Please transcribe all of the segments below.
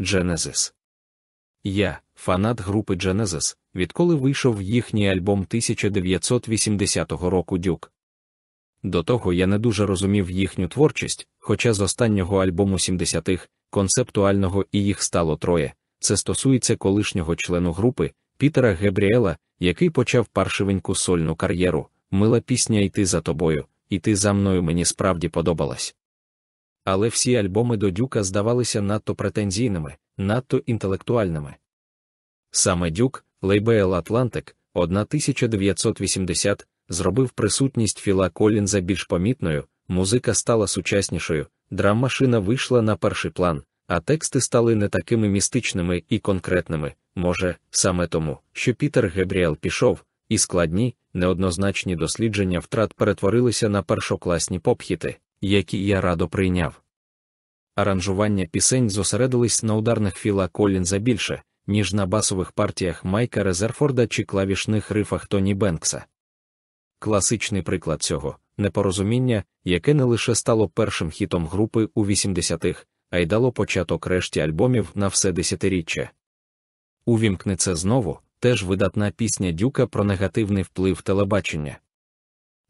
Genesis. Я, фанат групи Genesis, відколи вийшов їхній альбом 1980 року Дюк. До того я не дуже розумів їхню творчість, хоча з останнього альбому 70-х, концептуального і їх стало троє. Це стосується колишнього члену групи Пітера Гебріела, який почав паршивеньку сольну кар'єру. Мила пісня Йти за тобою, і ти за мною мені справді подобалась. Але всі альбоми до Дюка здавалися надто претензійними, надто інтелектуальними. Саме Дюк, лейбел Атлантик, 1980, зробив присутність Філа Колінза більш помітною, музика стала сучаснішою, драм-машина вийшла на перший план, а тексти стали не такими містичними і конкретними, може, саме тому, що Пітер Гебріел пішов, і складні, неоднозначні дослідження втрат перетворилися на першокласні поп-хіти, які я радо прийняв. Аранжування пісень зосередились на ударних Філа Колінза більше, ніж на басових партіях Майка Резерфорда чи клавішних рифах Тоні Бенкса. Класичний приклад цього непорозуміння, яке не лише стало першим хітом групи у 80-х, а й дало початок решті альбомів на все десятиріччя. Увімкни це знову теж видатна пісня Дюка про негативний вплив телебачення.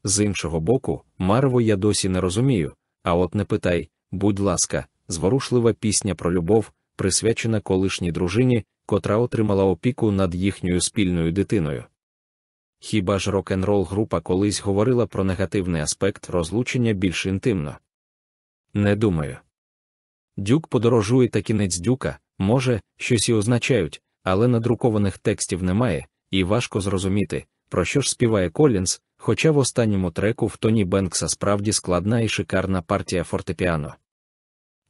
З іншого боку, Марво я досі не розумію, а от не питай, будь ласка, зворушлива пісня про любов, присвячена колишній дружині, котра отримала опіку над їхньою спільною дитиною. Хіба ж рок-н-рол група колись говорила про негативний аспект розлучення більш інтимно? Не думаю. Дюк подорожує та кінець дюка, може, щось і означають, але надрукованих текстів немає, і важко зрозуміти, про що ж співає Колінз, хоча в останньому треку в Тоні Бенкса справді складна і шикарна партія фортепіано.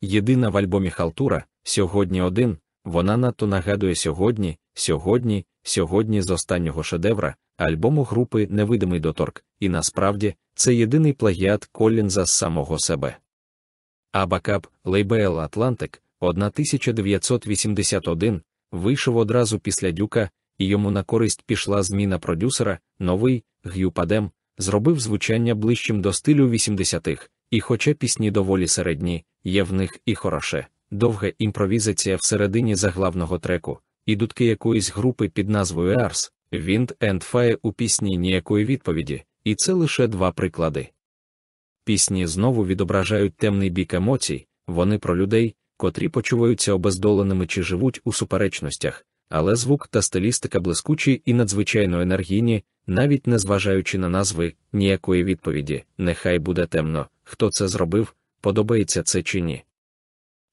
Єдина в альбомі Халтура, сьогодні один, вона надто нагадує сьогодні, сьогодні, сьогодні з останнього шедевра, альбому групи Невидимий доторк, і насправді це єдиний плагіат Колінза з самого себе. Абакаб, лейбел Атлантик, 1981, вийшов одразу після Дюка, і йому на користь пішла зміна продюсера, новий Г'ю Падем, зробив звучання ближчим до стилю 80-х, і хоча пісні доволі середні, є в них і хороше, довга імпровізація всередині заглавного треку, і дудки якоїсь групи під назвою Арс, Wind and Fire у пісні ніякої відповіді, і це лише два приклади. Пісні знову відображають темний бік емоцій, вони про людей, котрі почуваються обездоленими чи живуть у суперечностях, але звук та стилістика блискучі і надзвичайно енергійні, навіть не зважаючи на назви ніякої відповіді, нехай буде темно, хто це зробив, подобається це чи ні.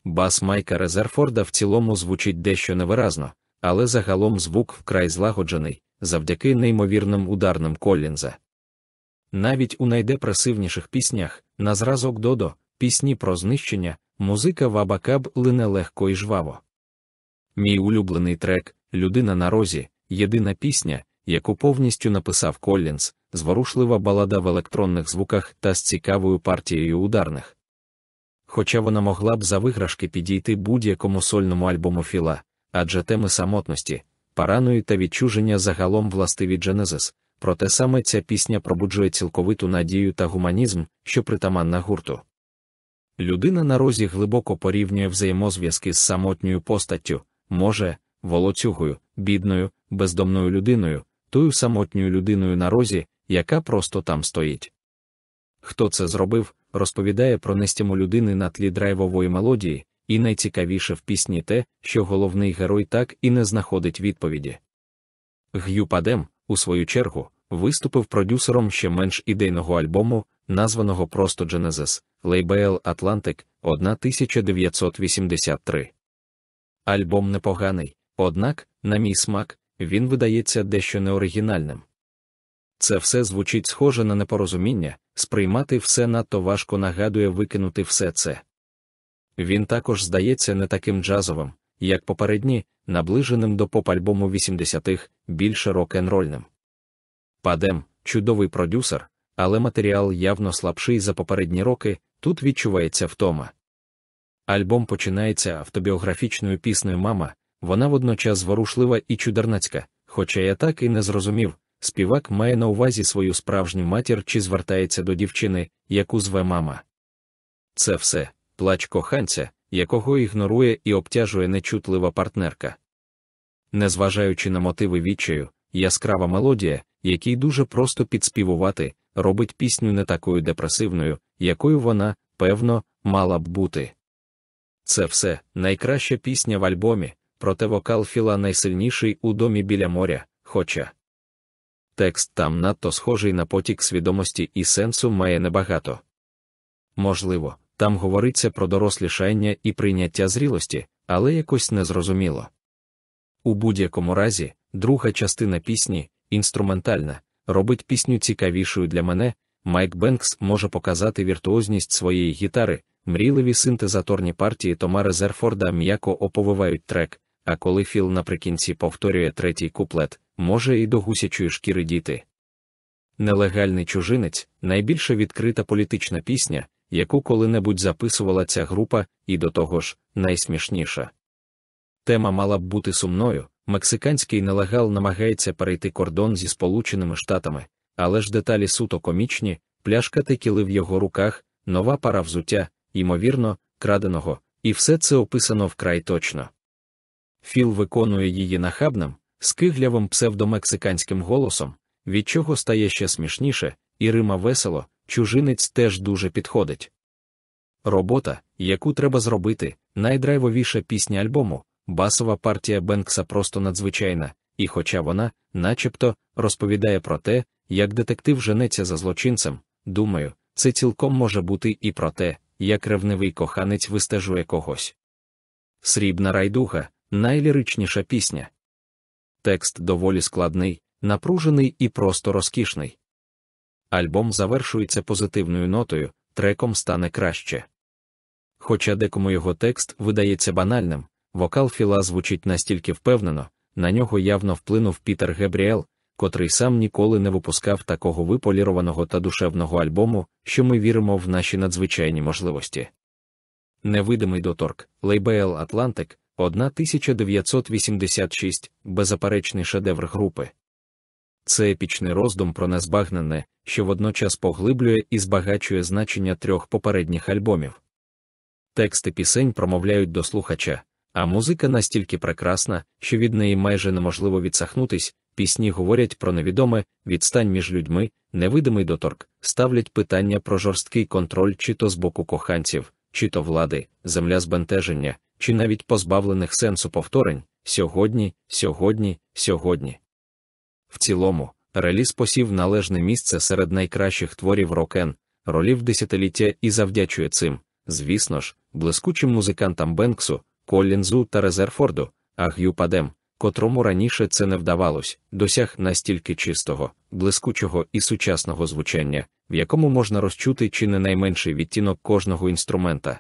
Бас Майка Резерфорда в цілому звучить дещо невиразно, але загалом звук вкрай злагоджений, завдяки неймовірним ударним Коллінза. Навіть у найдепресивніших піснях, на зразок Додо, пісні про знищення, музика в Абакаб лине легко і жваво. Мій улюблений трек Людина на розі, єдина пісня, яку повністю написав Коллінз, зворушлива балада в електронних звуках та з цікавою партією ударних. Хоча вона могла б за виграшки підійти будь-якому сольному альбому Філа, адже теми самотності, параної та відчуження загалом властиві Дженезис, проте саме ця пісня пробуджує цілковиту надію та гуманізм, що притаманна гурту. Людина на розі глибоко порівнює взаємозв'язки з самотньою постаттю, може, волоцюгою, бідною, бездомною людиною, тою самотньою людиною на розі, яка просто там стоїть. Хто це зробив, розповідає про нестяму людини на тлі драйвової мелодії, і найцікавіше в пісні те, що головний герой так і не знаходить відповіді. Г'ю Падем, у свою чергу, виступив продюсером ще менш ідейного альбому, названого просто Genesis, Label Atlantic, 1983. Альбом непоганий, однак, на мій смак, він видається дещо неоригінальним. Це все звучить схоже на непорозуміння, сприймати все надто важко нагадує викинути все це. Він також здається не таким джазовим, як попередні, наближеним до поп-альбому 80-х, більше рок-н-рольним. Падем, чудовий продюсер, але матеріал явно слабший за попередні роки, тут відчувається втома. Альбом починається автобіографічною піснею Мама, вона водночас зворушлива і чудернацька, хоча я так і не зрозумів, співак має на увазі свою справжню матір чи звертається до дівчини, яку зве мама. Це все, плач коханця, якого ігнорує і обтяжує нечутлива партнерка. Незважаючи на мотиви відчаю, яскрава мелодія, якій дуже просто підспівувати, робить пісню не такою депресивною, якою вона, певно, мала б бути. Це все найкраща пісня в альбомі, проте вокал Філа найсильніший у домі біля моря, хоча текст там надто схожий на потік свідомості і сенсу має небагато. Можливо, там говориться про дорослішання і прийняття зрілості, але якось незрозуміло. У будь-якому разі, друга частина пісні, інструментальна, робить пісню цікавішою для мене. Майк Бенкс може показати віртуозність своєї гітари, мрійливі синтезаторні партії Тома Резерфорда м'яко оповивають трек, а коли Філ наприкінці повторює третій куплет, може і до гусячої шкіри діти. Нелегальний чужинець найбільша відкрита політична пісня, яку коли-небудь записувала ця група, і до того ж, найсмішніша. Тема мала б бути сумною. Мексиканський нелегал намагається перейти кордон зі Сполученими Штатами, але ж деталі суто комічні, пляшка текіли в його руках, нова пара взуття, ймовірно, краденого, і все це описано вкрай точно. Філ виконує її нахабним, скиглявим псевдомексиканським голосом, від чого стає ще смішніше, і Рима весело, чужинець теж дуже підходить. Робота, яку треба зробити, найдрайвовіша пісня альбому, басова партія Бенкса просто надзвичайна, і хоча вона, начебто, розповідає про те, як детектив женеться за злочинцем, думаю, це цілком може бути і про те, як ревнивий коханець вистежує когось. Срібна райдуга найліричніша пісня. Текст доволі складний, напружений і просто розкішний. Альбом завершується позитивною нотою, треком стане краще. Хоча декому його текст видається банальним, вокал Філа звучить настільки впевнено, на нього явно вплинув Пітер Гебріел, котрий сам ніколи не випускав такого виполірованого та душевного альбому, що ми віримо в наші надзвичайні можливості. Невидимий доторк, лейбел Атлантик, 1986, беззаперечний шедевр групи. Це епічний роздум про незбагнене, що водночас поглиблює і збагачує значення трьох попередніх альбомів. Тексти пісень промовляють до слухача, а музика настільки прекрасна, що від неї майже неможливо відсахнутись, пісні говорять про невідоме, відстань між людьми, невидимий доторк, ставлять питання про жорсткий контроль чи то з боку коханців, чи то влади, земля збентеження, чи навіть позбавлених сенсу повторень сьогодні, сьогодні, сьогодні. В цілому, реліз посів належне місце серед найкращих творів рокен, ролів десятиліття і завдячує цим, звісно ж, блискучим музикантам Бенксу, Коллінзу та Резерфорду, а Г'ю Падем, котрому раніше це не вдавалось, досяг настільки чистого, блискучого і сучасного звучання, в якому можна розчути чи не найменший відтінок кожного інструмента.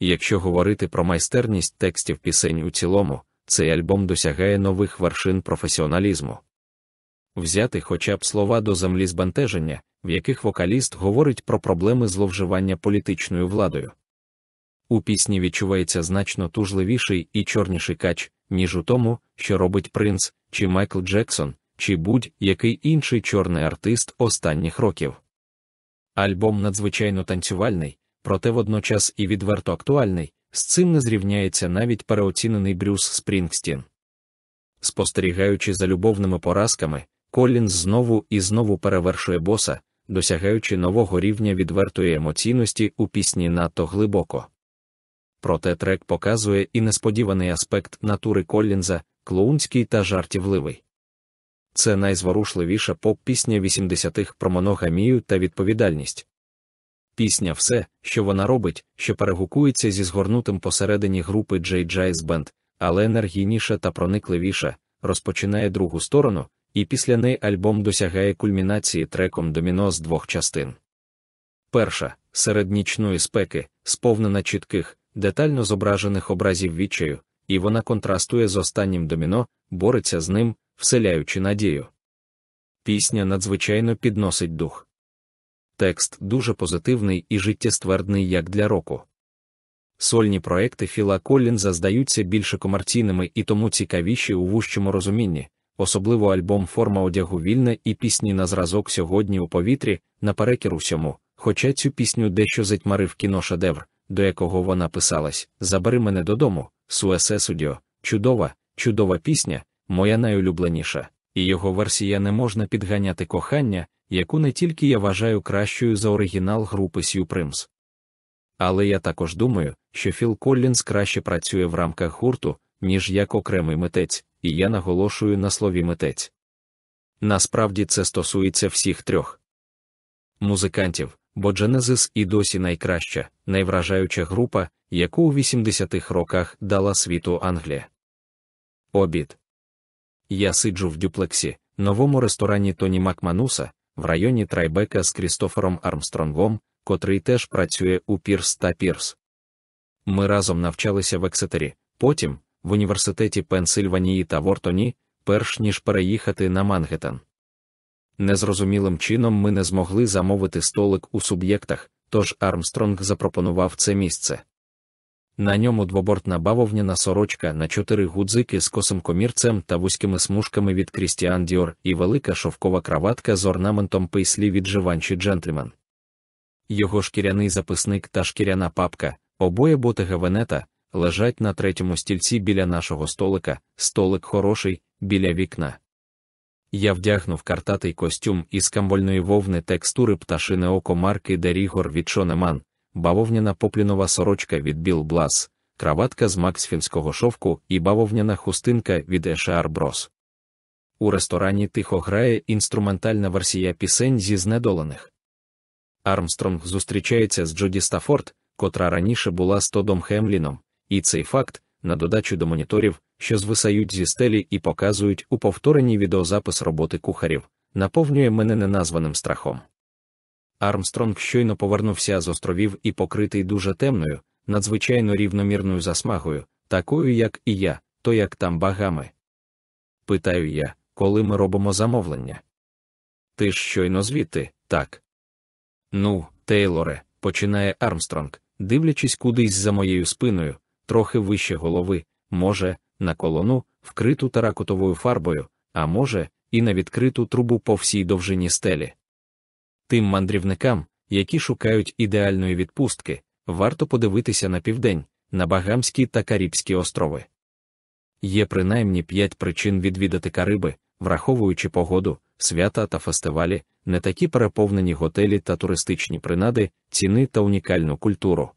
Якщо говорити про майстерність текстів пісень у цілому, цей альбом досягає нових вершин професіоналізму. Взяти хоча б слова до землі збентеження, в яких вокаліст говорить про проблеми зловживання політичною владою. У пісні відчувається значно тужливіший і чорніший кач, ніж у тому, що робить принц, чи Майкл Джексон, чи будь-який інший чорний артист останніх років. Альбом надзвичайно танцювальний, проте водночас і відверто актуальний, з цим не зрівняється навіть переоцінений Брюс Спрінгстін. Спостерігаючи за любовними поразками, Коллінз знову і знову перевершує Боса, досягаючи нового рівня відвертої емоційності у пісні надто глибоко. Проте трек показує і несподіваний аспект натури Коллінза, клоунський та жартівливий. Це найзворушливіша поп-пісня 80-х про моногамію та відповідальність. Пісня все, що вона робить, що перегукується зі згорнутим посередині групи Джей Гайлс Бенд, але енергійніша та проникливіша, розпочинає другу сторону, і після неї альбом досягає кульмінації треком доміно з двох частин. Перша серед нічної спеки, сповнена чітких, детально зображених образів відчаю, і вона контрастує з останнім доміно, бореться з ним, вселяючи надію. Пісня надзвичайно підносить дух. Текст дуже позитивний і життєствердний як для року. Сольні проекти Філа Коллінза здаються більше комерційними і тому цікавіші у вущому розумінні, особливо альбом Форма одягу вільна і пісні на зразок сьогодні у повітрі, наперекір усьому, хоча цю пісню дещо затьмарив кіношедевр, до якого вона писалась Забери мене додому, Суесе Судьо, чудова, чудова пісня, моя найулюбленіша, і його версія не можна підганяти кохання, яку не тільки я вважаю кращою за оригінал групи Сью Примс. Але я також думаю, що Філ Коллінз краще працює в рамках гурту, ніж як окремий митець, і я наголошую на слові митець. Насправді це стосується всіх трьох музикантів, бо Genesis і досі найкраща, найвражаюча група, яку у 80-х роках дала світу Англія. Обід. Я сиджу в дюплексі, новому ресторані Тоні Макмануса, в районі Трайбека з Крістофером Армстронгом, котрий теж працює у Пірс та Пірс. Ми разом навчалися в Ексетері, потім, в університеті Пенсильванії та Вортоні, перш ніж переїхати на Мангеттен. Незрозумілим чином ми не змогли замовити столик у суб'єктах, тож Армстронг запропонував це місце. На ньому двобортна бавовняна сорочка на чотири гудзики з косим комірцем та вузькими смужками від Крістіан Діор і велика шовкова краватка з орнаментом пейслі від Живанчі Джентльмен. Його шкіряний записник та шкіряна папка, обоє ботега Венета, лежать на третьому стільці біля нашого столика, столик хороший, біля вікна. Я вдягнув картатий костюм із камбольної вовни текстури пташине око марки Дерігор від Шонеман, бавовняна поплінова сорочка від Біл Блас, краватка з максфільського шовку і бавовняна хустинка від Ешеар Брос. У ресторані тихо грає інструментальна версія пісень зі знедолених. Армстронг зустрічається з Джоді Стафорд, котра раніше була з Тодом Хемліном, і цей факт, на додачу до моніторів, що звисають зі стелі і показують у повторенні відеозапис роботи кухарів, наповнює мене неназваним страхом. Армстронг щойно повернувся з островів і покритий дуже темною, надзвичайно рівномірною засмагою, такою, як і я, то як там багами. Питаю я, коли ми робимо замовлення. Ти ж щойно звідти, так. Ну, Тейлоре, починає Армстронг, дивлячись кудись за моєю спиною, трохи вище голови, може, на колону, вкриту таракотовою фарбою, а може, і на відкриту трубу по всій довжині стелі. Тим мандрівникам, які шукають ідеальної відпустки, варто подивитися на південь, на Багамські та Карибські острови. Є принаймні п'ять причин відвідати Кариби, враховуючи погоду, свята та фестивалі, не такі переповнені готелі та туристичні принади, ціни та унікальну культуру.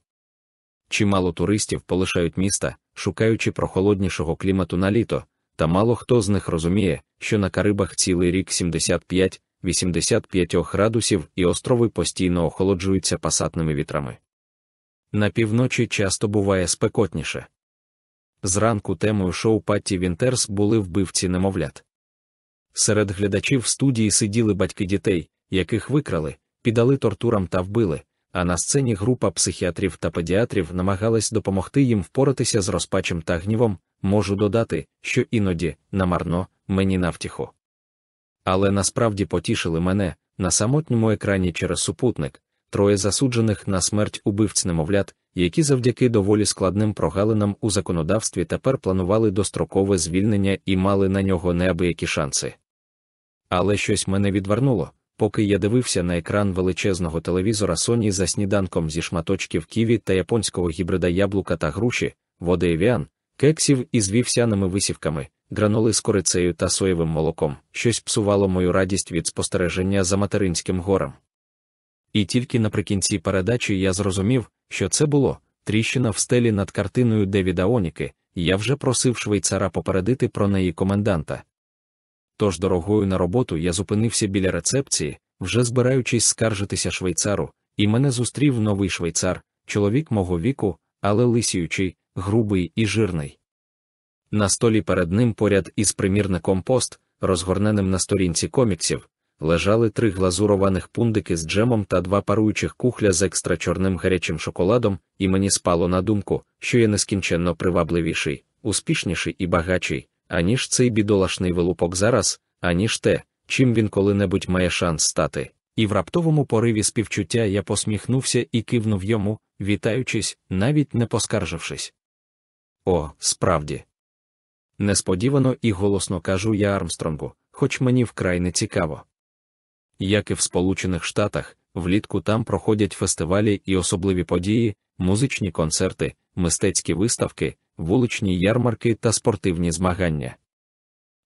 Чимало туристів полишають міста, шукаючи прохолоднішого клімату на літо, та мало хто з них розуміє, що на Карибах цілий рік 75-85 градусів і острови постійно охолоджуються пасатними вітрами. На півночі часто буває спекотніше. Зранку темою шоу Патті Вінтерс були вбивці немовлят. Серед глядачів студії сиділи батьки дітей, яких викрали, піддали тортурам та вбили, а на сцені група психіатрів та педіатрів намагалась допомогти їм впоратися з розпачем та гнівом, можу додати, що іноді, намарно, мені навтіху. Але насправді потішили мене на самотньому екрані через супутник, троє засуджених на смерть убивць немовлят, які завдяки доволі складним прогалинам у законодавстві тепер планували дострокове звільнення і мали на нього неабиякі шанси. Але щось мене відвернуло, поки я дивився на екран величезного телевізора Sony за сніданком зі шматочків ківі та японського гібрида яблука та груші, води евіан, кексів із вівсяними висівками, гранули з корицею та соєвим молоком, щось псувало мою радість від спостереження за материнським горем. І тільки наприкінці передачі я зрозумів, що це було тріщина в стелі над картиною Девіда Оніки, я вже просив швейцара попередити про неї коменданта. Тож дорогою на роботу я зупинився біля рецепції, вже збираючись скаржитися швейцару, і мене зустрів новий швейцар, чоловік мого віку, але лисіючий, грубий і жирний. На столі перед ним поряд із примірником пост, розгорненим на сторінці коміксів, лежали три глазурованих пундики з джемом та два паруючих кухля з екстра чорним гарячим шоколадом, і мені спало на думку, що я нескінченно привабливіший, успішніший і багачий, аніж цей бідолашний вилупок зараз, аніж те, чим він коли-небудь має шанс стати. І в раптовому пориві співчуття я посміхнувся і кивнув йому, вітаючись, навіть не поскаржившись. О, справді. Несподівано і голосно кажу я Армстронгу, хоч мені вкрай не цікаво. Як і в Сполучених Штатах, влітку там проходять фестивалі і особливі події, музичні концерти, мистецькі виставки, вуличні ярмарки та спортивні змагання.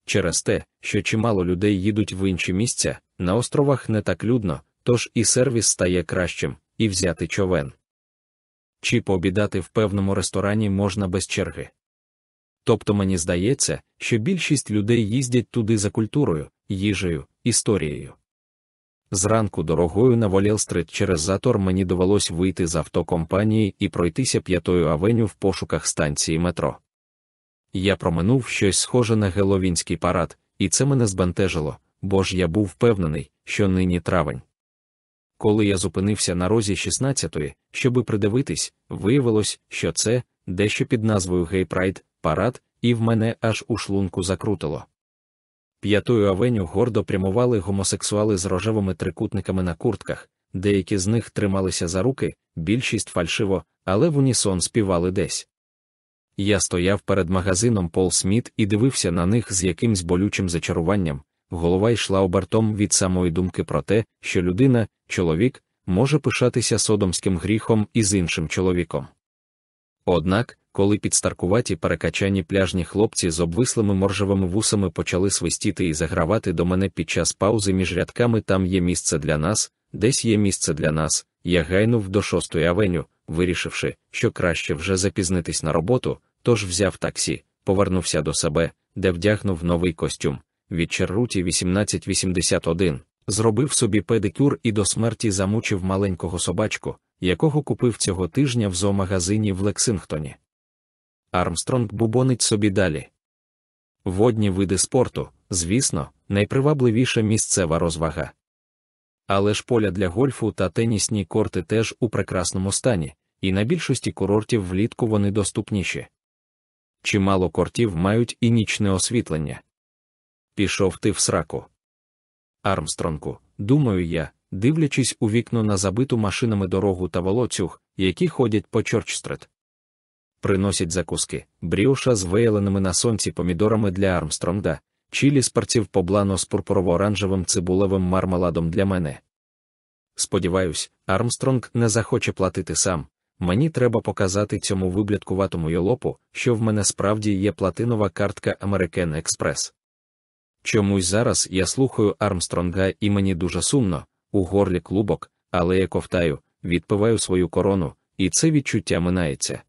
Через те, що чимало людей їдуть в інші місця, на островах не так людно, тож і сервіс стає кращим, і взяти човен. Чи пообідати в певному ресторані можна без черги. Тобто мені здається, що більшість людей їздять туди за культурою, їжею, історією. Зранку дорогою на Волєл-стрит через затор мені довелось вийти з автокомпанії і пройтися п'ятою авеню в пошуках станції метро. Я проминув щось схоже на геловінський парад, і це мене збентежило, бо ж я був впевнений, що нині травень. Коли я зупинився на розі 16-ї, щоби придивитись, виявилось, що це дещо під назвою Гей-Прайд, парад, і в мене аж у шлунку закрутило. П'ятою авеню гордо прямували гомосексуали з рожевими трикутниками на куртках, деякі з них трималися за руки, більшість фальшиво, але в унісон співали десь. Я стояв перед магазином Пол Сміт і дивився на них з якимсь болючим зачаруванням, голова йшла обертом від самої думки про те, що людина, чоловік, може пишатися содомським гріхом із іншим чоловіком. Однак, коли підстаркуваті перекачані пляжні хлопці з обвислими моржевими вусами почали свистіти і загравати до мене під час паузи між рядками там є місце для нас, десь є місце для нас, я гайнув до шостої авеню, вирішивши, що краще вже запізнитись на роботу, тож взяв таксі, повернувся до себе, де вдягнув новий костюм. Від Черруті 1881, зробив собі педикюр і до смерті замучив маленького собачку, якого купив цього тижня в зоомагазині в Лексингтоні. Армстронг бубонить собі далі. Водні види спорту, звісно, найпривабливіша місцева розвага. Але ж поля для гольфу та тенісні корти теж у прекрасному стані, і на більшості курортів влітку вони доступніші. Чимало кортів мають і нічне освітлення. Пішов ти в сраку. Армстронку, думаю я, дивлячись у вікно на забиту машинами дорогу та волоцюг, які ходять по Чорчстрет. Приносять закуски, бріоша з вияленими на сонці помідорами для Армстронга, чілі з парців поблано з пурпурово-оранжевим цибулевим мармеладом для мене. Сподіваюсь, Армстронг не захоче платити сам. Мені треба показати цьому виблядкуватому йолопу, що в мене справді є платинова картка American Express. Чомусь зараз я слухаю Армстронга і мені дуже сумно, у горлі клубок, але я ковтаю, відпиваю свою корону, і це відчуття минається.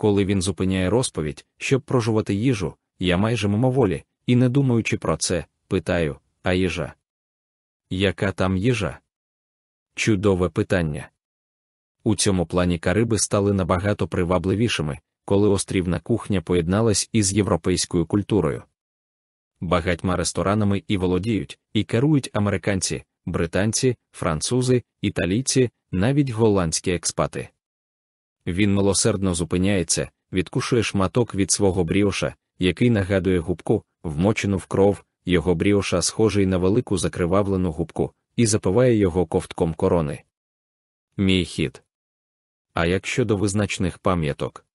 Коли він зупиняє розповідь, щоб прожувати їжу, я майже мимоволі, і не думаючи про це, питаю а їжа? Яка там їжа? Чудове питання. У цьому плані Кариби стали набагато привабливішими, коли острівна кухня поєдналась із європейською культурою. Багатьма ресторанами і володіють, і керують американці, британці, французи, італійці, навіть голландські експати. Він милосердно зупиняється, відкушує шматок від свого бріоша, який нагадує губку, вмочену в кров, його бріоша схожий на велику закривавлену губку, і запиває його ковтком корони. Мій хід. А як щодо визначних пам'яток?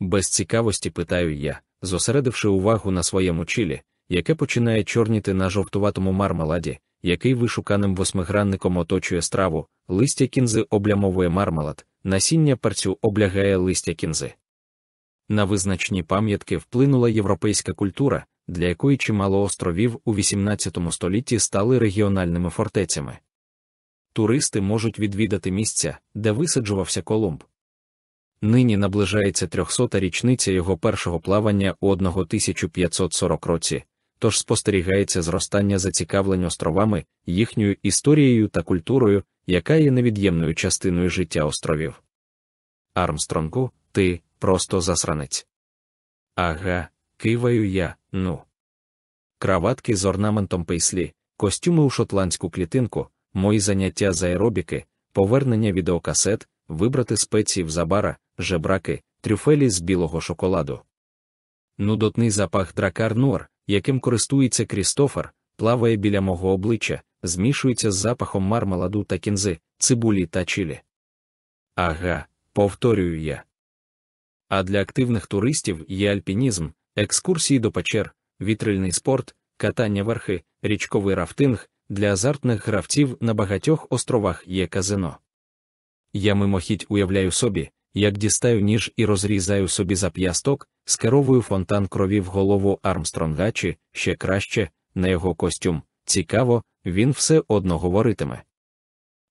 Без цікавості питаю я, зосередивши увагу на своєму чилі, яке починає чорніти на жовтуватому мармеладі, який вишуканим восьмигранником оточує страву, листя кінзи облямовує мармелад, насіння перцю облягає листя кінзи. На визначні пам'ятки вплинула європейська культура, для якої чимало островів у XVIII столітті стали регіональними фортецями. Туристи можуть відвідати місця, де висаджувався Колумб. Нині наближається 300-та річниця його першого плавання у 1540 році, тож спостерігається зростання зацікавлень островами, їхньою історією та культурою, яка є невід'ємною частиною життя островів. Армстронгу, ти просто засранець. Ага, киваю я, ну. Краватки з орнаментом пейслі, костюми у шотландську клітинку, мої заняття з аеробіки, повернення відеокасет, вибрати спеції в забара, жебраки, трюфелі з білого шоколаду. Нудотний запах дракар нуар, яким користується Крістофер, плаває біля мого обличчя, змішується з запахом мармеладу та кінзи, цибулі та чилі. Ага, повторюю я. А для активних туристів є альпінізм, екскурсії до печер, вітрильний спорт, катання верхи, річковий рафтинг, для азартних гравців на багатьох островах є казино. Я мимохідь уявляю собі, як дістаю ніж і розрізаю собі зап'ясток, скеровую фонтан крові в голову Армстронга чи, ще краще, на його костюм. Цікаво, він все одно говоритиме.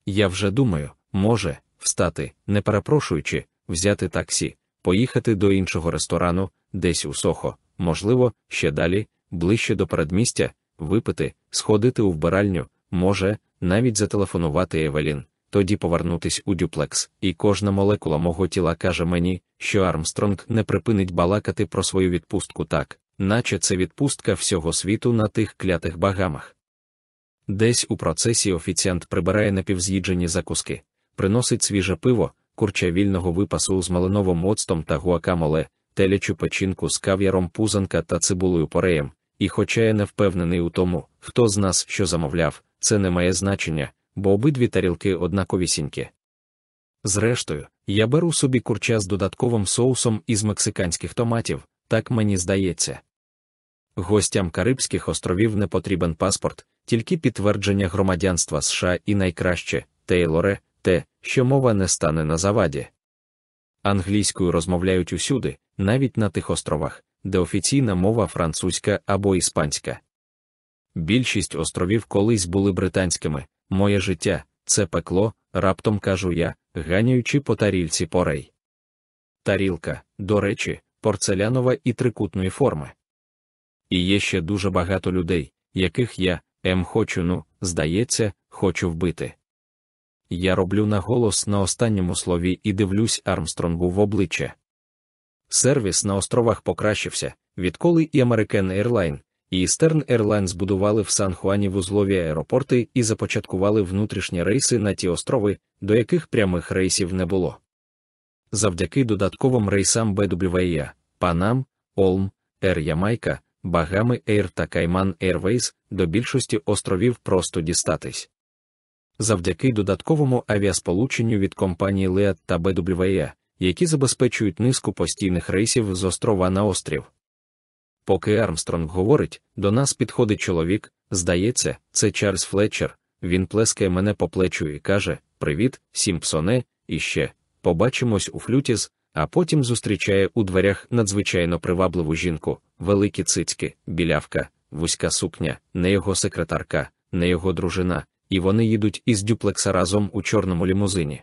Я вже думаю, може, встати, не перепрошуючи, взяти таксі, поїхати до іншого ресторану, десь у Сохо, можливо, ще далі, ближче до передмістя, випити, сходити у вбиральню, може, навіть зателефонувати Евелін, тоді повернутись у дюплекс, і кожна молекула мого тіла каже мені, що Армстронг не припинить балакати про свою відпустку так, наче це відпустка всього світу на тих клятих багамах. Десь у процесі офіціант прибирає напівз'їджені закуски, приносить свіже пиво, курча вільного випасу з малиновим оцтом та гуакамоле, телячу печінку з кав'яром пузанка та цибулею пореєм, і хоча я не впевнений у тому, хто з нас що замовляв, це не має значення, бо обидві тарілки однаковісінькі. Зрештою, я беру собі курча з додатковим соусом із мексиканських томатів, так мені здається. Гостям Карибських островів не потрібен паспорт, тільки підтвердження громадянства США і найкраще, Тейлоре, те, що мова не стане на заваді. Англійською розмовляють усюди, навіть на тих островах, де офіційна мова французька або іспанська. Більшість островів колись були британськими, моє життя це пекло, раптом кажу я, ганяючи по тарільці порей. Тарілка, до речі, порцелянова і трикутної форми. І є ще дуже багато людей, яких я, ем хочу, ну, здається, хочу вбити. Я роблю наголос на останньому слові і дивлюсь Армстронгу в обличчя. Сервіс на островах покращився, відколи і American Airline, і Eastern Airlines збудували в Сан-Хуані вузлові аеропорти і започаткували внутрішні рейси на ті острови, до яких прямих рейсів не було. Завдяки додатковим рейсам BWA, Панам, Олм, Air Ямайка, Багами Air та Кайман Airways до більшості островів просто дістатись. Завдяки додатковому авіасполученню від компанії LEAD та BWA, які забезпечують низку постійних рейсів з острова на острів. Поки Армстронг говорить, до нас підходить чоловік, здається, це Чарльз Флетчер, він плескає мене по плечу і каже: Привіт, Сімпсоне, і ще побачимось у флютіз, а потім зустрічає у дверях надзвичайно привабливу жінку, великі цицьки, білявка, вузька сукня, не його секретарка, не його дружина, і вони їдуть із дюплекса разом у чорному лімузині.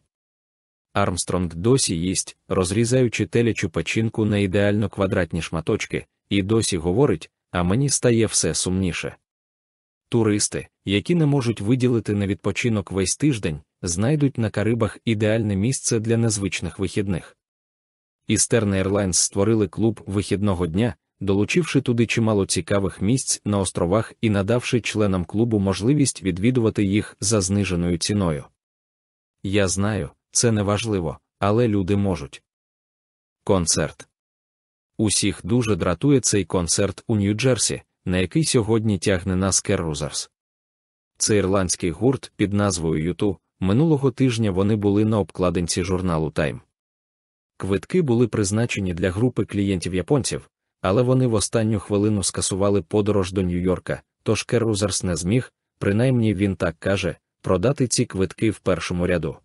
Армстронг досі їсть, розрізаючи телячу печінку на ідеально квадратні шматочки, і досі говорить, а мені стає все сумніше. Туристи, які не можуть виділити на відпочинок весь тиждень, знайдуть на Карибах ідеальне місце для незвичних вихідних. Eastern Airlines створили клуб вихідного дня, долучивши туди чимало цікавих місць на островах і надавши членам клубу можливість відвідувати їх за зниженою ціною. Я знаю, це не важливо, але люди можуть. Концерт. Усіх дуже дратує цей концерт у Нью-Джерсі, на який сьогодні тягне нас Керрузерс. Це ірландський гурт під назвою Юту. Минулого тижня вони були на обкладинці журналу Time. Квитки були призначені для групи клієнтів японців, але вони в останню хвилину скасували подорож до Нью-Йорка, тож Керрузерс не зміг, принаймні він так каже, продати ці квитки в першому ряду.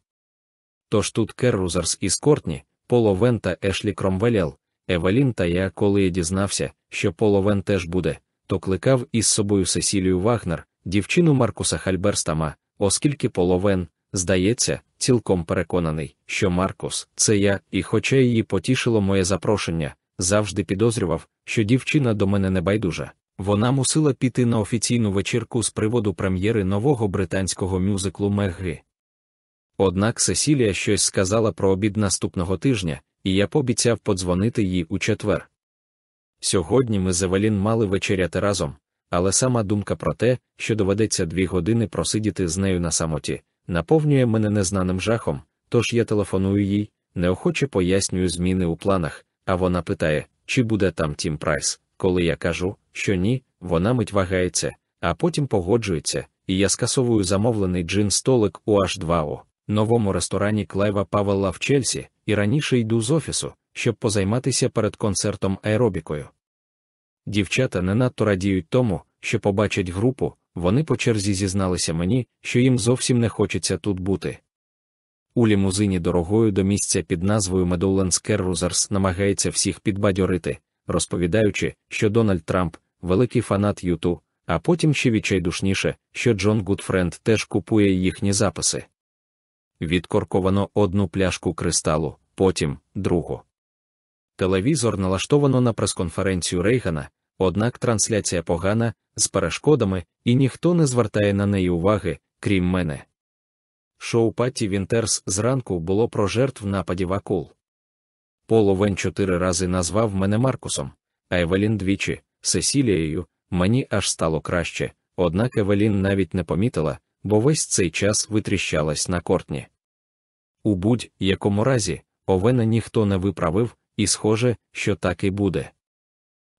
Тож тут Керрузерс із Кортні, Поло Вен та Ешлі Кромвелял, Евелін та я, коли я дізнався, що Поло Вен теж буде, то кликав із собою Сесілію Вагнер, дівчину Маркуса Хальберстама, оскільки Поло Вен, здається, цілком переконаний, що Маркус це я, і хоча її потішило моє запрошення, завжди підозрював, що дівчина до мене не байдужа. Вона мусила піти на офіційну вечірку з приводу прем'єри нового британського мюзиклу Мегги. Однак Сесілія щось сказала про обід наступного тижня, і я пообіцяв подзвонити їй у четвер. Сьогодні ми з Евелін мали вечеряти разом, але сама думка про те, що доведеться дві години просидіти з нею на самоті, наповнює мене незнаним жахом, тож я телефоную їй, неохоче пояснюю зміни у планах, а вона питає, чи буде там Тім Прайс. Коли я кажу, що ні, вона мить вагається, а потім погоджується, і я скасовую замовлений Джин столик у H2O, новому ресторані Клайва Павела в Чельсі, і раніше йду з офісу, щоб позайматися перед концертом аеробікою. Дівчата не надто радіють тому, що побачать групу, вони по черзі зізналися мені, що їм зовсім не хочеться тут бути. У лімузині дорогою до місця під назвою Медоуленс Керрузерс намагається всіх підбадьорити, розповідаючи, що Дональд Трамп великий фанат Юту, а потім ще відчайдушніше, що Джон Гудфренд теж купує їхні записи. Відкорковано одну пляшку кристалу, потім другу. Телевізор налаштовано на прес-конференцію Рейгана, однак трансляція погана, з перешкодами, і ніхто не звертає на неї уваги, крім мене. Шоу Патті Вінтерс зранку було про жертв нападів акул. Половен чотири рази назвав мене Маркусом, а Евелін двічі, Сесілією, мені аж стало краще, однак Евелін навіть не помітила, бо весь цей час витріщалась на кортні. У будь-якому разі, Овена ніхто не виправив, і схоже, що так і буде.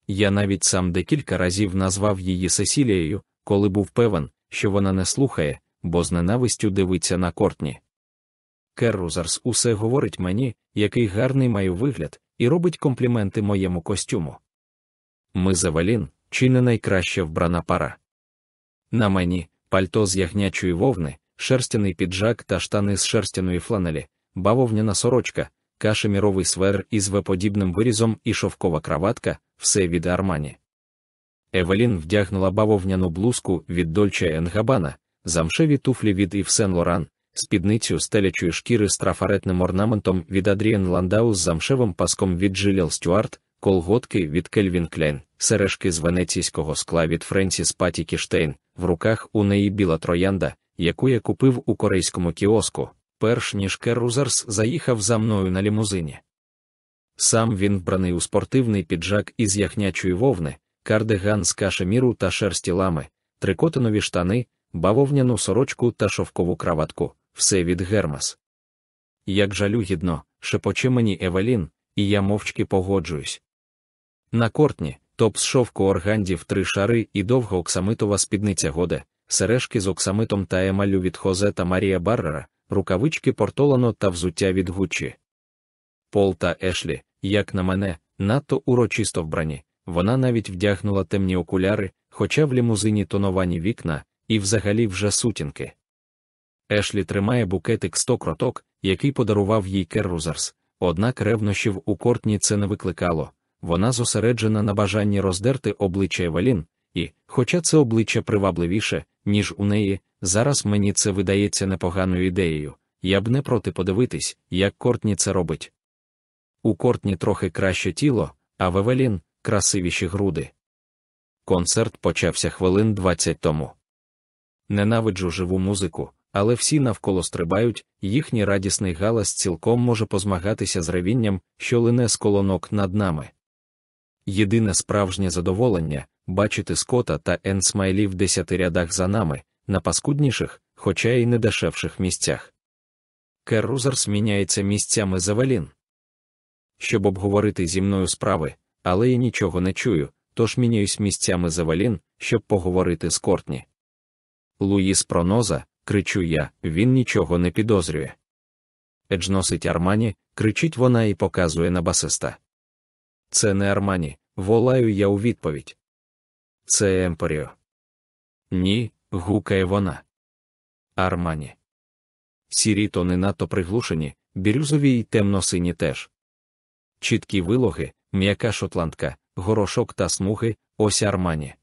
Я навіть сам декілька разів назвав її Сесілією, коли був певен, що вона не слухає, бо з ненавистю дивиться на кортні. Керрузарс усе говорить мені, який гарний маю вигляд, і робить компліменти моєму костюму. Ми з Евелін, чи не найкраще вбрана пара. На мені пальто з ягнячої вовни, шерстяний піджак та штани з шерстяної фланелі, бавовняна сорочка, кашеміровий свер із веподібним вирізом і шовкова краватка, все від Армані. Евелін вдягнула бавовняну блузку від Дольче Енгабана, замшеві туфлі від Ів Сен Лоран, спідницю з телячої шкіри з трафаретним орнаментом від Адріен Ландау з замшевим паском від Джилл Стюарт, колготки від Кельвін Клейн, сережки з венеційського скла від Френсіс Патікі Штейн, в руках у неї біла троянда, яку я купив у корейському кіоску, перш ніж Керрузерс заїхав за мною на лімузині. Сам він вбраний у спортивний піджак із яхнячої вовни, кардиган з кашеміру та шерсті лами, трикотинові штани, бавовняну сорочку та шовкову краватку, все від Гермес. Як жалюгідно, шепоче мені Евелін, і я мовчки погоджуюсь. На кортні, топ з шовку органдів три шари і довга оксамитова спідниця годе, сережки з оксамитом та емалю від Хозе та Марія Баррера, рукавички портолано та взуття від Гуччі. Пол та Ешлі, як на мене, надто урочисто вбрані, вона навіть вдягнула темні окуляри, хоча в лімузині тоновані вікна, і взагалі вже сутінки. Ешлі тримає букетик сто кроток, який подарував їй Керрузерс, однак ревнощів у кортні це не викликало, вона зосереджена на бажанні роздерти обличчя Евелін, і, хоча це обличчя привабливіше, ніж у неї, зараз мені це видається непоганою ідеєю, я б не проти подивитись, як Кортні це робить. У Кортні трохи краще тіло, а в Евелін красивіші груди. Концерт почався хвилин 20 тому. Ненавиджу живу музику, але всі навколо стрибають, їхній радісний галас цілком може позмагатися з ревінням, що лине з колонок над нами. Єдине справжнє задоволення бачити скота та Ен Смайлі в десяти рядах за нами, на паскудніших, хоча й не дешевших місцях. Керрузерс міняється місцями за Валін. Щоб обговорити зі мною справи, але я нічого не чую, тож міняюсь місцями за Валін, щоб поговорити з Кортні. Луїс Проноза, кричу я, він нічого не підозрює. Едж носить Армані, кричить вона і показує на басиста. Це не Армані, волаю я у відповідь. Це Емпоріо. Ні, гукає вона. Армані. Сірі тони надто приглушені, бірюзові й темно-сині теж. Чіткі вилоги, м'яка шотландка, горошок та смуги, ось Армані.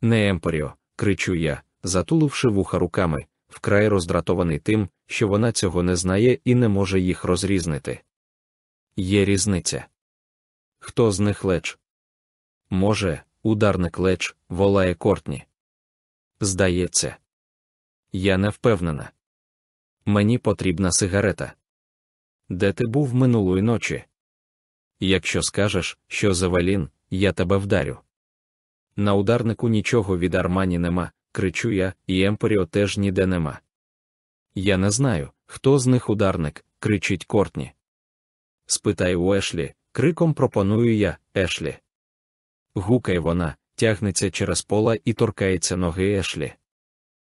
Не Емпоріо, кричу я, затуливши вуха руками, вкрай роздратований тим, що вона цього не знає і не може їх розрізнити. Є різниця. Хто з них леч? Може, ударник леч, волає Кортні. Здається, я не впевнена. Мені потрібна сигарета. Де ти був минулої ночі? Якщо скажеш, що Завалін, я тебе вдарю. На ударнику нічого від Армані нема, кричу я, і Емпоріо теж ніде нема. Я не знаю, хто з них ударник, кричить Кортні. Спитай у Ешлі, криком пропоную я, Ешлі. Гукає вона, тягнеться через пола і торкається ноги Ешлі.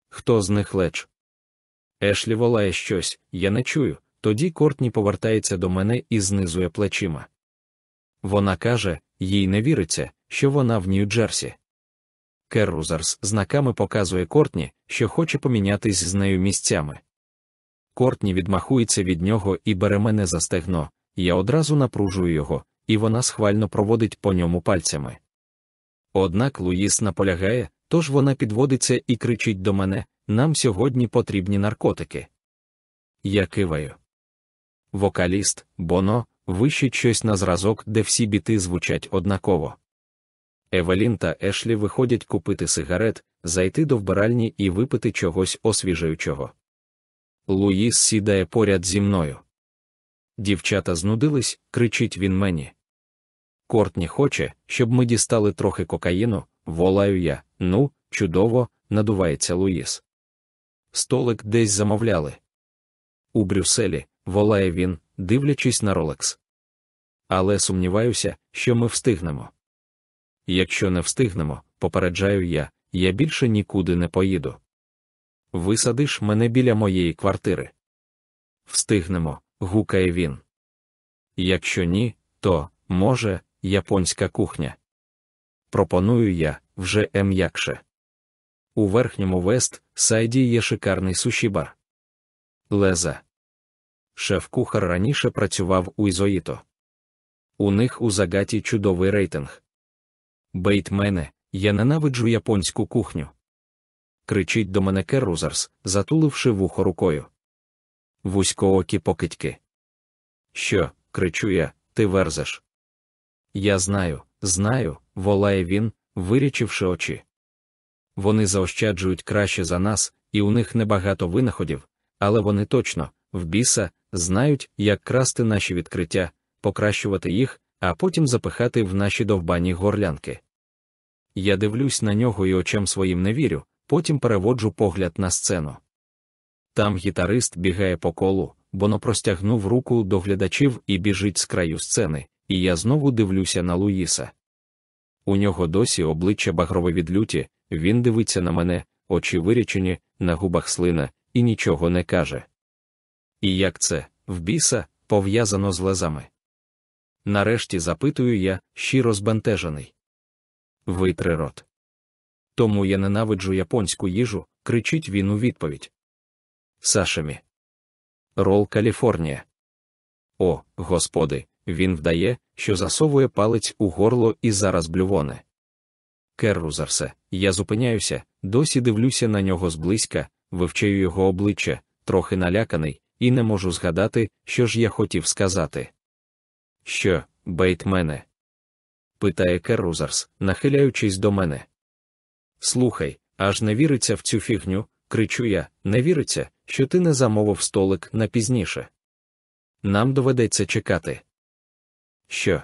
Хто з них леч? Ешлі волає щось, я не чую, тоді Кортні повертається до мене і знизує плечима. Вона каже, їй не віриться, що вона в Нью-Джерсі. Керрузерс знаками показує Кортні, що хоче помінятись з нею місцями. Кортні відмахується від нього і бере мене за стегно, я одразу напружую його, і вона схвально проводить по ньому пальцями. Однак Луїс наполягає, тож вона підводиться і кричить до мене: нам сьогодні потрібні наркотики. Я киваю. Вокаліст, Боно, вищить щось на зразок, де всі біти звучать однаково. Евелін та Ешлі виходять купити сигарет, зайти до вбиральні і випити чогось освіжаючого. Луїс сідає поряд зі мною. Дівчата знудились, кричить він мені. Кортні хоче, щоб ми дістали трохи кокаїну, волаю я, ну, чудово, надувається Луїс. Столик десь замовляли. У Брюсселі, волає він, дивлячись на Ролекс. Але сумніваюся, що ми встигнемо. Якщо не встигнемо, попереджаю я, я більше нікуди не поїду. Висадиш мене біля моєї квартири. Встигнемо, гукає він. Якщо ні, то, може, японська кухня. Пропоную я вже ем'якше. У верхньому вест сайді є шикарний сушібар. Леза. Шеф-кухар раніше працював у Ізоїто. У них у загаті чудовий рейтинг. Бейт мене, я ненавиджу японську кухню. Кричить до мене Керрузерс, затуливши вухо рукою. Вузькоокі покидьки. Що, кричу я, ти верзеш? Я знаю, знаю, волає він, вирячивши очі. Вони заощаджують краще за нас, і у них небагато винаходів, але вони точно, в біса, знають, як красти наші відкриття, покращувати їх, а потім запихати в наші довбані горлянки. Я дивлюсь на нього і очем своїм не вірю, потім переводжу погляд на сцену. Там гітарист бігає по колу, Боно простягнув руку до глядачів і біжить з краю сцени, і я знову дивлюся на Луїса. У нього досі обличчя багрове від люті, він дивиться на мене, очі вирічені, на губах слина, і нічого не каже. І як це, в біса, пов'язано з лезами? Нарешті запитую я, щиро збентежений. Витри рот. Тому я ненавиджу японську їжу, кричить він у відповідь. Сашемі. Рол Каліфорнія. О, господи, він вдає, що засовує палець у горло і зараз блювоне. Керрузерсе, я зупиняюся, досі дивлюся на нього зблизька, вивчаю його обличчя, трохи наляканий, і не можу згадати, що ж я хотів сказати. Що, Бейтмене? питає Керрузерс, нахиляючись до мене. Слухай, аж не віриться в цю фігню, кричу я, не віриться, що ти не замовив столик на пізніше. Нам доведеться чекати. Що?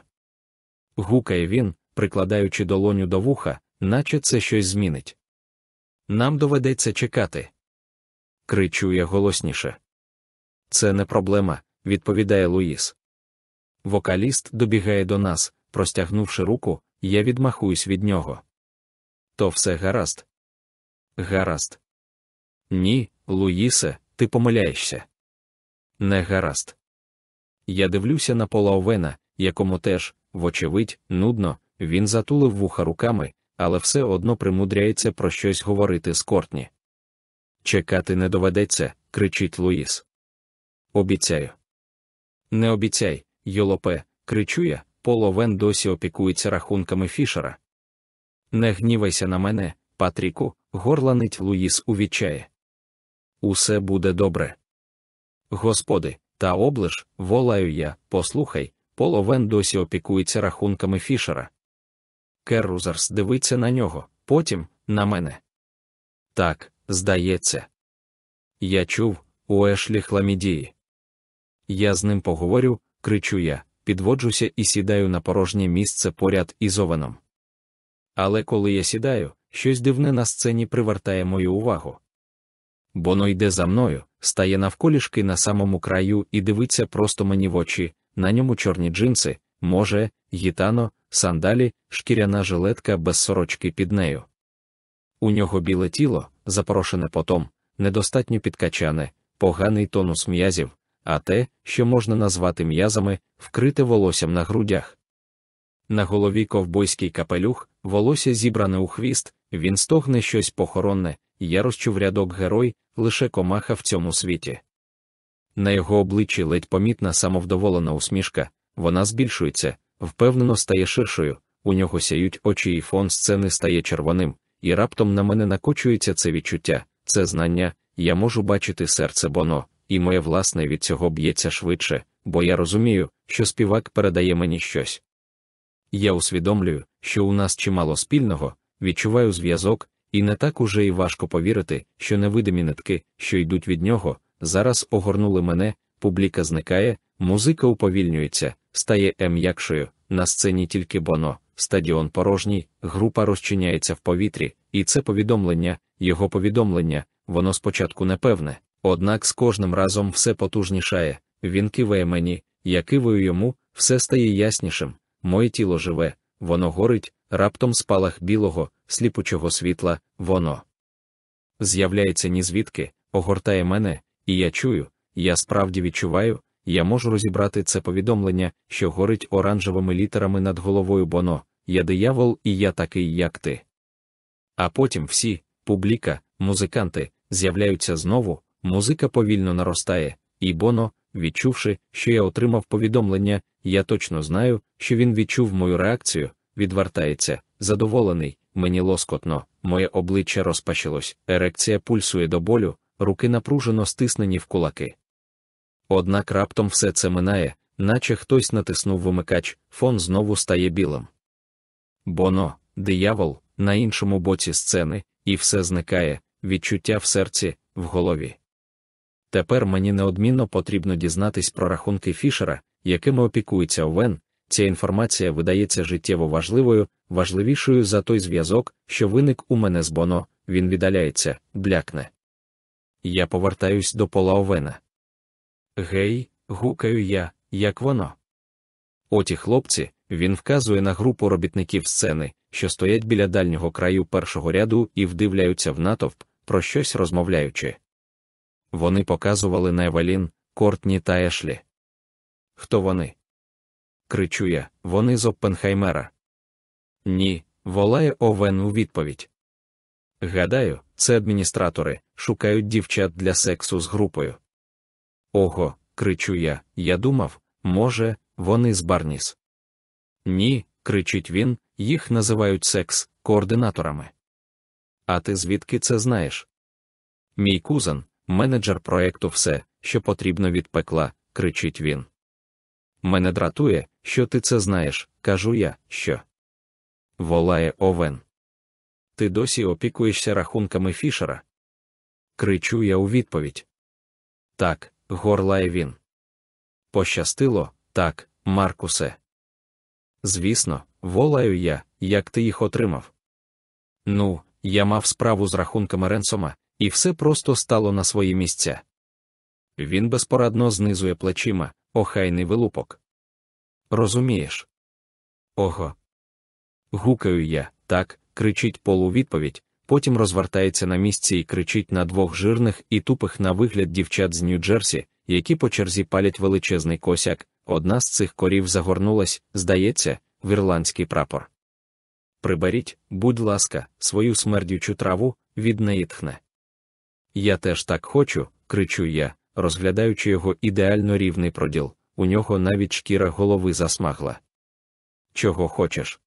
гукає він, прикладаючи долоню до вуха, наче це щось змінить. Нам доведеться чекати. Кричу я голосніше. Це не проблема, відповідає Луїс. Вокаліст добігає до нас, простягнувши руку, я відмахуюсь від нього. То все гаразд. Гаразд. Ні, Луїсе, ти помиляєшся. Не гаразд. Я дивлюся на пола Овена, якому теж, вочевидь, нудно, він затулив вуха руками, але все одно примудряється про щось говорити з Кортні. Чекати не доведеться, кричить Луїс. Обіцяю. Не обіцяй, йолопе, кричу я, Пол Овен досі опікується рахунками Фішера. Не гнівайся на мене, Патріку, горланить Луїс у відчаї. Усе буде добре. Господи, та облиш, волаю я, послухай, Половен досі опікується рахунками Фішера. Керрузерс дивиться на нього, потім на мене. Так, здається. Я чув у Ешлі хламідії. Я з ним поговорю, кричу я, підводжуся і сідаю на порожнє місце поряд із Овеном. Але коли я сідаю, щось дивне на сцені привертає мою увагу. Боно йде за мною, стає навколішки на самому краю і дивиться просто мені в очі, на ньому чорні джинси, може, гітано, сандалі, шкіряна жилетка без сорочки під нею. У нього біле тіло, запорошене потом, недостатньо підкачане, поганий тонус м'язів, а те, що можна назвати м'язами, вкрите волоссям на грудях. На голові ковбойський капелюх, волосся зібране у хвіст, він стогне щось похоронне, я розчув рядок герой, лише комаха в цьому світі. На його обличчі ледь помітна самовдоволена усмішка, вона збільшується, впевнено стає ширшою, у нього сяють очі, і фон сцени стає червоним, і раптом на мене накочується це відчуття, це знання, я можу бачити серце Боно, і моє власне від цього б'ється швидше, бо я розумію, що співак передає мені щось. Я усвідомлюю, що у нас чимало спільного, відчуваю зв'язок, і не так уже і важко повірити, що невидимі нитки, що йдуть від нього, зараз огорнули мене, публіка зникає, музика уповільнюється, стає м'якшою, на сцені тільки боно, стадіон порожній, група розчиняється в повітрі, і це повідомлення, його повідомлення, воно спочатку непевне, однак з кожним разом все потужнішає, він киває мені, я киваю йому, все стає яснішим, моє тіло живе, воно горить, раптом спалах білого, сліпучого світла, воно з'являється ні звідки, огортає мене, і я чую, я справді відчуваю, я можу розібрати це повідомлення, що горить оранжевими літерами над головою боно, я диявол і я такий, як ти. А потім всі, публіка, музиканти, з'являються знову, музика повільно наростає, і боно, відчувши, що я отримав повідомлення, я точно знаю, що він відчув мою реакцію, відвертається, задоволений, мені лоскотно, моє обличчя розпашилось, ерекція пульсує до болю, руки напружено стиснені в кулаки. Однак раптом все це минає, наче хтось натиснув вимикач, фон знову стає білим. Боно, диявол, на іншому боці сцени, і все зникає, відчуття в серці, в голові. Тепер мені неодмінно потрібно дізнатись про рахунки Фішера, якими опікується Овен. Ця інформація видається життєво важливою, важливішою за той зв'язок, що виник у мене з Боно, він віддаляється, блякне. Я повертаюсь до пола Овена. Гей, гукаю я, як воно. Оті хлопці, він вказує на групу робітників сцени, що стоять біля дальнього краю першого ряду і вдивляються в натовп, про щось розмовляючи. Вони показували на Евелін, Кортні та Ешлі. Хто вони? Кричу я, вони з Оппенхаймера. Ні, волає Овен у відповідь. Гадаю, це адміністратори шукають дівчат для сексу з групою. Ого, кричу я, я думав, може, вони з Барніс. Ні, кричить він, їх називають секс координаторами. А ти звідки це знаєш? Мій кузен, менеджер проекту все, що потрібно від пекла, кричить він. Мене дратує, що ти це знаєш, кажу я, що. Волає Овен. Ти досі опікуєшся рахунками Фішера? Кричу я у відповідь. Так, горлає він. Пощастило, так, Маркусе. Звісно, волаю я, як ти їх отримав. Ну, я мав справу з рахунками Ренсома, і все просто стало на свої місця. Він безпорадно знизує плечима, охайний вилупок. Розумієш? Ого. Гукаю я, так, кричить Пол у відповідь, потім розвертається на місці і кричить на двох жирних і тупих на вигляд дівчат з Нью-Джерсі, які по черзі палять величезний косяк. Одна з цих корів загорнулась, здається, в ірландський прапор. Приберіть, будь ласка, свою смердючу траву, від неї тхне. Я теж так хочу, кричу я, розглядаючи його ідеально рівний проділ, у нього навіть шкіра голови засмагла. Чого хочеш?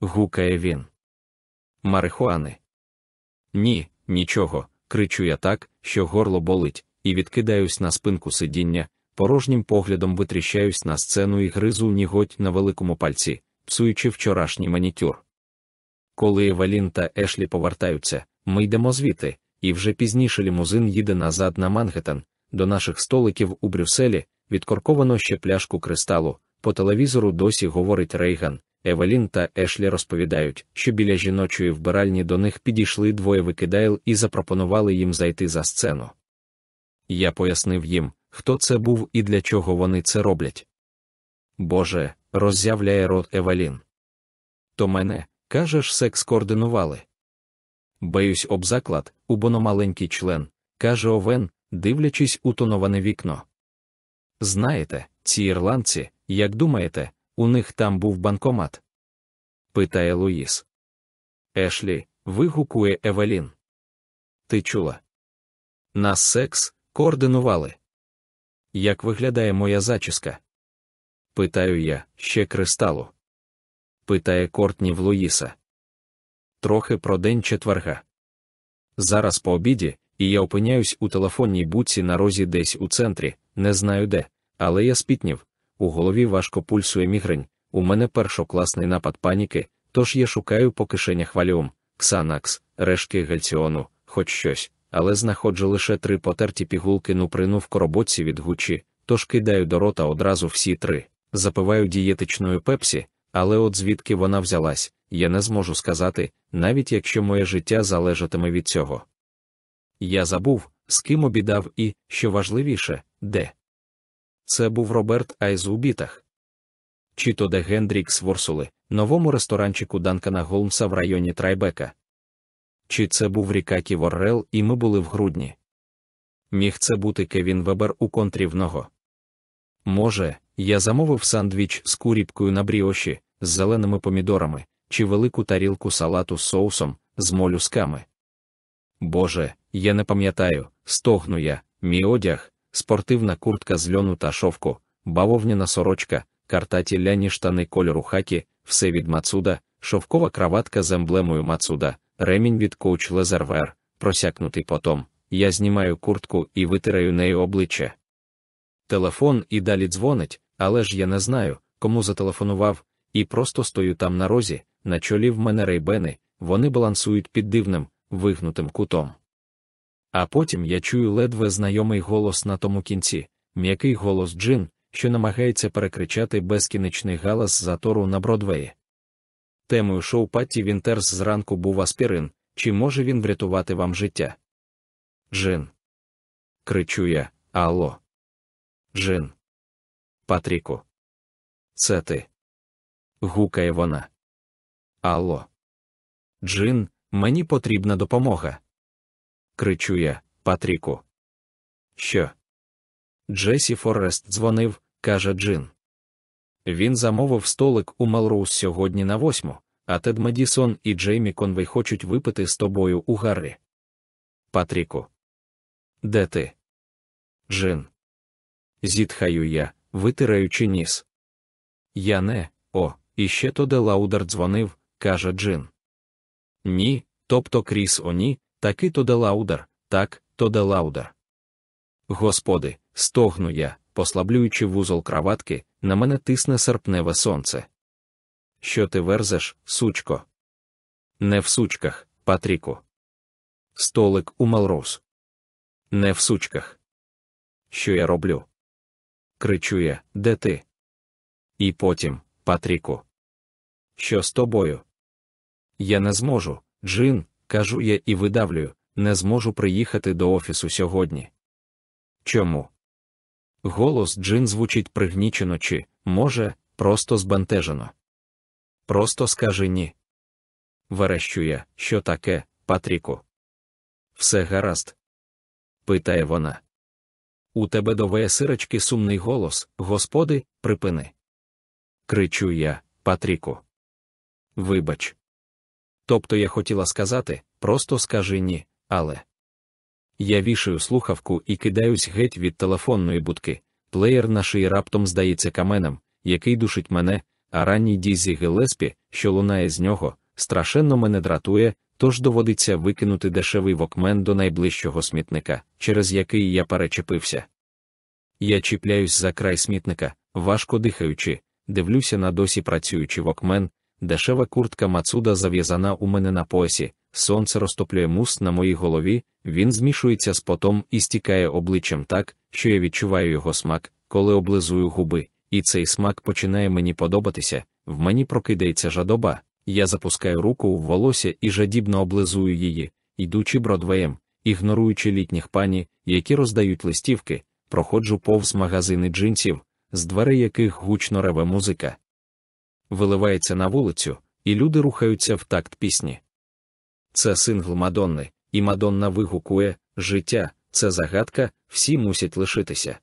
гукає він. Марихуани. Ні, нічого, кричу я так, що горло болить, і відкидаюсь на спинку сидіння, порожнім поглядом витріщаюсь на сцену і гризу ніготь на великому пальці, псуючи вчорашній манітюр. Коли Евелін та Ешлі повертаються, ми йдемо звідти, і вже пізніше лімузин їде назад на Мангеттен, до наших столиків у Брюсселі, відкорковано ще пляшку кристалу. По телевізору досі говорить Рейган. Евелін та Ешлі розповідають, що біля жіночої вбиральні до них підійшли двоє викидайл і запропонували їм зайти за сцену. Я пояснив їм, хто це був і для чого вони це роблять. Боже, роззявляє рот Евелін. То мене, кажеш, секс координували. Беюсь об заклад, у бономаленький член, каже Овен, дивлячись у тоноване вікно. Знаєте, ці ірландці, як думаєте, у них там був банкомат? питає Луїс. Ешлі, вигукує Евелін. Ти чула? Нас секс координували. як виглядає моя зачіска? Питаю я, ще кристалу. Питає Кортні в Луїса. Трохи про день четверга. Зараз по обіді, і я опиняюсь у телефонній будці на розі десь у центрі, не знаю де, але я спітнів. У голові важко пульсує мігрень, у мене першокласний напад паніки, тож я шукаю по кишенях валіум, ксанакс, решки гальціону, хоч щось, але знаходжу лише три потерті пігулки нуприну в коробочці від гучі, тож кидаю до рота одразу всі три, запиваю дієтичною пепсі, але от звідки вона взялась, я не зможу сказати, навіть якщо моє життя залежатиме від цього. Я забув, з ким обідав і, що важливіше, де. Це був Роберт Айз у бітах. Чи то де Гендрікс Ворсули, новому ресторанчику Данкана Голмса в районі Трайбека. Чи це був Рікакі Воррел, і ми були в грудні? Міг це бути Кевін Вебер у контрівного? Може, я замовив сандвіч з куріпкою на бріоші, з зеленими помідорами, чи велику тарілку салату з соусом, з молюсками. Боже, я не пам'ятаю, стогну я, мій одяг, спортивна куртка з льону та шовку, бавовняна сорочка, картаті ляні штани кольору хакі, все від Мацуда, шовкова краватка з емблемою Мацуда, ремінь від коуч Лезервер, просякнутий потом. Я знімаю куртку і витираю нею обличчя. Телефон і далі дзвонить, але ж я не знаю, кому зателефонував, і просто стою там на розі, на чолі в мене рейбени, вони балансують під дивним, вигнутим кутом. А потім я чую ледве знайомий голос на тому кінці, м'який голос Джин, що намагається перекричати безкінечний галас затору на Бродвеї. Темою шоу Патті Вінтерс зранку був аспірин, чи може він врятувати вам життя? Джин. Кричу я, Алло. Джин. Патріку. Це ти. Гукає вона. Алло. Джин, мені потрібна допомога. Кричу я, Патріку. Що? Джесі Форест дзвонив, каже Джин. Він замовив столик у Мелроуз сьогодні на восьму, а Тед Медісон і Джеймі Конвей хочуть випити з тобою у Гаррі. Патріку. Де ти? Джин. Зітхаю я, витираючи ніс. Я не, о, і ще Тодд Лаудер дзвонив, каже Джин. Ні, тобто Кріс о ні, таки Тодд Лаудер, так, Тодд Лаудер. Господи, стогну я, послаблюючи вузол краватки, на мене тисне серпневе сонце. Що ти верзеш, сучко? Не в сучках, Патріку. Столик у Мелроуз. Не в сучках. Що я роблю? Кричу я, де ти? І потім, Патріку. Що з тобою? Я не зможу, Джин, кажу я і видавлюю, не зможу приїхати до офісу сьогодні. Чому? Голос Джин звучить пригнічено чи, може, просто збентежено. Просто скажи ні. Верещу я, що таке, Патріку. Все гаразд? питає вона. У тебе до сирочки сумний голос, господи, припини. Кричу я, Патріку. Вибач. Тобто я хотіла сказати, просто скажи ні, але. Я вішаю слухавку і кидаюсь геть від телефонної будки. Плеєр на шиї раптом здається каменем, який душить мене, а ранній Дізі Гелеспі, що лунає з нього, страшенно мене дратує, тож доводиться викинути дешевий вокмен до найближчого смітника, через який я перечепився. Я чіпляюсь за край смітника, важко дихаючи, дивлюся на досі працюючий вокмен, дешева куртка Мацуда зав'язана у мене на поясі, сонце розтоплює мус на моїй голові, він змішується з потом і стікає обличчям так, що я відчуваю його смак, коли облизую губи, і цей смак починає мені подобатися, в мені прокидається жадоба. Я запускаю руку в волосся і жадібно облизую її, йдучи бродвеєм, ігноруючи літніх пані, які роздають листівки, проходжу повз магазини джинсів, з дверей яких гучно реве музика. Виливається на вулицю, і люди рухаються в такт пісні. Це сингл Мадонни, і Мадонна вигукує життя, це загадка, всі мусять лишитися.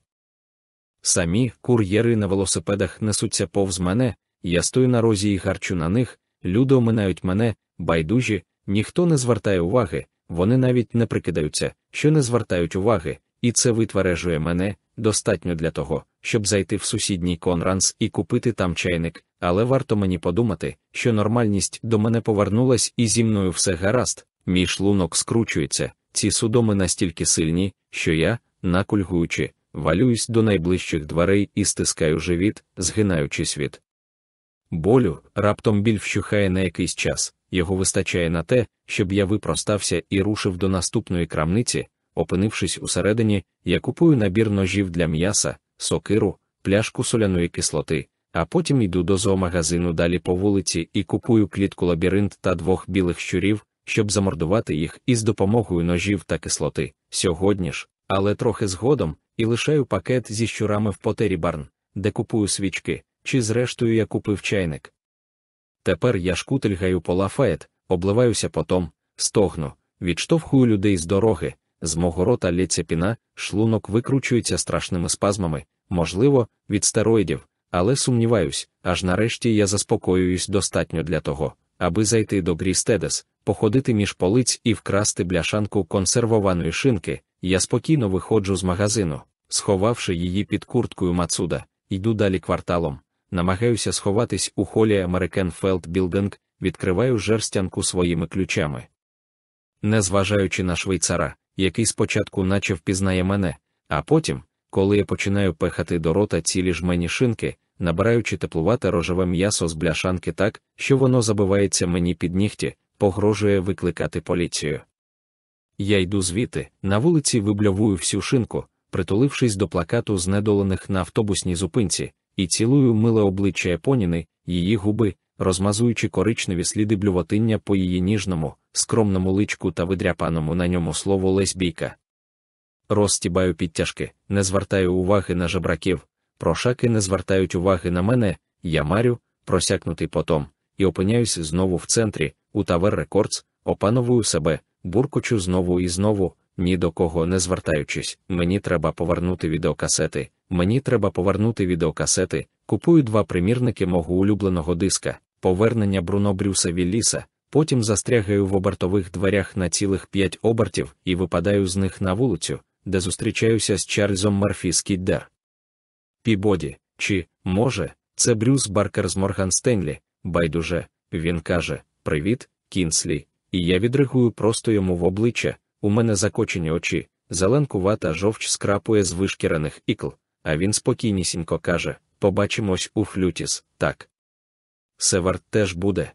Самі кур'єри на велосипедах несуться повз мене, я стою на розі і гарчу на них, люди оминають мене, байдужі, ніхто не звертає уваги, вони навіть не прикидаються, що не звертають уваги, і це витвережує мене достатньо для того, щоб зайти в сусідній конранс і купити там чайник, але варто мені подумати, що нормальність до мене повернулась і зі мною все гаразд, мій шлунок скручується, ці судоми настільки сильні, що я, накульгуючи, валююсь до найближчих дверей і стискаю живіт, згинаючись від болю, раптом біль вщухає на якийсь час, його вистачає на те, щоб я випростався і рушив до наступної крамниці, опинившись усередині, я купую набір ножів для м'яса, сокиру, пляшку соляної кислоти, а потім йду до зоомагазину далі по вулиці і купую клітку лабіринт та двох білих щурів, щоб замордувати їх із допомогою ножів та кислоти. Сьогодні ж, але трохи згодом, і лишаю пакет зі щурами в потері барн, де купую свічки, чи зрештою я купив чайник. Тепер я шкутельгаю по Лафаєт, обливаюся потом, стогну, відштовхую людей з дороги, з мого рота лється піна, шлунок викручується страшними спазмами, можливо, від стероїдів, але сумніваюсь, аж нарешті я заспокоююсь достатньо для того, аби зайти до Грістедес, походити між полиць і вкрасти бляшанку консервованої шинки, я спокійно виходжу з магазину, сховавши її під курткою Мацуда, йду далі кварталом, намагаюся сховатись у холі American Feld Building, відкриваю жерстянку своїми ключами. Незважаючи на швейцара, який спочатку наче впізнає мене, а потім, коли я починаю пехати до рота цілі жмені шинки, набираючи теплувате рожеве м'ясо з бляшанки так, що воно забивається мені під нігті, погрожує викликати поліцію. Я йду звідти, на вулиці вибльовую всю шинку, притулившись до плакату знедолених на автобусній зупинці, і цілую миле обличчя Епоніни, її губи, розмазуючи коричневі сліди блювотиння по її ніжному, скромному личку та видряпаному на ньому слово лесбійка. Розстібаю підтяжки, не звертаю уваги на жебраків, прошаки не звертають уваги на мене, я марю, просякнутий потом, і опиняюсь знову в центрі, у Tower Records, опановую себе, буркочу знову і знову, ні до кого не звертаючись, мені треба повернути відеокасети, мені треба повернути відеокасети, купую два примірники мого улюбленого диска, повернення Бруно Брюса Вілліса, потім застрягаю в обертових дверях на цілих п'ять обертів і випадаю з них на вулицю, де зустрічаюся з Чарльзом Мерфі Скіддер. Пібоді, чи, може, це Брюс Баркер з Морган Стенлі, байдуже, він каже. Привіт, Кінслі, і я відригую просто йому в обличчя, у мене закочені очі, зеленкувата жовч скрапує з вишкірених ікл, а він спокійнісінько каже Побачимось у флютіс, так. Севард теж буде.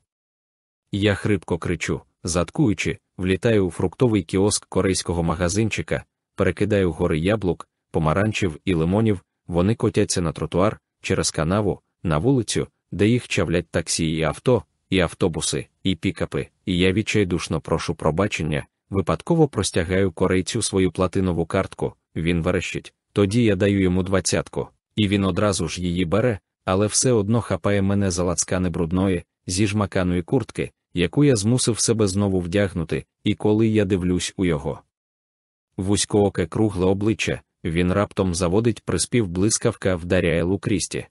Я хрипко кричу, заткуючи, влітаю у фруктовий кіоск корейського магазинчика, перекидаю гори яблук, помаранчів і лимонів, вони котяться на тротуар, через канаву, на вулицю, де їх чавлять таксі і авто, і автобуси, і пікапи, і я відчайдушно прошу пробачення, випадково простягаю корейцю свою платинову картку, він верещить, тоді я даю йому двадцятку, і він одразу ж її бере, але все одно хапає мене за лацкани брудної, зіжмаканої куртки, яку я змусив себе знову вдягнути, і коли я дивлюсь у його вузькооке кругле обличчя, він раптом заводить приспів блискавка вдаряє Лукрісті.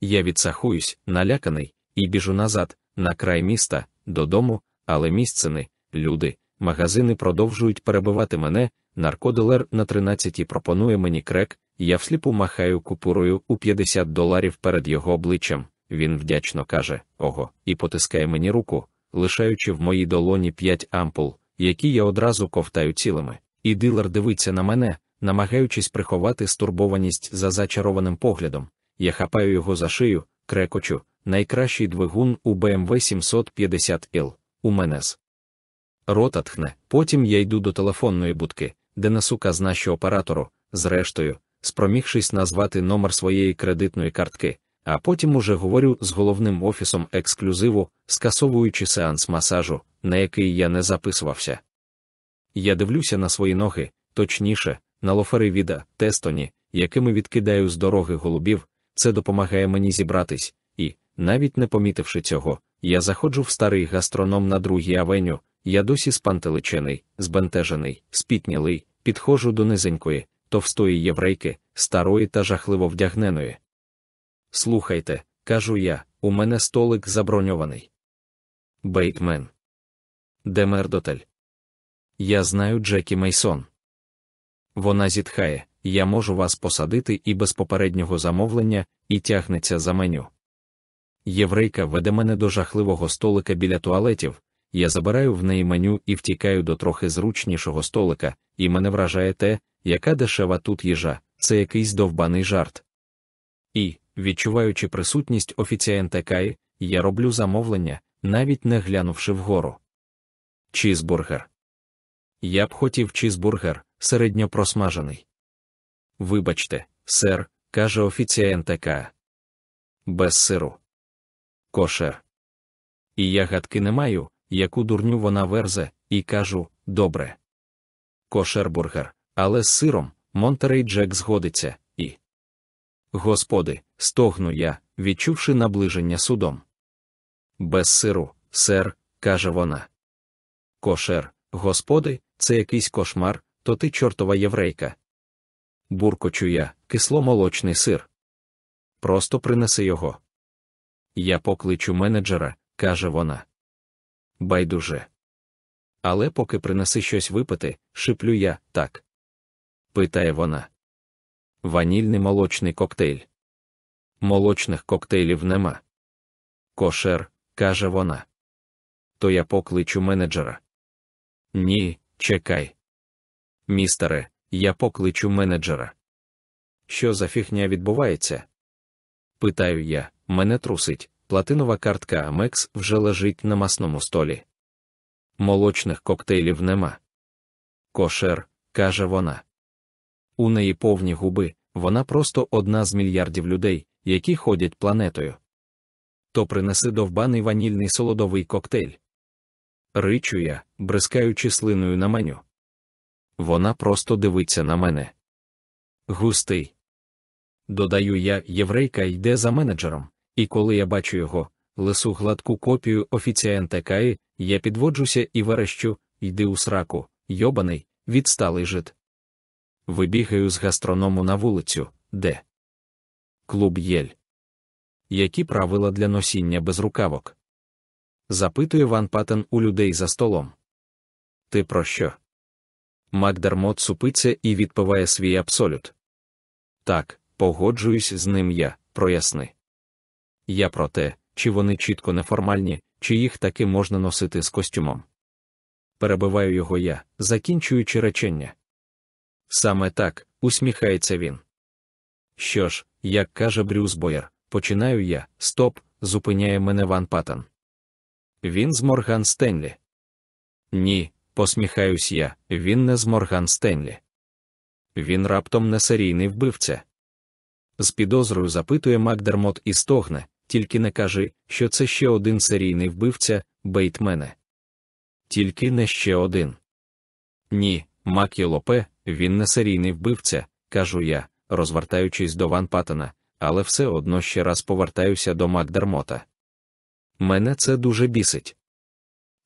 Я відсахуюсь, наляканий, і біжу назад, на край міста, додому, але місцини, люди, магазини продовжують перебивати мене, наркодилер на 13 пропонує мені крек, я всліпу махаю купурою у 50 доларів перед його обличчям. Він вдячно каже Ого, і потискає мені руку, лишаючи в моїй долоні п'ять ампул, які я одразу ковтаю цілими. І дилер дивиться на мене, намагаючись приховати стурбованість за зачарованим поглядом. Я хапаю його за шию, крекочу, найкращий двигун у BMW 750 l у мене з рота тхне. Потім я йду до телефонної будки, де несу казна що оператору, зрештою, спромігшись назвати номер своєї кредитної картки, а потім уже говорю з головним офісом ексклюзиву, скасовуючи сеанс масажу, на який я не записувався. Я дивлюся на свої ноги, точніше, на лофери віда, тестоні, якими відкидаю з дороги голубів, це допомагає мені зібратись, і, навіть не помітивши цього, я заходжу в старий гастроном на другій авеню, я досі спантеличений, збентежений, спітнілий, підходжу до низенької, товстої єврейки, старої та жахливо вдягненої. Слухайте, кажу я, у мене столик заброньований. Бейтмен. Де мердотель? Я знаю Джекі Мейсон. Вона зітхає, я можу вас посадити і без попереднього замовлення, і тягнеться за меню. Єврейка веде мене до жахливого столика біля туалетів, я забираю в неї меню і втікаю до трохи зручнішого столика, і мене вражає те, яка дешева тут їжа, це якийсь довбаний жарт. І, відчуваючи присутність офіціанта Каї, я роблю замовлення, навіть не глянувши вгору. Чізбургер. Я б хотів чізбургер, середньо просмажений. Вибачте, сер, каже офіціант Кая. Без сиру. Кошер. І я гадки не маю, яку дурню вона верзе, і кажу добре. Кошербургер, але з сиром, Монтерей Джек згодиться, і. Господи, стогну я, відчувши наближення судом. Без сиру, сер, каже вона. Кошер, господи, це якийсь кошмар, то ти чортова єврейка. Буркочу я, кисломолочний сир. Просто принеси його. Я покличу менеджера, каже вона. Байдуже. Але поки принеси щось випити, шиплю я так. Питає вона. Ванільний молочний коктейль. Молочних коктейлів нема. Кошер, каже вона. То я покличу менеджера. Ні, чекай. Містере, я покличу менеджера. Що за фігня відбувається? Питаю я, мене трусить, платинова картка Амекс вже лежить на масному столі. Молочних коктейлів нема. Кошер, каже вона. У неї повні губи, вона просто одна з мільярдів людей, які ходять планетою. То принеси довбаний ванільний солодовий коктейль. Ричу я, бризкаючи слиною на меню. Вона просто дивиться на мене. Густий. Додаю я, єврейка йде за менеджером, і коли я бачу його, лису гладку копію офіціанта Каї, я підводжуся і верещу, йди у сраку, йобаний, відсталий жит. Вибігаю з гастроному на вулицю, де клуб Єль. Які правила для носіння без рукавок? Запитує Ван Патен у людей за столом. Ти про що? Макдермот супиться і відпиває свій абсолют. Так, погоджуюсь з ним я, проясни. Я про те, чи вони чітко неформальні, чи їх таки можна носити з костюмом. Перебиваю його я, закінчуючи речення. Саме так, усміхається він. Що ж, як каже Брюс Боєр, починаю я, стоп, зупиняє мене Ван Паттон. Він з Морган Стенлі. Ні, посміхаюсь я, він не з Морган Стенлі. Він раптом не серійний вбивця. З підозрою запитує Макдермот і стогне, тільки не кажи, що це ще один серійний вбивця, бейтмене. Тільки не ще один. Ні, Макі Лопе, він не серійний вбивця, кажу я, розвертаючись до Ван Паттена, але все одно ще раз повертаюся до Макдермота. Мене це дуже бісить.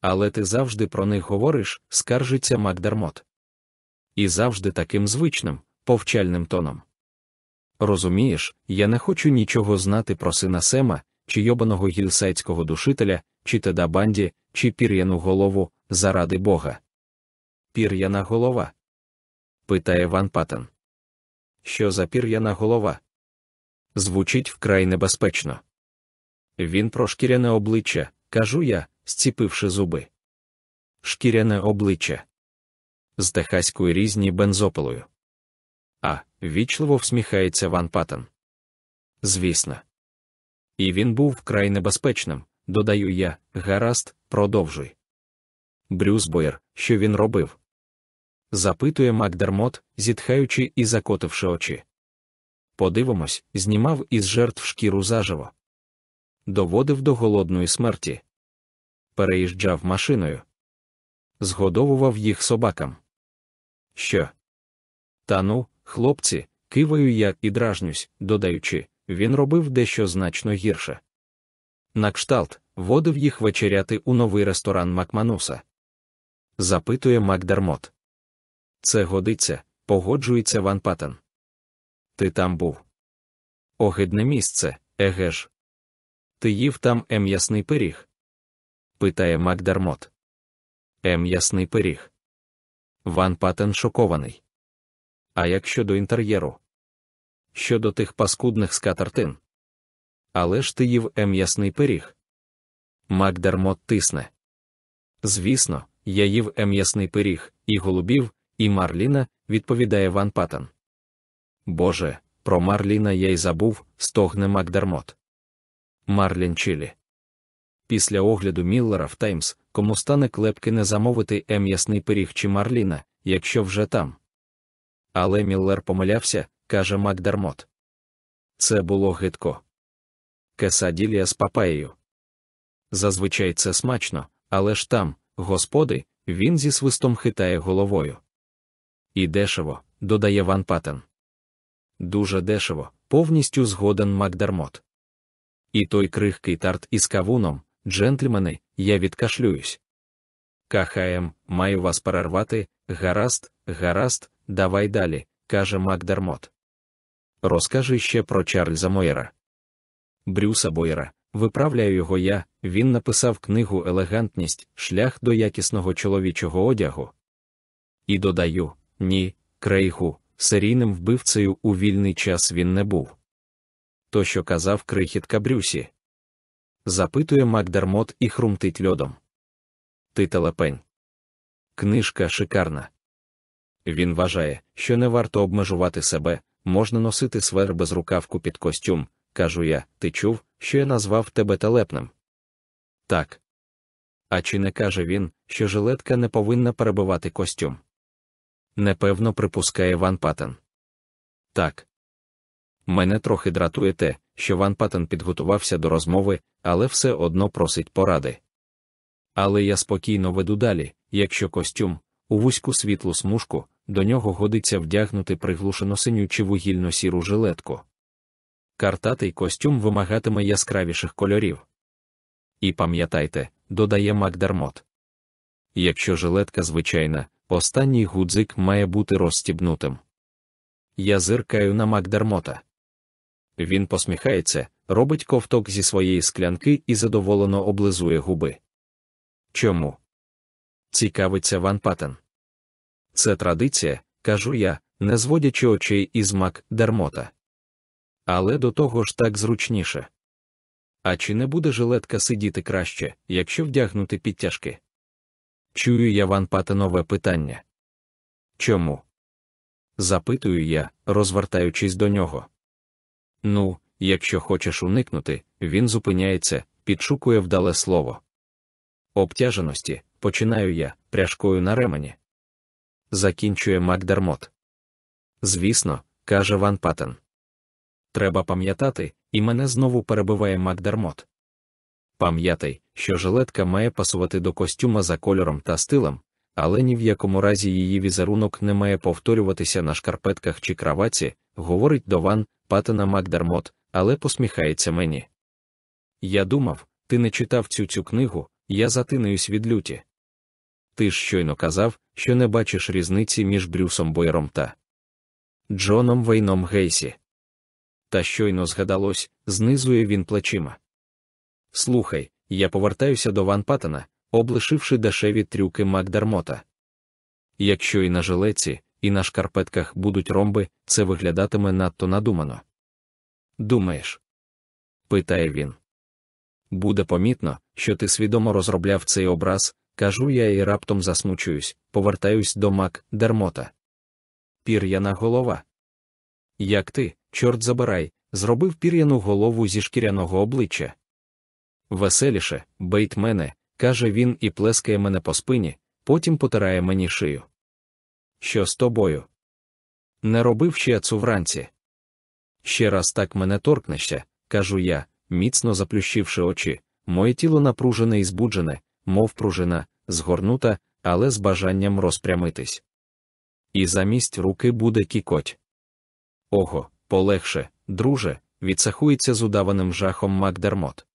Але ти завжди про них говориш, скаржиться Макдермот. І завжди таким звичним, повчальним тоном. Розумієш, я не хочу нічого знати про сина Сема, чи йобаного гільсайдського душителя, чи теда банді, чи пір'яну голову, заради Бога. Пір'яна голова? питає Ван Паттен. Що за пір'яна голова? Звучить вкрай небезпечно. Він про шкіряне обличчя, кажу я, зціпивши зуби. Шкіряне обличчя. З техаською різні бензопилою. А, вічливо всміхається Ван Паттен. Звісно. І він був вкрай небезпечним, додаю я, гаразд, продовжуй. Брюс Бойер, що він робив? запитує Макдермот, зітхаючи і закотивши очі. Подивимось, знімав із жертв шкіру заживо. Доводив до голодної смерті. Переїжджав машиною. Згодовував їх собакам. Що? Та ну, хлопці, киваю я і дражнюсь, додаючи, він робив дещо значно гірше. На кшталт, водив їх вечеряти у новий ресторан Макмануса. Запитує Макдермот. Це годиться, погоджується Ван Паттен. Ти там був. Огидне місце, еге ж. Ти їв там ем'ясний пиріг? питає Макдермот. Ем'ясний пиріг. Ван Паттен шокований. А як щодо інтер'єру? Щодо тих паскудних скатертин. Але ж ти їв ем'ясний пиріг. Макдермот тисне. Звісно, я їв ем'ясний пиріг, і голубів, і Марліна, відповідає Ван Паттен. Боже, про Марліна я й забув, стогне Макдермот. Марлін Чилі. Після огляду Міллера в Таймс, кому стане клепки не замовити ем'ясний пиріг чи Марліна, якщо вже там. Але Міллер помилявся, каже Макдермот. Це було гидко. Кесаділія з папаєю. Зазвичай це смачно, але ж там, господи, він зі свистом хитає головою. І дешево, додає Ван Патен. Дуже дешево, повністю згоден Макдермот. І той крихкий тарт із кавуном, джентльмени, я відкашлююсь. КХМ, маю вас перервати, гаразд, гаразд, давай далі, каже Макдермот. Розкажи ще про Чарльза Мойера. Брюса Бойера, виправляю його я, він написав книгу Елегантність, шлях до якісного чоловічого одягу. І додаю ні, крейгу, серійним вбивцею у вільний час він не був. То, що казав крихітка Брюсі. Запитує Макдермот і хрумтить льодом. Ти телепень. Книжка шикарна. Він вважає, що не варто обмежувати себе, можна носити свер без рукавку під костюм. Кажу я, ти чув, що я назвав тебе телепним? Так. А чи не каже він, що жилетка не повинна перебивати костюм? Непевно припускає Ван Паттен. Так. Мене трохи дратує те, що Ван Паттен підготувався до розмови, але все одно просить поради. Але я спокійно веду далі, якщо костюм, у вузьку світлу смужку, до нього годиться вдягнути приглушено синю чи вугільно сіру жилетку. Картатий костюм вимагатиме яскравіших кольорів. І пам'ятайте, додає Макдермот. Якщо жилетка звичайна, останній гудзик має бути розстібнутим. Я зиркаю на Макдермота. Він посміхається, робить ковток зі своєї склянки і задоволено облизує губи. Чому? Цікавиться Ван Паттен. Це традиція, кажу я, не зводячи очей із Макдермота. Але до того ж так зручніше. А чи не буде жилетка сидіти краще, якщо вдягнути підтяжки? Чую я Ван Паттенове питання. Чому? Запитую я, розвертаючись до нього. Ну, якщо хочеш уникнути, він зупиняється, підшукує вдале слово. Обтяженості, починаю я, пряжкою на ремені. Закінчує Макдермот. Звісно, каже Ван Паттен. Треба пам'ятати, і мене знову перебиває Макдермот. Пам'ятай, що жилетка має пасувати до костюма за кольором та стилем, але ні в якому разі її візерунок не має повторюватися на шкарпетках чи краваці, говорить до Ван Паттена Макдермот, але посміхається мені. Я думав, ти не читав цю цю книгу, я затинаюсь від люті. Ти ж щойно казав, що не бачиш різниці між Брюсом Бойером та Джоном Вейном Гейсі. Та щойно згадалось, знизує він плечима. Слухай, я повертаюся до Ван Паттена, облишивши дешеві трюки Макдермота. Якщо і на жилеці, і на шкарпетках будуть ромби, це виглядатиме надто надумано. Думаєш? питає він. Буде помітно, що ти свідомо розробляв цей образ, кажу я і раптом засмучуюсь, повертаюсь до Макдермота. Пір'яна голова. Як ти, чорт забирай, зробив пір'яну голову зі шкіряного обличчя. Веселіше, Бейтмене, каже він і плескає мене по спині, потім потирає мені шию. Що з тобою? Не робив ще вранці. Ще раз так мене торкнешся, кажу я, міцно заплющивши очі, моє тіло напружене і збуджене, мов пружина, згорнута, але з бажанням розпрямитись. І замість руки буде кікоть. Ого, полегше, друже, відсахується з удаваним жахом Макдермот.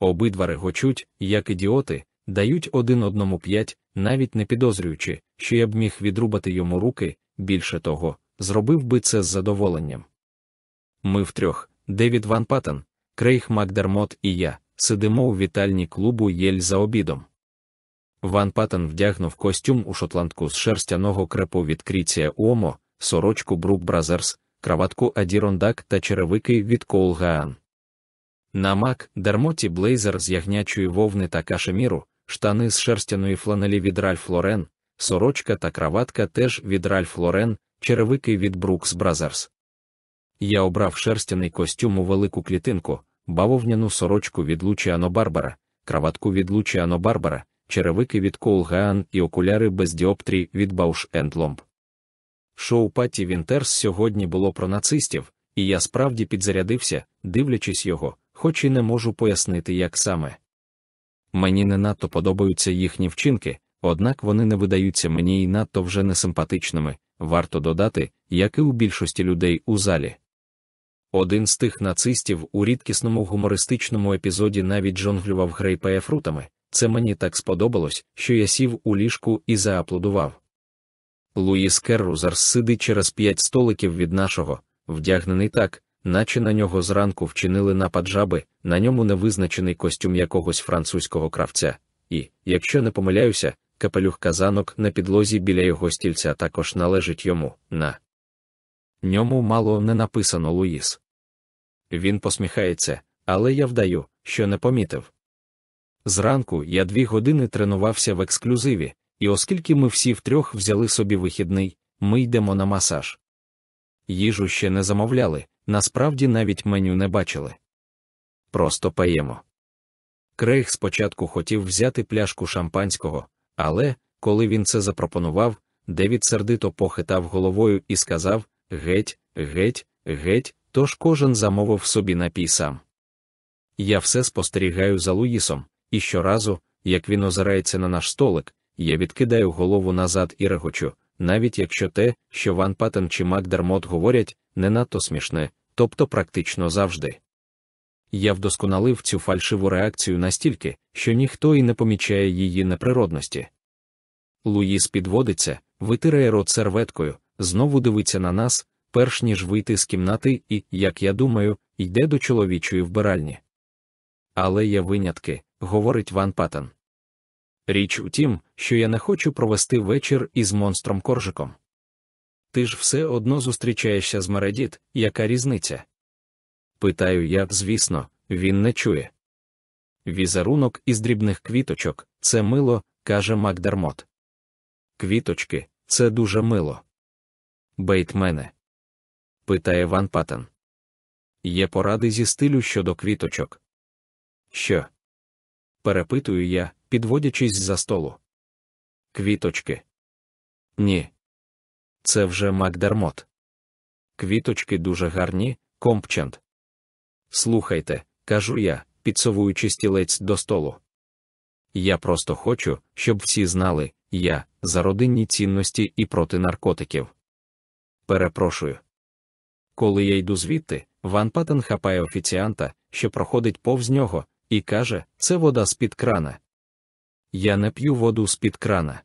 Обидва регочуть, як ідіоти, дають один одному п'ять, навіть не підозрюючи, що я б міг відрубати йому руки, більше того, зробив би це з задоволенням. Ми втрьох, Девід Ван Паттен, Крейг Макдермот і я, сидимо у вітальні клубу Єль за обідом. Ван Паттен вдягнув костюм у шотландку з шерстяного крепу від Кріція Уомо, сорочку Брукс Бразерс, краватку Адірондак та черевики від Коул Гаан. На Макдермоті блейзер з ягнячої вовни та кашеміру, штани з шерстяної фланелі від Ральф Лорен, сорочка та краватка теж від Ральф Лорен, черевики від Брукс Бразерс. Я обрав шерстяний костюм у велику клітинку, бавовняну сорочку від Лучіано Барбара, краватку від Лучіано Барбара, черевики від Коулгаан і окуляри без діоптрій від Бауш Ломб. Шоу Патті Вінтерс сьогодні було про нацистів, і я справді підзарядився, дивлячись його, хоч і не можу пояснити, як саме. Мені не надто подобаються їхні вчинки, однак вони не видаються мені і надто вже несимпатичними, варто додати, як і у більшості людей у залі. Один з тих нацистів у рідкісному гумористичному епізоді навіть жонглював грейпаєфрутами, це мені так сподобалось, що я сів у ліжку і зааплодував. Луїс Керрузерс сидить через п'ять столиків від нашого, вдягнений так, наче на нього зранку вчинили напад жаби, на ньому невизначений костюм якогось французького кравця, і, якщо не помиляюся, капелюх казанок на підлозі біля його стільця також належить йому, на ньому мало не написано Луїс. Він посміхається, але я вдаю, що не помітив. Зранку я дві години тренувався в ексклюзиві, і оскільки ми всі втрьох взяли собі вихідний, ми йдемо на масаж. Їжу ще не замовляли, насправді навіть меню не бачили. Просто паємо. Крейг спочатку хотів взяти пляшку шампанського, але, коли він це запропонував, Девід сердито похитав головою і сказав Геть, геть, геть, тож кожен замовив собі напій сам. Я все спостерігаю за Луїсом, і щоразу, як він озирається на наш столик, я відкидаю голову назад і регочу, навіть якщо те, що Ван Паттен чи Макдермот говорять, не надто смішне, тобто практично завжди. Я вдосконалив цю фальшиву реакцію настільки, що ніхто і не помічає її неприродності. Луїс підводиться, витирає рот серветкою, знову дивиться на нас, перш ніж вийти з кімнати і, як я думаю, йде до чоловічої вбиральні. Але є винятки, говорить Ван Паттен. Річ у тім, що я не хочу провести вечір із монстром коржиком. Ти ж все одно зустрічаєшся з Мередіт, яка різниця? Питаю я, звісно, він не чує. Візерунок із дрібних квіточок це мило, каже Макдермот. Квіточки, це дуже мило. Бейт мене. Питає Ван Паттен. Є поради зі стилю щодо квіточок. Що? Перепитую я, підводячись за столу. Квіточки. Ні. Це вже Макдермот. Квіточки дуже гарні, компчент. Слухайте, кажу я, підсовуючи стілець до столу. Я просто хочу, щоб всі знали, я за родинні цінності і проти наркотиків. Перепрошую. Коли я йду звідти, Ван Паттен хапає офіціанта, що проходить повз нього, і каже, це вода з-під крана. Я не п'ю воду з-під крана.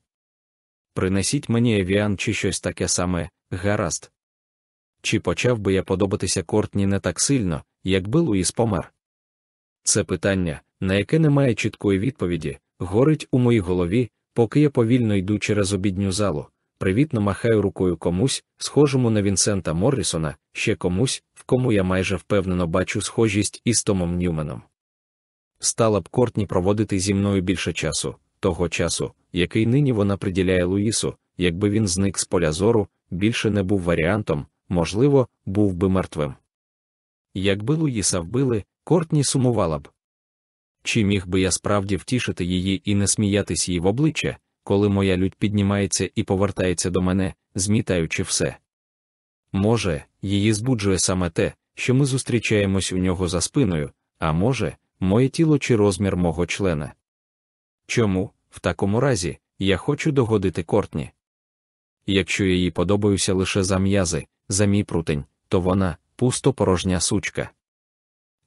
Принесіть мені евіан чи щось таке саме, гаразд. Чи почав би я подобатися Кортні не так сильно, якби Луїс помер? Це питання, на яке немає чіткої відповіді, горить у моїй голові, поки я повільно йду через обідню залу, привітно махаю рукою комусь, схожому на Вінсента Моррісона, ще комусь, в кому я майже впевнено бачу схожість із Томом Ньюменом. Стала б Кортні проводити зі мною більше часу, того часу, який нині вона приділяє Луїсу, якби він зник з поля зору, більше не був варіантом, можливо, був би мертвим. Якби Луїса вбили, Кортні сумувала б. Чи міг би я справді втішити її і не сміятись їй в обличчя, коли моя лють піднімається і повертається до мене, змітаючи все? Може, її збуджує саме те, що ми зустрічаємось у нього за спиною, а може, моє тіло чи розмір мого члена. Чому, в такому разі, я хочу догодити Кортні? Якщо їй подобаюся лише за м'язи, за мій прутень, то вона пустопорожня сучка.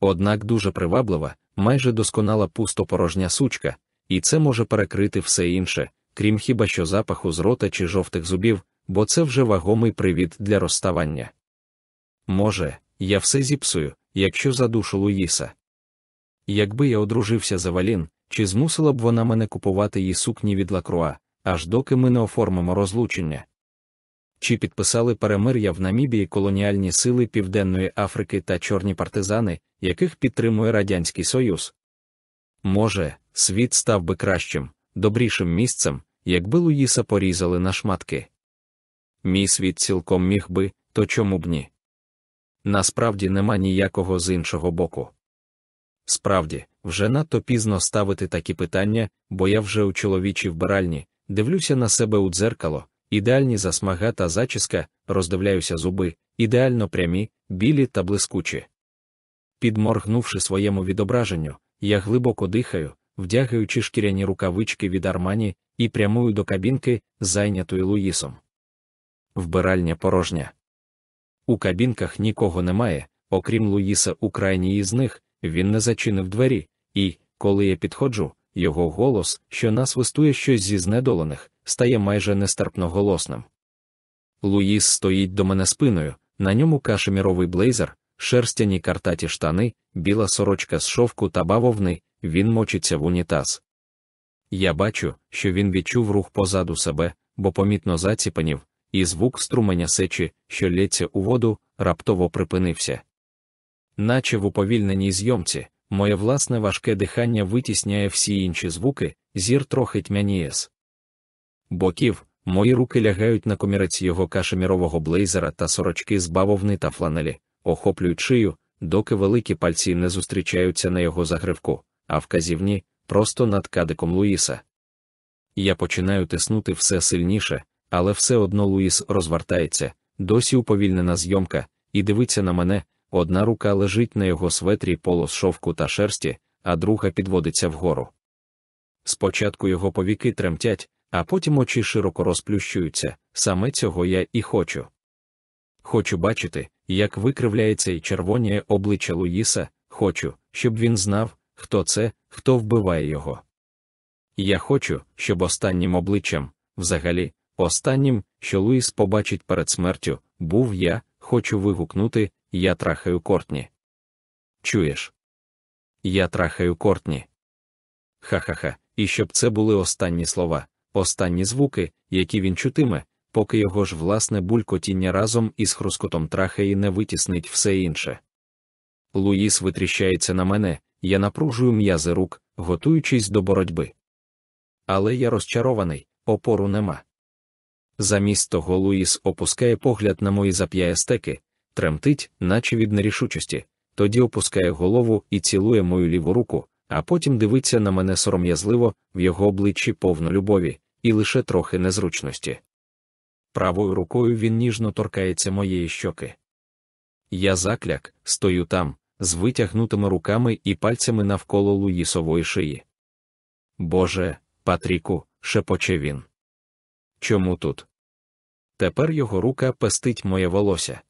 Однак дуже приваблива, майже досконала пустопорожня сучка, і це може перекрити все інше, крім хіба що запаху з рота чи жовтих зубів, бо це вже вагомий привід для розставання. Може, я все зіпсую, якщо задушу Луїса. Якби я одружився за Валін, чи змусила б вона мене купувати її сукні від лакруа, аж доки ми не оформимо розлучення? Чи підписали перемир'я в Намібії колоніальні сили Південної Африки та чорні партизани, яких підтримує Радянський Союз? Може, світ став би кращим, добрішим місцем, якби Луїса порізали на шматки. Мій світ цілком міг би, то чому б ні? Насправді нема ніякого з іншого боку. Справді, вже надто пізно ставити такі питання, бо я вже у чоловічій вбиральні, дивлюся на себе у дзеркало, ідеальні засмага та зачіска, роздивляюся зуби, ідеально прямі, білі та блискучі. Підморгнувши своєму відображенню, я глибоко дихаю, вдягаючи шкіряні рукавички від армані і прямую до кабінки, зайнятої Луїсом. Вбиральня порожня. У кабінках нікого немає, окрім Луїса у крайній із них, він не зачинив двері, і, коли я підходжу, його голос, що насвистує щось зі знедолених, стає майже нестерпно голосним. Луїс стоїть до мене спиною, на ньому кашеміровий блейзер, шерстяні картаті штани, біла сорочка з шовку та бавовни, він мочиться в унітаз. Я бачу, що він відчув рух позаду себе, бо помітно заціпанів, і звук струменя сечі, що лється у воду, раптово припинився. Наче в уповільненій зйомці, моє власне важке дихання витісняє всі інші звуки, зір трохи тьмянієс. Боків, мої руки лягають на комірець його кашемірового блейзера та сорочки з бавовни та фланелі, охоплюють шию, доки великі пальці не зустрічаються на його загривку, а вказівні просто над кадиком Луїса. Я починаю тиснути все сильніше, але все одно Луїс розвертається, досі уповільнена зйомка, і дивиться на мене, одна рука лежить на його светрі полос шовку та шерсті, а друга підводиться вгору. Спочатку його повіки тремтять, а потім очі широко розплющуються, саме цього я і хочу. Хочу бачити, як викривляється і червоніє обличчя Луїса, хочу, щоб він знав, хто це, хто вбиває його. Я хочу, щоб останнім обличчям, взагалі, останнім, що Луїс побачить перед смертю, був я, хочу вигукнути Я трахаю Кортні. Чуєш? Я трахаю Кортні. Ха-ха-ха, і щоб це були останні слова, останні звуки, які він чутиме, поки його ж власне булькотіння разом із хрускотом трахеї не витіснить все інше. Луїс витріщається на мене, я напружую м'язи рук, готуючись до боротьби. Але я розчарований, опору нема. Замість того Луїс опускає погляд на мої зап'ястеки, тремтить, наче від нерішучості, тоді опускає голову і цілує мою ліву руку, а потім дивиться на мене сором'язливо, в його обличчі повно любові, і лише трохи незручності. Правою рукою він ніжно торкається моєї щоки. Я закляк, стою там, з витягнутими руками і пальцями навколо Луїсової шиї. Боже, Патріку, шепоче він. Чому тут? Тепер його рука пестить моє волосся.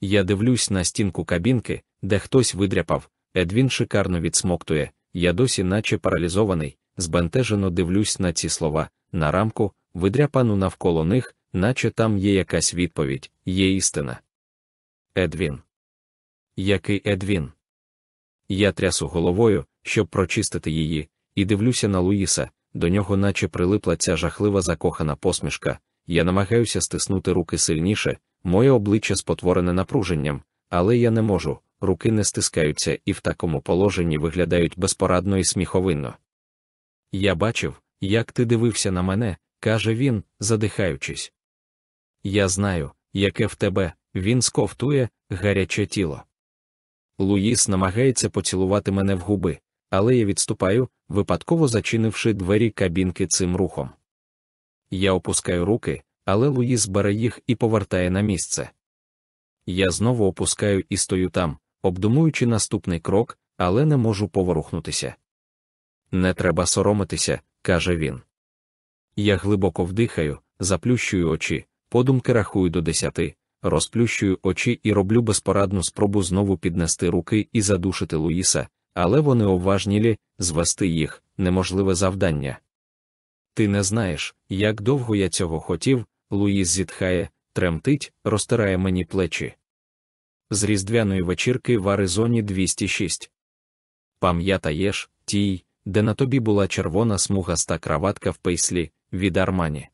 Я дивлюсь на стінку кабінки, де хтось видряпав, Едвін шикарно відсмоктує, я досі, наче паралізований, збентежено дивлюсь на ці слова, на рамку, видряпану навколо них, наче там є якась відповідь, є істина. Едвін. Який Едвін? Я трясу головою, щоб прочистити її, і дивлюся на Луїса, до нього наче прилипла ця жахлива закохана посмішка. Я намагаюся стиснути руки сильніше, моє обличчя спотворене напруженням, але я не можу, руки не стискаються і в такому положенні виглядають безпорадно і сміховинно. Я бачив, як ти дивився на мене, каже він, задихаючись. Я знаю, яке в тебе, він сковтує гаряче тіло. Луїс намагається поцілувати мене в губи, але я відступаю, випадково зачинивши двері кабінки цим рухом. Я опускаю руки, але Луїс бере їх і повертає на місце. Я знову опускаю і стою там, обдумуючи наступний крок, але не можу поворухнутися. Не треба соромитися, каже він. Я глибоко вдихаю, заплющую очі, подумки рахую до десяти, розплющую очі і роблю безпорадну спробу знову піднести руки і задушити Луїса, але вони обважнілі, звести їх неможливе завдання. Ти не знаєш, як довго я цього хотів, Луїс зітхає, тремтить, розтирає мені плечі. З різдвяної вечірки в Аризоні 206. Пам'ятаєш, тій, де на тобі була червона смугаста краватка в пейслі від Армані.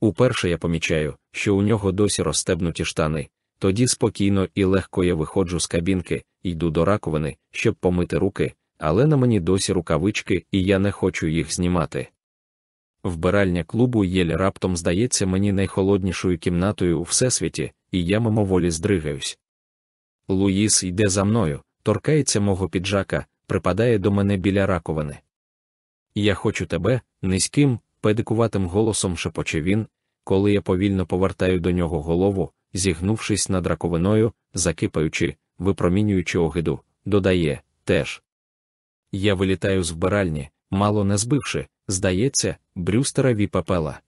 Уперше я помічаю, що у нього досі розстебнуті штани, тоді спокійно і легко я виходжу з кабінки, йду до раковини, щоб помити руки, але на мені досі рукавички, і я не хочу їх знімати. Вбиральня клубу єль раптом здається мені найхолоднішою кімнатою у всесвіті, і я мимоволі здригаюсь. Луїс йде за мною, торкається мого піджака, припадає до мене біля раковини. Я хочу тебе, низьким, педикуватим голосом шепоче він, коли я повільно повертаю до нього голову, зігнувшись над раковиною, закипаючи, випромінюючи огиду, додає теж. Я вилітаю з вбиральні, мало не збивши, здається, брюстера віпапела.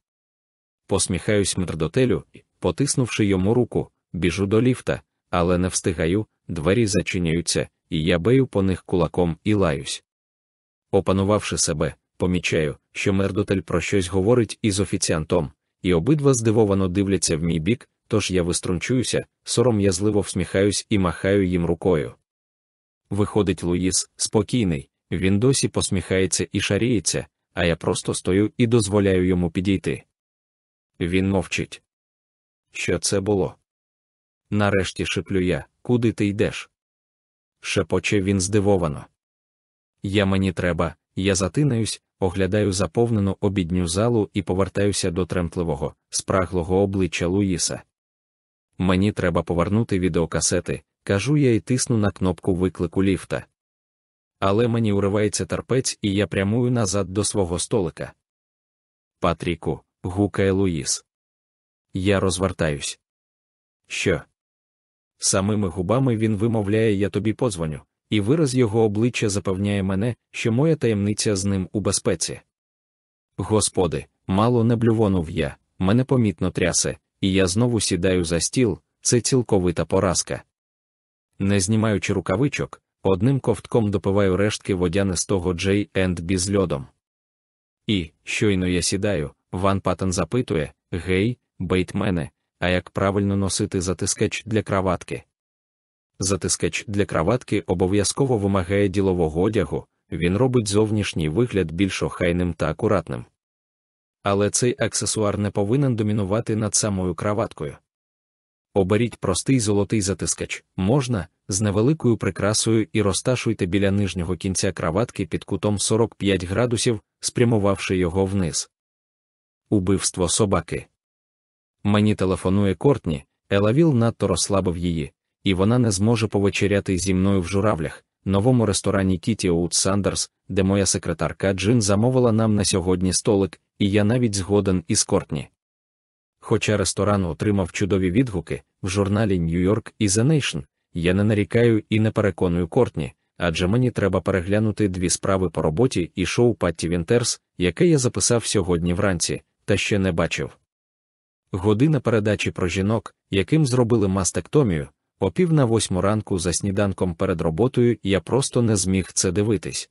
Посміхаюсь мрдотелю, потиснувши йому руку, біжу до ліфта, але не встигаю, двері зачиняються, і я бею по них кулаком і лаюсь. Опанувавши себе, помічаю, що мердотель про щось говорить із офіціантом, і обидва здивовано дивляться в мій бік, тож я виструнчуюся, сором'язливо всміхаюсь і махаю їм рукою. Виходить Луїс, спокійний, він досі посміхається і шаріється, а я просто стою і дозволяю йому підійти. Він мовчить. Що це було? Нарешті шиплю я, куди ти йдеш? Шепоче він здивовано. Я мені треба, я затинаюсь, оглядаю заповнену обідню залу і повертаюся до тремтливого, спраглого обличчя Луїса. Мені треба повернути відеокасети, кажу я і тисну на кнопку виклику ліфта. Але мені уривається терпець, і я прямую назад до свого столика. Патріку, гукає Луїс. Я розвертаюсь. Що? Самими губами він вимовляє, я тобі подзвоню, і вираз його обличчя запевняє мене, що моя таємниця з ним у безпеці. Господи, мало не блювонув я, мене помітно трясе, і я знову сідаю за стіл, це цілковита поразка. Не знімаючи рукавичок, одним ковтком допиваю рештки водянистого J&B з льодом. І, щойно я сідаю, Ван Паттен запитує Гей, бейтмене, а як правильно носити затискач для краватки? Затискач для краватки обов'язково вимагає ділового одягу, він робить зовнішній вигляд більш охайним та акуратним. Але цей аксесуар не повинен домінувати над самою краваткою. Оберіть простий золотий затискач, можна, з невеликою прикрасою і розташуйте біля нижнього кінця краватки під кутом 45 градусів, спрямувавши його вниз. Убивство собаки. Мені телефонує Кортні, Елавіл надто розслабив її, і вона не зможе повечеряти зі мною в журавлях, новому ресторані Кіт і Оутс Сандерс, де моя секретарка Джин замовила нам на сьогодні столик, і я навіть згоден із Кортні. Хоча ресторан отримав чудові відгуки в журналі New York і The Nation, я не нарікаю і не переконую Кортні, адже мені треба переглянути дві справи по роботі і шоу Патті Вінтерс, яке я записав сьогодні вранці, та ще не бачив. Година передачі про жінок, яким зробили мастектомію, о пів на восьму ранку за сніданком перед роботою я просто не зміг це дивитись.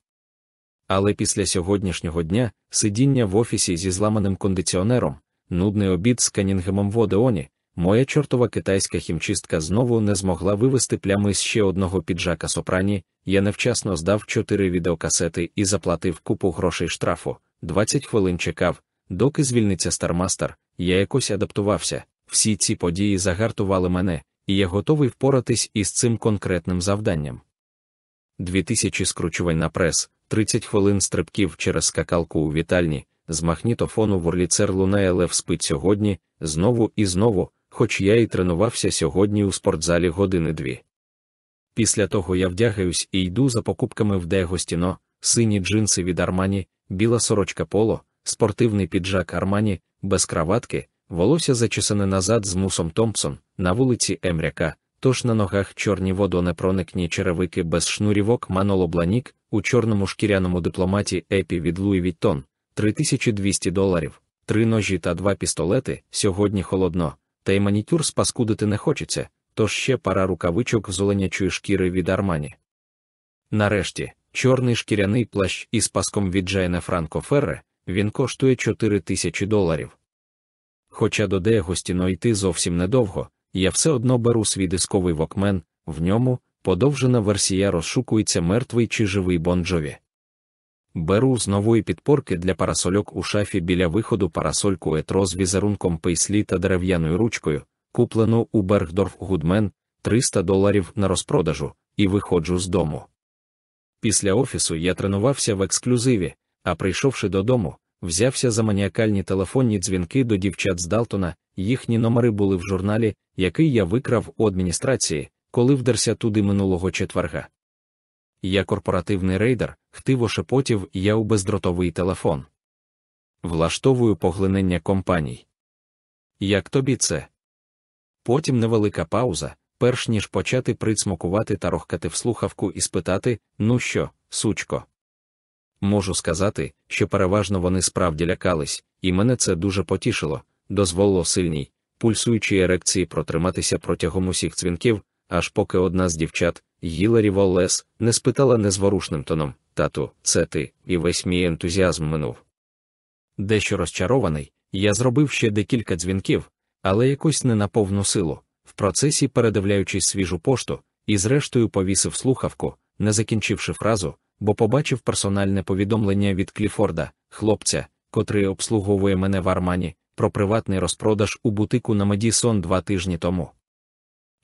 Але після сьогоднішнього дня сидіння в офісі зі зламаним кондиціонером, нудний обід з Канінгемом в Одеоні, моя чортова китайська хімчистка знову не змогла вивести плями з ще одного піджака сопрані, я невчасно здав чотири відеокасети і заплатив купу грошей штрафу, 20 хвилин чекав, доки звільниться стармастер, я якось адаптувався, всі ці події загартували мене, і я готовий впоратись із цим конкретним завданням. 2000 скручувань на прес, 30 хвилин стрибків через скакалку у вітальні, з магнітофону Ворліцер лунає лев спить сьогодні, знову і знову, хоч я і тренувався сьогодні у спортзалі години дві. Після того я вдягаюсь і йду за покупками в Дегостіно, сині джинси від Армані, біла сорочка поло, спортивний піджак Армані, без краватки, волосся зачесане назад з мусом Томпсон, на вулиці Емряка, тож на ногах чорні водонепроникні черевики без шнурівок Маноло Бланік, у чорному шкіряному дипломаті і від Луї Віттон, 3200 доларів, три ножі та два пістолети, сьогодні холодно, та й манітюр спаскудити не хочеться, тож ще пара рукавичок з оленячої шкіри від Армані. Нарешті, чорний шкіряний плащ із паском від Джанфранко Ферре, він коштує 4 тисячі доларів. Хоча до Деагостіно йти зовсім недовго, я все одно беру свій дисковий вокмен, в ньому подовжена версія розшукується мертвий чи живий Бон Джові. Беру з нової підпорки для парасольок у шафі біля виходу парасольку етро з візерунком пейслі та дерев'яною ручкою, куплену у Бергдорф Гудмен 300 доларів на розпродажу, і виходжу з дому. Після офісу я тренувався в ексклюзиві, а прийшовши додому, взявся за маніакальні телефонні дзвінки до дівчат з Далтона, їхні номери були в журналі, який я викрав у адміністрації, коли вдерся туди минулого четверга. Я корпоративний рейдер, хтиво шепотів я у бездротовий телефон. Влаштовую поглинення компаній. Як тобі це? Потім невелика пауза, перш ніж почати прицмокувати та рохкати в слухавку і спитати ну що, сучко. Можу сказати, що переважно вони справді лякались, і мене це дуже потішило, дозволило сильній, пульсуючій ерекції протриматися протягом усіх дзвінків, аж поки одна з дівчат, Гіларі Воллес, не спитала незворушним тоном Тату, це ти, і весь мій ентузіазм минув. Дещо розчарований, я зробив ще декілька дзвінків, але якось не на повну силу, в процесі передивляючись свіжу пошту, і зрештою повісив слухавку, не закінчивши фразу, бо побачив персональне повідомлення від Кліфорда, хлопця, котрий обслуговує мене в Армані, про приватний розпродаж у бутику на Медісон два тижні тому.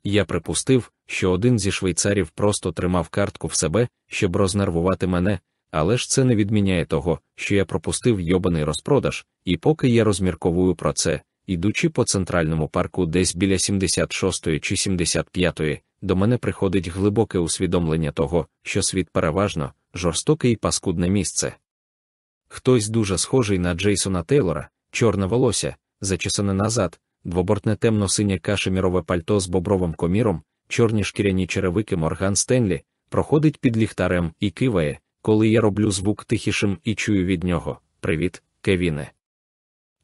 Я припустив, що один зі швейцарів просто тримав картку в себе, щоб рознервувати мене, але ж це не відміняє того, що я пропустив йобаний розпродаж, і поки я розмірковую про це, ідучи по центральному парку десь біля 76-ї чи 75-ї, до мене приходить глибоке усвідомлення того, що світ переважно жорстоке і паскудне місце. Хтось дуже схожий на Джейсона Тейлора, чорне волосся, зачесане назад, двобортне темно-синє кашемірове пальто з бобровим коміром, чорні шкіряні черевики Морган Стенлі, проходить під ліхтарем і киває, коли я роблю звук тихішим і чую від нього Привіт, Кевіне.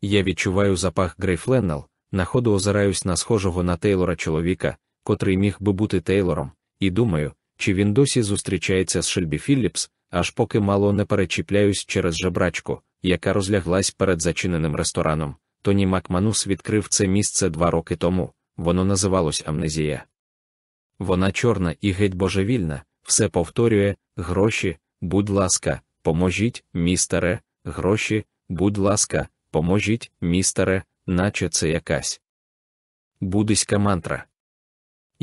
Я відчуваю запах Грей Фленнел, на ходу озираюсь на схожого на Тейлора чоловіка, котрий міг би бути Тейлором, і думаю, чи він досі зустрічається з Шельбі Філліпс, аж поки мало не перечіпляюсь через жебрачку, яка розляглась перед зачиненим рестораном. Тоні Макманус відкрив це місце два роки тому, воно називалось Амнезія. Вона чорна і геть божевільна, все повторює гроші, будь ласка, поможіть, містере, гроші, будь ласка, поможіть, містере, наче це якась буддистська мантра.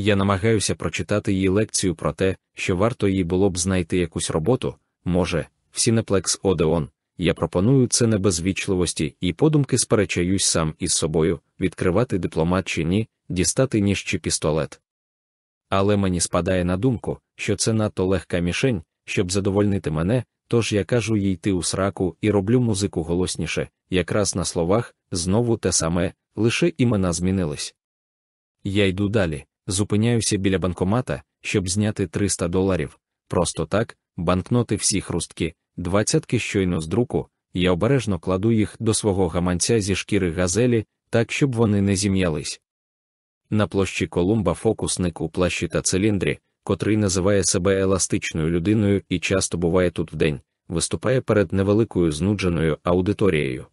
Я намагаюся прочитати їй лекцію про те, що варто їй було б знайти якусь роботу, може, в Сінеплекс Одеон. Я пропоную це не без ввічливості і подумки сперечаюсь сам із собою, відкривати дипломат чи ні, дістати ніж, пістолет. Але мені спадає на думку, що це надто легка мішень, щоб задовольнити мене, тож я кажу їй йти у сраку і роблю музику голосніше, якраз на словах, знову те саме, лише імена змінились. Я йду далі, зупиняюся біля банкомата, щоб зняти 300 доларів. Просто так, банкноти всі хрустки, двадцятки щойно з друку, я обережно кладу їх до свого гаманця зі шкіри газелі, так щоб вони не зім'ялись. На площі Колумба фокусник у плащі та циліндрі, котрий називає себе еластичною людиною і часто буває тут вдень, виступає перед невеликою знудженою аудиторією.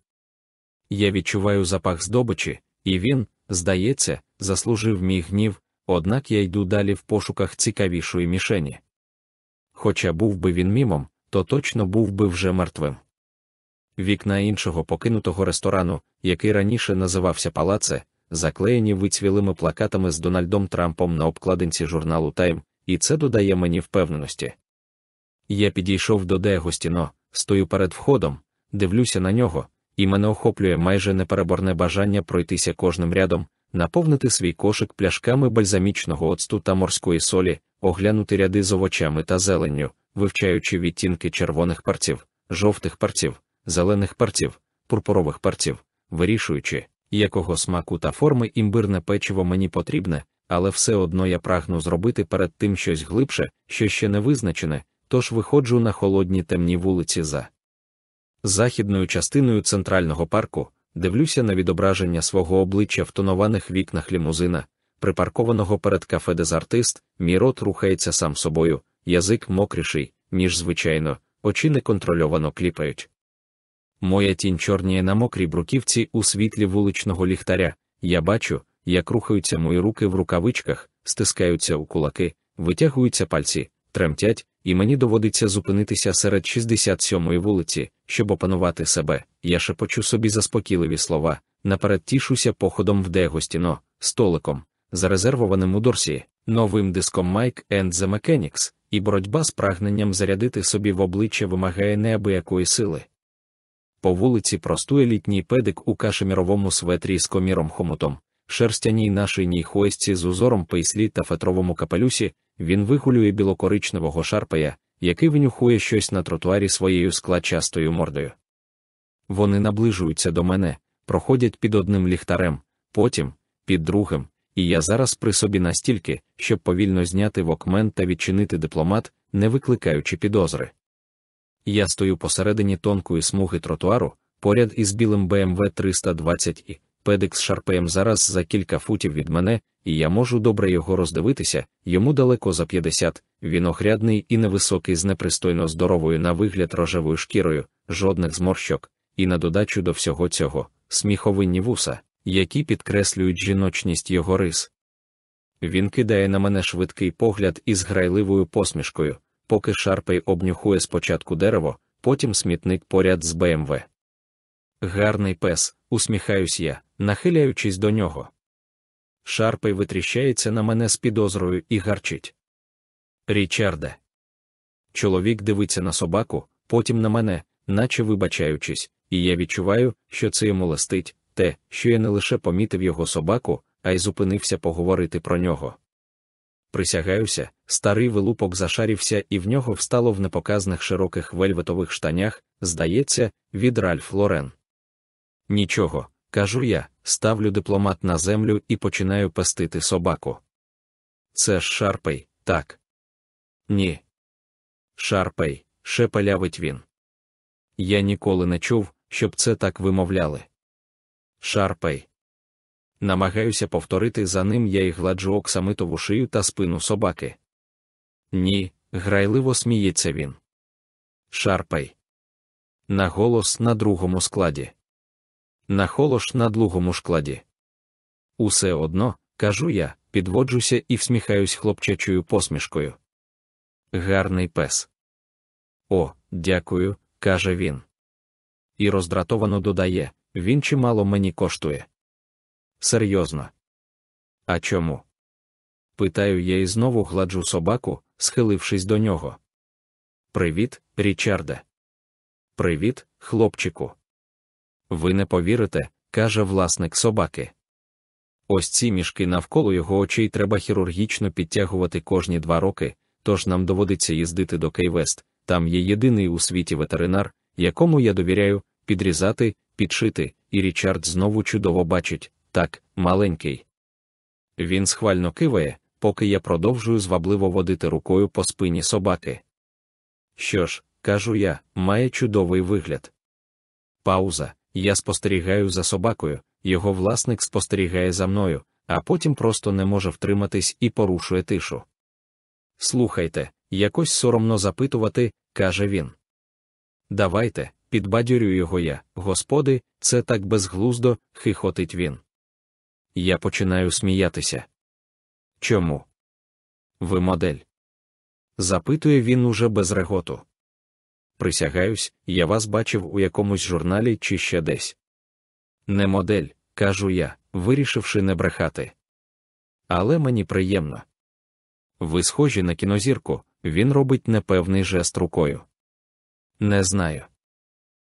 Я відчуваю запах здобичі, і він, здається, заслужив мій гнів, однак я йду далі в пошуках цікавішої мішені. Хоча був би він мімом, то точно був би вже мертвим. Вікна іншого покинутого ресторану, який раніше називався Палаце, заклеєні вицвілими плакатами з Дональдом Трампом на обкладинці журналу Тайм, і це додає мені впевненості. Я підійшов до Дегостіно, стою перед входом, дивлюся на нього, і мене охоплює майже непереборне бажання пройтися кожним рядом, наповнити свій кошик пляшками бальзамічного оцту та морської солі, оглянути ряди з овочами та зеленню, вивчаючи відтінки червоних парців, жовтих парців, зелених парців, пурпурових парців, вирішуючи, якого смаку та форми імбирне печиво мені потрібне, але все одно я прагну зробити перед тим щось глибше, що ще не визначене, тож виходжу на холодні темні вулиці за західною частиною центрального парку, дивлюся на відображення свого обличчя в тонованих вікнах лімузина, припаркованого перед кафе Дезартист, мій рот рухається сам собою, язик мокріший, ніж звичайно, очі неконтрольовано кліпають. Моя тінь чорніє на мокрій бруківці у світлі вуличного ліхтаря, я бачу, як рухаються мої руки в рукавичках, стискаються у кулаки, витягуються пальці, тремтять, і мені доводиться зупинитися серед 67-ї вулиці, щоб опанувати себе. Я шепочу собі заспокійливі слова, наперед тішуся походом в Дегостіно, столиком, зарезервованим у Дорсі, новим диском Mike and the Mechanics, і боротьба з прагненням зарядити собі в обличчя вимагає неабиякої сили. По вулиці простує літній педик у кашеміровому светрі з коміром хомутом, шерстяній нашийній хойсці з узором пейслі та фетровому капелюсі, він вигулює білокоричневого шарпая, який винюхує щось на тротуарі своєю складчастою мордою. Вони наближуються до мене, проходять під одним ліхтарем, потім, під другим, і я зараз при собі настільки, щоб повільно зняти вокмен та відчинити дипломат, не викликаючи підозри. Я стою посередині тонкої смуги тротуару, поряд із білим BMW 320 і педик з шарпеєм зараз за кілька футів від мене, і я можу добре його роздивитися, йому далеко за 50, він охрядний і невисокий з непристойно здоровою на вигляд рожевою шкірою, жодних зморщок, і на додачу до всього цього сміховинні вуса, які підкреслюють жіночність його рис. Він кидає на мене швидкий погляд із грайливою посмішкою, поки Шарпей обнюхує спочатку дерево, потім смітник поряд з БМВ. Гарний пес, усміхаюсь я, нахиляючись до нього. Шарпей витріщається на мене з підозрою і гарчить. Річарде. Чоловік дивиться на собаку, потім на мене, наче вибачаючись, і я відчуваю, що це йому лестить, те, що я не лише помітив його собаку, а й зупинився поговорити про нього. Присягаюся, старий вилупок зашарівся, і в нього встало в непоказних широких вельветових штанях, здається, від Ralph Lauren. Нічого, кажу я, ставлю дипломат на землю і починаю пестити собаку. Це ж шарпей, так. Ні. Шарпей, шепелявить він. Я ніколи не чув, щоб це так вимовляли. Шарпей. Намагаюся повторити за ним я й гладжу оксамитову шию та спину собаки. Ні, грайливо сміється він. Шарпай. На голос на другому складі. На холош на другому складі. Усе одно, кажу я, підводжуся і всміхаюсь хлопчачою посмішкою. Гарний пес. О, дякую, каже він. І роздратовано додає він чимало мені коштує. Серйозно. А чому? Питаю я і знову гладжу собаку, схилившись до нього. Привіт, Річарде. Привіт, хлопчику. Ви не повірите, каже власник собаки. Ось ці мішки навколо його очей треба хірургічно підтягувати кожні два роки, тож нам доводиться їздити до Кейвест, там є єдиний у світі ветеринар, якому я довіряю, підрізати, підшити, і Річард знову чудово бачить так, маленький. Він схвально киває, поки я продовжую звабливо водити рукою по спині собаки. Що ж, кажу я, має чудовий вигляд. Пауза. Я спостерігаю за собакою, його власник спостерігає за мною, а потім просто не може втриматись і порушує тишу. Слухайте, якось соромно запитувати, каже він. Давайте, підбадьорюю його я, господи, це так безглуздо, хихотить він. Я починаю сміятися. Чому? Ви модель? Запитує він уже без реготу. Присягаюсь, я вас бачив у якомусь журналі чи ще десь. Не модель, кажу я, вирішивши не брехати. Але мені приємно. Ви схожі на кінозірку, він робить непевний жест рукою. Не знаю.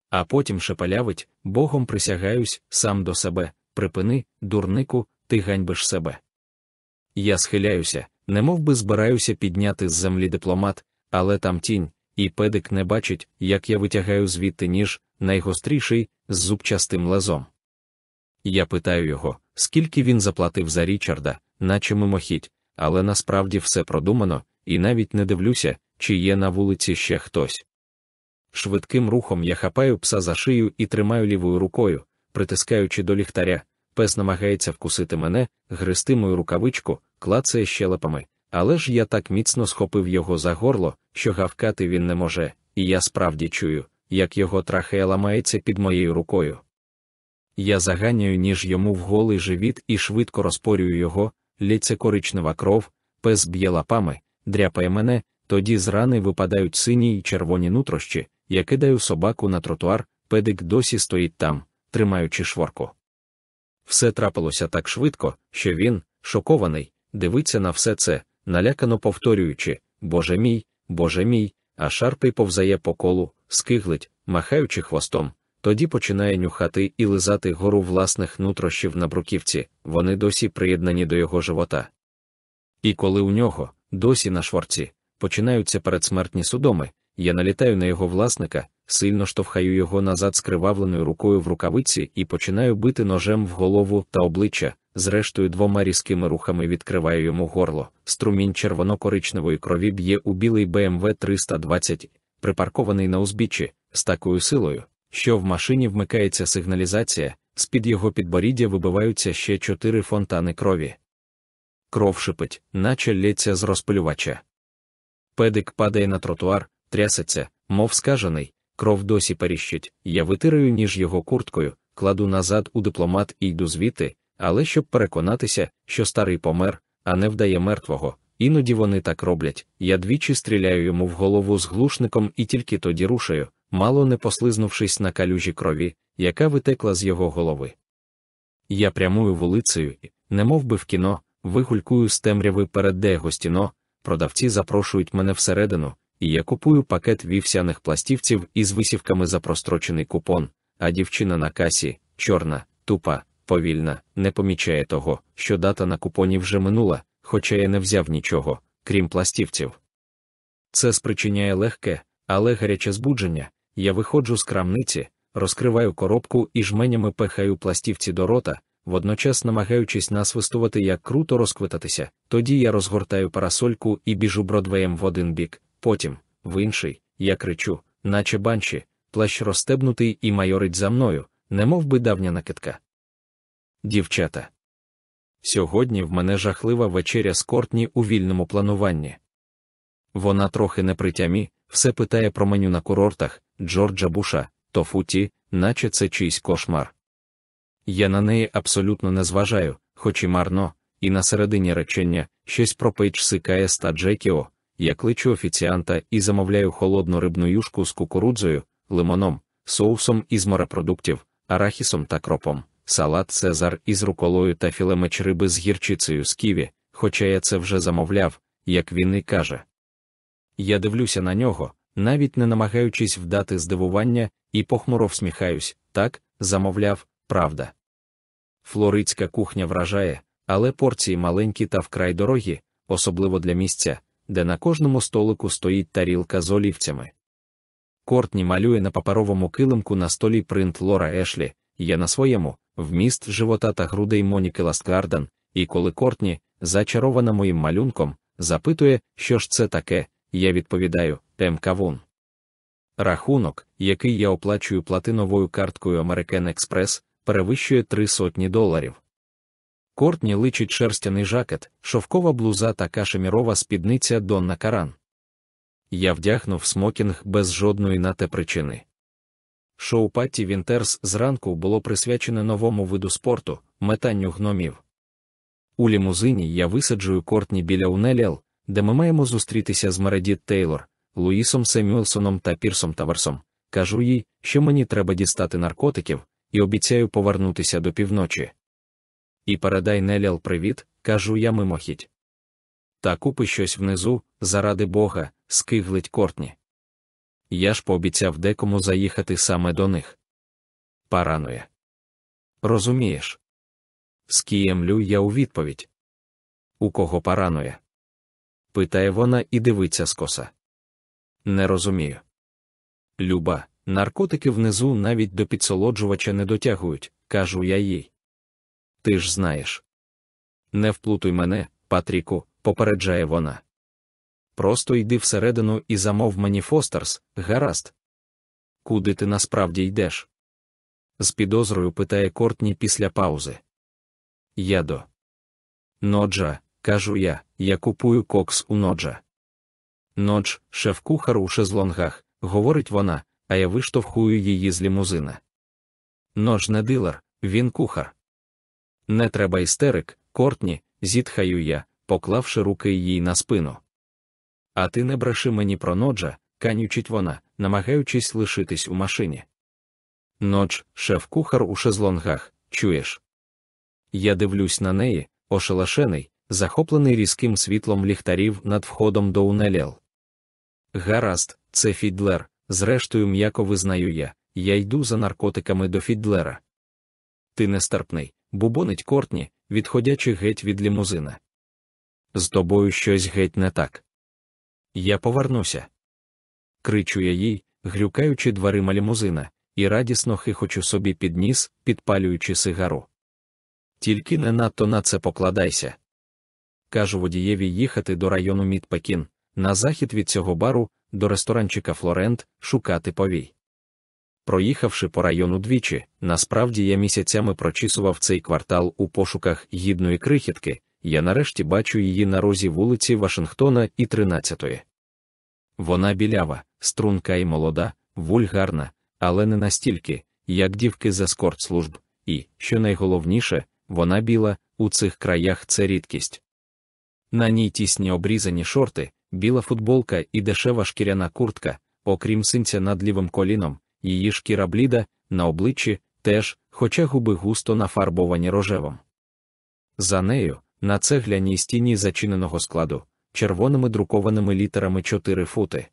А потім шепелявить, богом присягаюсь, сам до себе, припини, дурнику, ти ганьбиш себе. Я схиляюся, немов би збираюся підняти з землі дипломат, але там тінь, і педик не бачить, як я витягаю звідти ніж, найгостріший, з зубчастим лезом. Я питаю його, скільки він заплатив за Річарда, наче мимохідь, але насправді все продумано, і навіть не дивлюся, чи є на вулиці ще хтось. Швидким рухом я хапаю пса за шию і тримаю лівою рукою, притискаючи до ліхтаря, пес намагається вкусити мене, гристи мою рукавичку, клацає щелепами, але ж я так міцно схопив його за горло, що гавкати він не може, і я справді чую, як його трахея ламається під моєю рукою. Я заганяю ніж йому в голий живіт і швидко розпорюю його, лється коричнева кров, пес б'є лапами, дряпає мене, Тоді з рани випадають сині й червоні нутрощі, я кидаю собаку на тротуар, педик досі стоїть там, тримаючи шворку. Все трапилося так швидко, що він, шокований, дивиться на все це, налякано повторюючи Боже мій, Боже мій, а шарпий повзає по колу, скиглить, махаючи хвостом, тоді починає нюхати і лизати гору власних нутрощів на бруківці, вони досі приєднані до його живота. І коли у нього, досі на шворці, починаються передсмертні судоми, я налітаю на його власника, сильно штовхаю його назад скривавленою рукою в рукавиці і починаю бити ножем в голову та обличчя, зрештою двома різкими рухами відкриваю йому горло. Струмінь червоно-коричневої крові б'є у білий BMW 320, припаркований на узбіччі, з такою силою, що в машині вмикається сигналізація, з-під його підборіддя вибиваються ще чотири фонтани крові. Кров шипить, наче лється з розпилювача. Педик падає на тротуар, трясеться, мов скажений, кров досі періщить. Я витираю ніж його курткою, кладу назад у дипломат і йду звідти, але щоб переконатися, що старий помер, а не вдає мертвого. Іноді вони так роблять. Я двічі стріляю йому в голову з глушником і тільки тоді рушаю, мало не послизнувшись на калюжі крові, яка витекла з його голови. Я прямую вулицею і, немов би в кіно, вигулькую з темряви перед Дегостіно, продавці запрошують мене всередину, і я купую пакет вівсяних пластівців із висівками за прострочений купон, а дівчина на касі, чорна, тупа, повільна, не помічає того, що дата на купоні вже минула, хоча я не взяв нічого, крім пластівців. Це спричиняє легке, але гаряче збудження. Я виходжу з крамниці, розкриваю коробку і жменями пехаю пластівці до рота, водночас намагаючись насвистувати, як круто розквитатися. Тоді я розгортаю парасольку і біжу бродвеєм в один бік, потім, в інший, я кричу, наче банші, плащ розстебнутий і майорить за мною, немов би давня накидка. Дівчата. Сьогодні в мене жахлива вечеря з Кортні у вільному плануванні. Вона трохи не при тямі, все питає про меню на курортах Джорджа Буша, тофуті, наче це чийсь кошмар. Я на неї абсолютно не зважаю, хоч і марно, і на середині речення щось про Page Six та Джекі О, я кличу офіціанта і замовляю холодну рибну юшку з кукурудзою, лимоном, соусом із морепродуктів, арахісом та кропом, салат Цезар із руколою та філе меч-риби з гірчицею з ківі, хоча я це вже замовляв, як він і каже. Я дивлюся на нього, навіть не намагаючись вдати здивування, і похмуро всміхаюсь, так, замовляв, правда. Флоридська кухня вражає, але порції маленькі та вкрай дорогі, особливо для місця, де на кожному столику стоїть тарілка з олівцями. Кортні малює на паперовому килимку на столі принт Laura Ashley, я на своєму, вміст живота та грудей Моніки Ластгарден, і коли Кортні, зачарована моїм малюнком, запитує, що ж це таке, я відповідаю М. Рахунок, який я оплачую платиновою карткою American Express, перевищує три сотні доларів. Кортні личить шерстяний жакет, шовкова блуза та кашемірова спідниця Донна Каран. Я вдягнув смокінг без жодної на те причини. Шоу Патті Вінтерс зранку було присвячене новому виду спорту метанню гномів. У лімузині я висаджую Кортні біля Унеліал, де ми маємо зустрітися з Мередіт Тейлор, Луїсом Семюелсоном та Пірсом Таверсом. Кажу їй, що мені треба дістати наркотиків, і обіцяю повернутися до півночі. І передай Неліал привіт, кажу я мимохідь. Та купи щось внизу, заради Бога, скиглить Кортні. Я ж пообіцяв декому заїхати саме до них. Паранує. Розумієш? Скіємлю я у відповідь. У кого паранує? питає вона і дивиться скоса. Не розумію. Люба, наркотики внизу навіть до підсолоджувача не дотягують, кажу я їй. Ти ж знаєш. Не вплутуй мене, Патріку, попереджає вона. Просто йди всередину і замов мені Фостерс, гаразд. Куди ти насправді йдеш? З підозрою питає Кортні після паузи. Я до. Ноджа, кажу я, я купую кокс у ноджа. Нодж, шеф-кухар у шезлонгах, говорить вона, а я виштовхую її з лімузина. Нож не дилер, він кухар. Не треба істерик, Кортні, зітхаю я, поклавши руки їй на спину. А ти не бреши мені про ноджа, канючить вона, намагаючись лишитись у машині. Нодж, шеф-кухар у шезлонгах, чуєш? Я дивлюсь на неї, ошелешений, захоплений різким світлом ліхтарів над входом до унеліл. Гаразд, це Фідлер, зрештою м'яко визнаю я, я йду за наркотиками до Фідлера. Ти нестерпний, бубонить Кортні, відходячи геть від лімузина. З тобою щось геть не так. Я повернуся. Кричу я їй, грюкаючи дверима лімузина, і радісно хихочу собі під ніс, підпалюючи сигару. Тільки не надто на це покладайся. Кажу водієві їхати до району Мідпекін, на захід від цього бару, до ресторанчика Флорент, шукати повій. Проїхавши по району двічі, насправді я місяцями прочісував цей квартал у пошуках гідної крихітки, я нарешті бачу її на розі вулиці Вашингтона і 13-ї. Вона білява, струнка і молода, вульгарна, але не настільки, як дівки з ескорт служб, і, що найголовніше, вона біла, у цих краях це рідкість. На ній тісні обрізані шорти, біла футболка і дешева шкіряна куртка, окрім синця над лівим коліном, її шкіра бліда, на обличчі теж, хоча губи густо нафарбовані рожевом. За нею, на цегляній стіні зачиненого складу, червоними друкованими літерами 4 фути.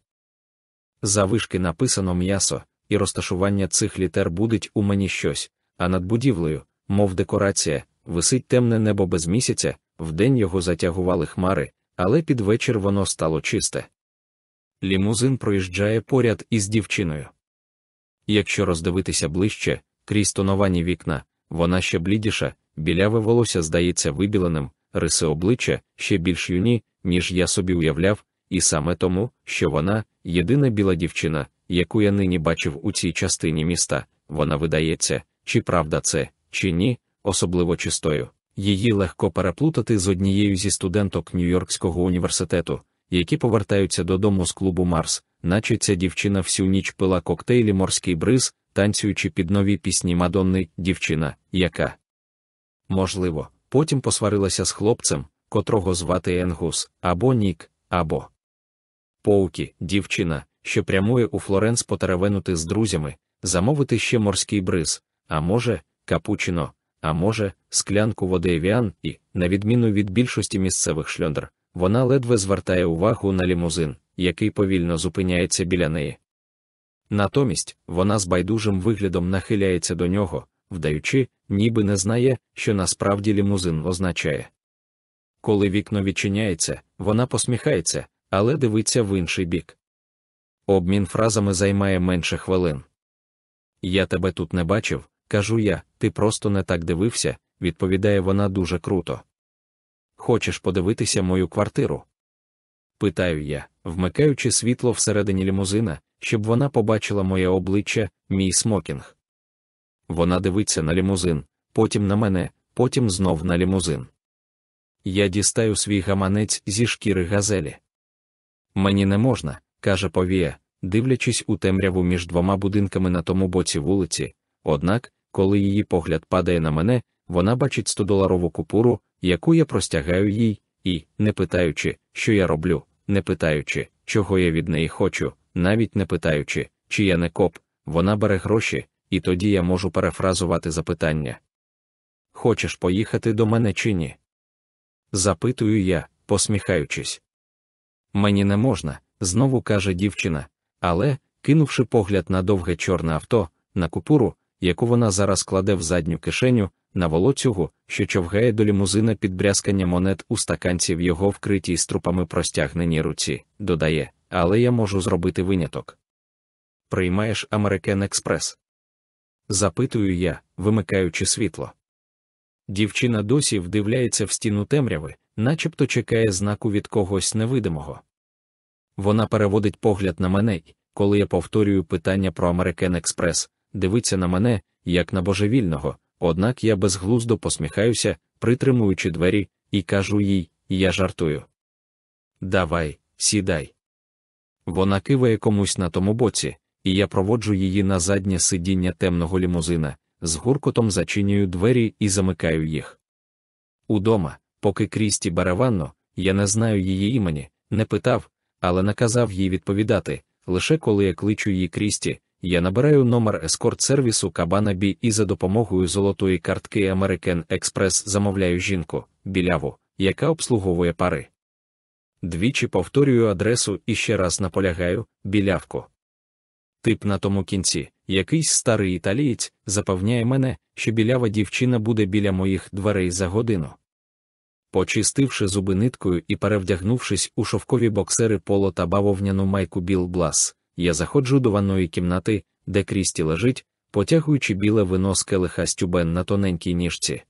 Завишки написано м'ясо, і розташування цих літер будить у мені щось, а над будівлею, мов декорація, висить темне небо без місяця, вдень його затягували хмари, але під вечір воно стало чисте. Лімузин проїжджає поряд із дівчиною. Якщо роздивитися ближче, крізь тоновані вікна, вона ще блідіша, біляве волосся здається вибіленим, риси обличчя ще більш юні, ніж я собі уявляв, і саме тому, що вона єдина біла дівчина, яку я нині бачив у цій частині міста, вона видається, чи правда це, чи ні, особливо чистою. Її легко переплутати з однією зі студенток Нью-Йоркського університету, які повертаються додому з клубу Марс, наче ця дівчина всю ніч пила коктейлі морський бриз, танцюючи під нові пісні Мадонни, дівчина, яка, можливо, потім посварилася з хлопцем, котрого звати Енгус, або Нік, або Поукі, дівчина, що прямує у Флоренс потеревенути з друзями, замовити ще морський бриз, а може, капучино, а може, склянку води Евіан і, на відміну від більшості місцевих шльондр, вона ледве звертає увагу на лімузин, який повільно зупиняється біля неї. Натомість вона з байдужим виглядом нахиляється до нього, вдаючи, ніби не знає, що насправді лімузин означає. Коли вікно відчиняється, вона посміхається, але дивиться в інший бік. Обмін фразами займає менше хвилин. Я тебе тут не бачив, кажу я, ти просто не так дивився, відповідає вона дуже круто. Хочеш подивитися мою квартиру? Питаю я, вмикаючи світло всередині лімузина, щоб вона побачила моє обличчя, мій смокінг. Вона дивиться на лімузин, потім на мене, потім знов на лімузин. Я дістаю свій гаманець зі шкіри газелі. Мені не можна, каже Повія, дивлячись у темряву між двома будинками на тому боці вулиці. Однак, коли її погляд падає на мене, вона бачить 100-доларову купуру, яку я простягаю їй, і, не питаючи, що я роблю, не питаючи, чого я від неї хочу, навіть не питаючи, чи я не коп, вона бере гроші, і тоді я можу перефразувати запитання. Хочеш поїхати до мене чи ні? Запитую я, посміхаючись. Мені не можна, знову каже дівчина, але, кинувши погляд на довге чорне авто, на купуру, яку вона зараз кладе в задню кишеню, на волоцюгу, що човгає до лімузина під брязкання монет у стаканці в його вкритій струпами простягненій руці, додає, але я можу зробити виняток. Приймаєш American Express? Запитую я, вимикаючи світло. Дівчина досі вдивляється в стіну темряви, начебто чекає знаку від когось невидимого. Вона переводить погляд на мене, коли я повторюю питання про American Express, дивиться на мене, як на божевільного, однак я безглуздо посміхаюся, притримуючи двері, і кажу їй, я жартую. Давай, сідай. Вона киває комусь на тому боці, і я проводжу її на заднє сидіння темного лімузина, з гуркотом зачинюю двері і замикаю їх. Удома, поки Крісті бере ванну, я не знаю її імені, не питав, але наказав їй відповідати. Лише коли я кличу її Крісті, я набираю номер ескорт сервісу Кабана Бі і за допомогою золотої картки American Express замовляю жінку, біляву, яка обслуговує пари. Двічі повторюю адресу і ще раз наполягаю білявку. Тип на тому кінці, якийсь старий італієць, запевняє мене, що білява дівчина буде біля моїх дверей за годину. Почистивши зуби ниткою і перевдягнувшись у шовкові боксери поло та бавовняну майку Біл Блас, я заходжу до ванної кімнати, де Крісті лежить, потягуючи біле вино з келиха стюбен на тоненькій ніжці.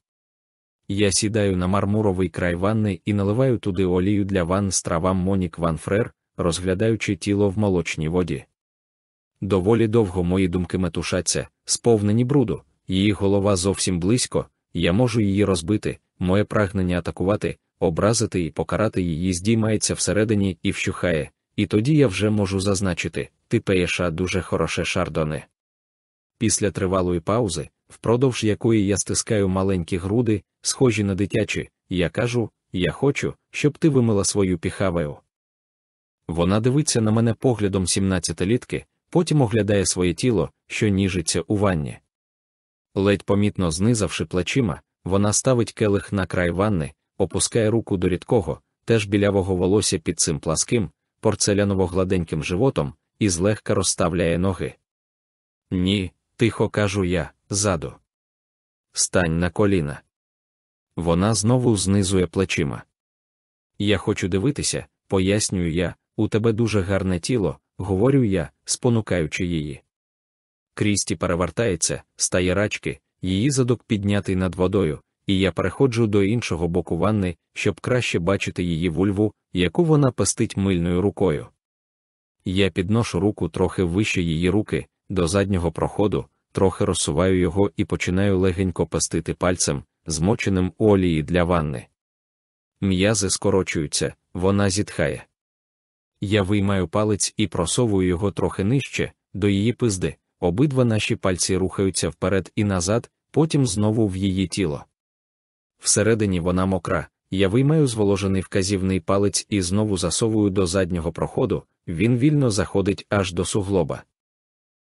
Я сідаю на мармуровий край ванни і наливаю туди олію для ванн з травам Монік Ван Фрер, розглядаючи тіло в молочній воді. Доволі довго мої думки метушаться, сповнені бруду, її голова зовсім близько, я можу її розбити, моє прагнення атакувати, образити і покарати її здіймається всередині і вщухає, і тоді я вже можу зазначити, ти пеєша дуже хороше шардоне. Після тривалої паузи, впродовж якої я стискаю маленькі груди, схожі на дитячі, я кажу: я хочу, щоб ти вимила свою піхавею. Вона дивиться на мене поглядом сімнадцятилітки, потім оглядає своє тіло, що ніжиться у ванні. Ледь помітно знизавши плечима, вона ставить келих на край ванни, опускає руку до рідкого, теж білявого волосся під цим пласким, порцеляново гладеньким животом, і злегка розставляє ноги. Ні, тихо кажу я, ззаду. Стань на коліна. Вона знову знизує плечима. Я хочу дивитися, пояснюю я, у тебе дуже гарне тіло, говорю я, спонукаючи її. Крісті перевертається, стає рачки, її задок піднятий над водою, і я переходжу до іншого боку ванни, щоб краще бачити її вульву, яку вона пестить мильною рукою. Я підношу руку трохи вище її руки, до заднього проходу, трохи розсуваю його і починаю легенько пестити пальцем, змоченим у олії для ванни. М'язи скорочуються, вона зітхає. Я виймаю палець і просовую його трохи нижче, до її пизди, обидва наші пальці рухаються вперед і назад, потім знову в її тіло. Всередині вона мокра, я виймаю зволожений вказівний палець і знову засовую до заднього проходу, він вільно заходить аж до суглоба.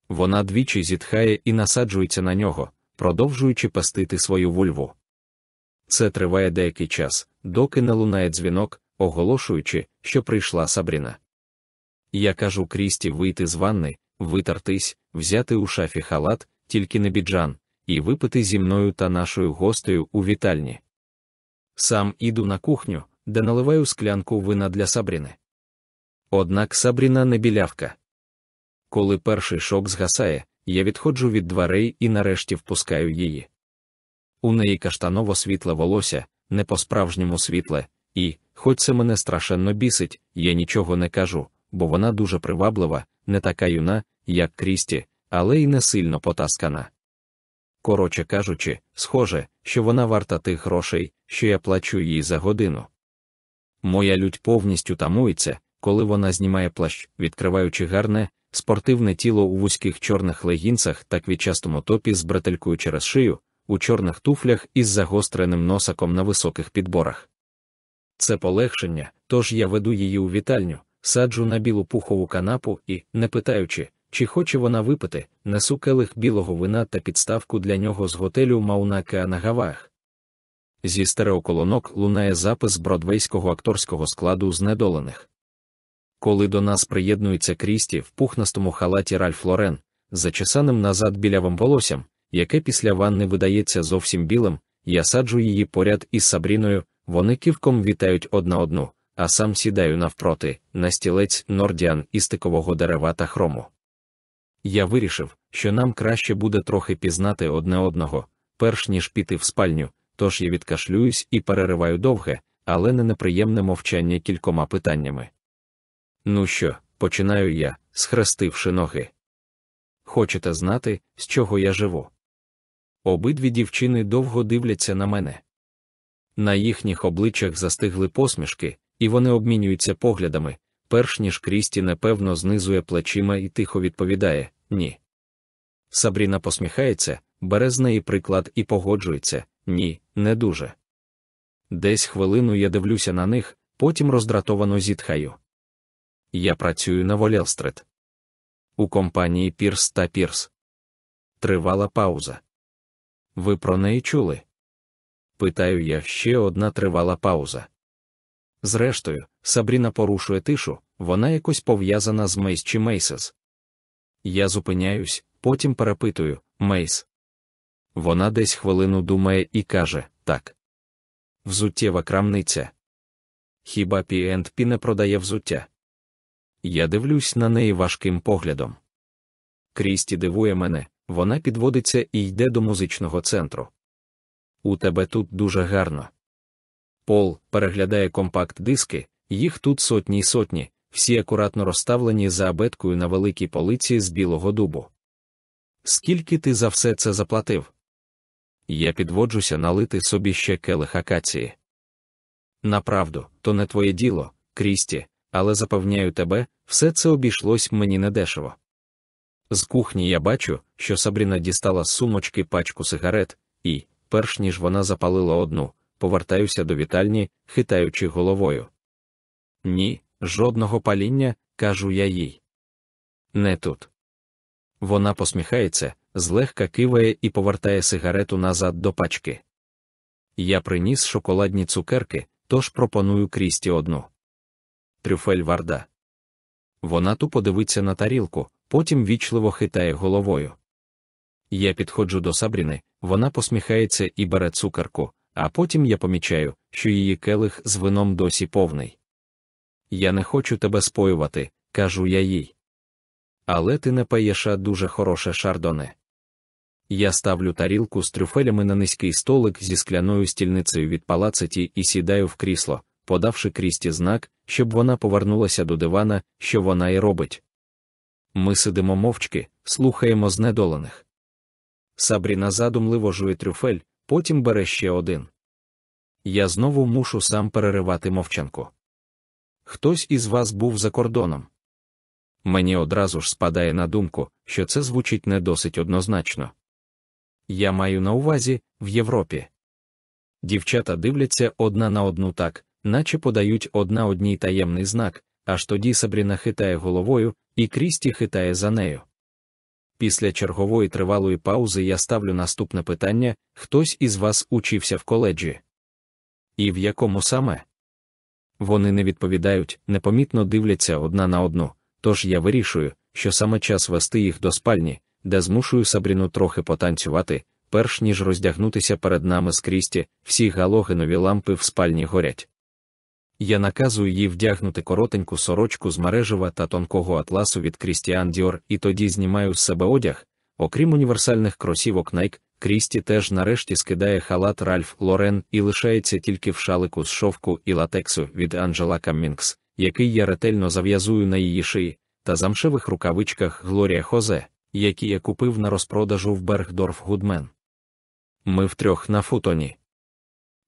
Вона двічі зітхає і насаджується на нього, продовжуючи пастити свою вульву. Це триває деякий час, доки не лунає дзвінок, оголошуючи, що прийшла Сабріна. Я кажу Крісті вийти з ванни, витартись, взяти у шафі халат, тільки не біджан, і випити зі мною та нашою гостею у вітальні. Сам іду на кухню, де наливаю склянку вина для Сабріни. Однак Сабріна не білявка. Коли перший шок згасає, я відходжу від дверей і нарешті впускаю її. У неї каштаново світле волосся, не по-справжньому світле, і, хоч це мене страшенно бісить, я нічого не кажу, бо вона дуже приваблива, не така юна, як Крісті, але й не сильно потаскана. Коротше кажучи, схоже, що вона варта тих грошей, що я плачу їй за годину. Моя лють повністю тамується, коли вона знімає плащ, відкриваючи гарне, спортивне тіло у вузьких чорних легінцах та квітчастому топі з бретелькою через шию, у чорних туфлях із загостреним носаком на високих підборах. Це полегшення, тож я веду її у вітальню, саджу на білу пухову канапу і, не питаючи, чи хоче вона випити, несу келих білого вина та підставку для нього з готелю Маунака на Гавах. Зі стереоколонок лунає запис бродвейського акторського складу знедолених. Коли до нас приєднується Крісті в пухнастому халаті Ральф Лорен, зачесаним назад білявим волоссям, яке після ванни видається зовсім білим, я саджу її поряд із Сабріною, вони ківком вітають одна одну, а сам сідаю навпроти, на стілець нордіан із стикового дерева та хрому. Я вирішив, що нам краще буде трохи пізнати одне одного, перш ніж піти в спальню, тож я відкашлююсь і перериваю довге, але не неприємне мовчання кількома питаннями. Ну що, починаю я, схрестивши ноги. Хочете знати, з чого я живу? Обидві дівчини довго дивляться на мене. На їхніх обличчях застигли посмішки, і вони обмінюються поглядами, перш ніж Крісті непевно знизує плечима і тихо відповідає ні. Сабріна посміхається, бере з неї приклад і погоджується ні, не дуже. Десь хвилину я дивлюся на них, потім роздратовано зітхаю. Я працюю на Волл-стрит. У компанії Пірс та Пірс. Тривала пауза. Ви про неї чули? Питаю я ще одна тривала пауза. Зрештою, Сабріна порушує тишу, вона якось пов'язана з Мейс чи Мейсес. Я зупиняюсь, потім перепитую Мейс. Вона десь хвилину думає і каже так. Взуттєва крамниця. Хіба Пі не продає взуття? Я дивлюсь на неї важким поглядом. Крісті дивує мене, вона підводиться і йде до музичного центру. У тебе тут дуже гарно. Пол переглядає компакт-диски, їх тут сотні й сотні, всі акуратно розставлені за абеткою на великій полиці з білого дубу. Скільки ти за все це заплатив? Я підводжуся налити собі ще келих акації. Направду, то не твоє діло, Крісті, але запевняю тебе, все це обійшлось мені недешево. З кухні я бачу, що Сабріна дістала з сумочки пачку сигарет, і, перш ніж вона запалила одну, повертаюся до вітальні, хитаючи головою. Ні, жодного паління, кажу я їй. Не тут. Вона посміхається, злегка киває і повертає сигарету назад до пачки. Я приніс шоколадні цукерки, тож пропоную крісті одну. Трюфель варда. Вона тупо дивиться на тарілку, потім вічливо хитає головою. Я підходжу до Сабріни, вона посміхається і бере цукерку, а потім я помічаю, що її келих з вином досі повний. Я не хочу тебе споювати, кажу я їй. Але ти не паєш дуже хороше шардоне. Я ставлю тарілку з трюфелями на низький столик зі скляною стільницею від палацеті і сідаю в крісло, подавши крісті знак, щоб вона повернулася до дивана, що вона й робить. Ми сидимо мовчки, слухаємо знедолених. Сабріна задумливо жує трюфель, потім бере ще один. Я знову мушу сам переривати мовчанку. Хтось із вас був за кордоном. Мені одразу ж спадає на думку, що це звучить не досить однозначно. Я маю на увазі в Європі. Дівчата дивляться одна на одну так, наче подають одна одній таємний знак, аж тоді Сабріна хитає головою, і Крісті хитає за нею. Після чергової тривалої паузи я ставлю наступне питання: хтось із вас учився в коледжі? І в якому саме? Вони не відповідають, непомітно дивляться одна на одну, тож я вирішую, що саме час вести їх до спальні, де змушую Сабріну трохи потанцювати, перш ніж роздягнутися перед нами з Крісті, всі галогенові лампи в спальні горять. Я наказую їй вдягнути коротеньку сорочку з мережева та тонкого атласу від Christian Dior і тоді знімаю з себе одяг, окрім універсальних кросівок Nike, Крісті теж нарешті скидає халат Ralph Lauren і лишається тільки в шалику з шовку і латексу від Angela Cummings, який я ретельно зав'язую на її шиї, та замшевих рукавичках Глорія Хозе, які я купив на розпродажу в Бергдорф Гудмен. Ми втрьох на футоні.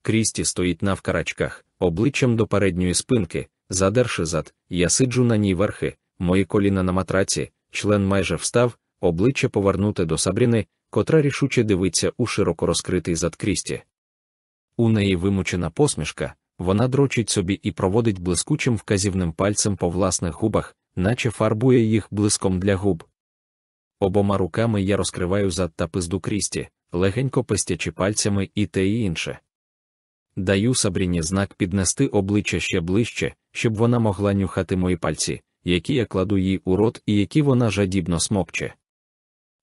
Крісті стоїть на вкарачках, обличчям до передньої спинки, задерши зад, я сиджу на ній верхи, мої коліна на матраці, член майже встав, обличчя повернуте до Сабріни, котра рішуче дивиться у широко розкритий зад Крісті. У неї вимучена посмішка, вона дрочить собі і проводить блискучим вказівним пальцем по власних губах, наче фарбує їх блиском для губ. Обома руками я розкриваю зад та пизду Крісті, легенько пестячи пальцями і те і інше. Даю Сабріні знак піднести обличчя ще ближче, щоб вона могла нюхати мої пальці, які я кладу їй у рот і які вона жадібно смокче.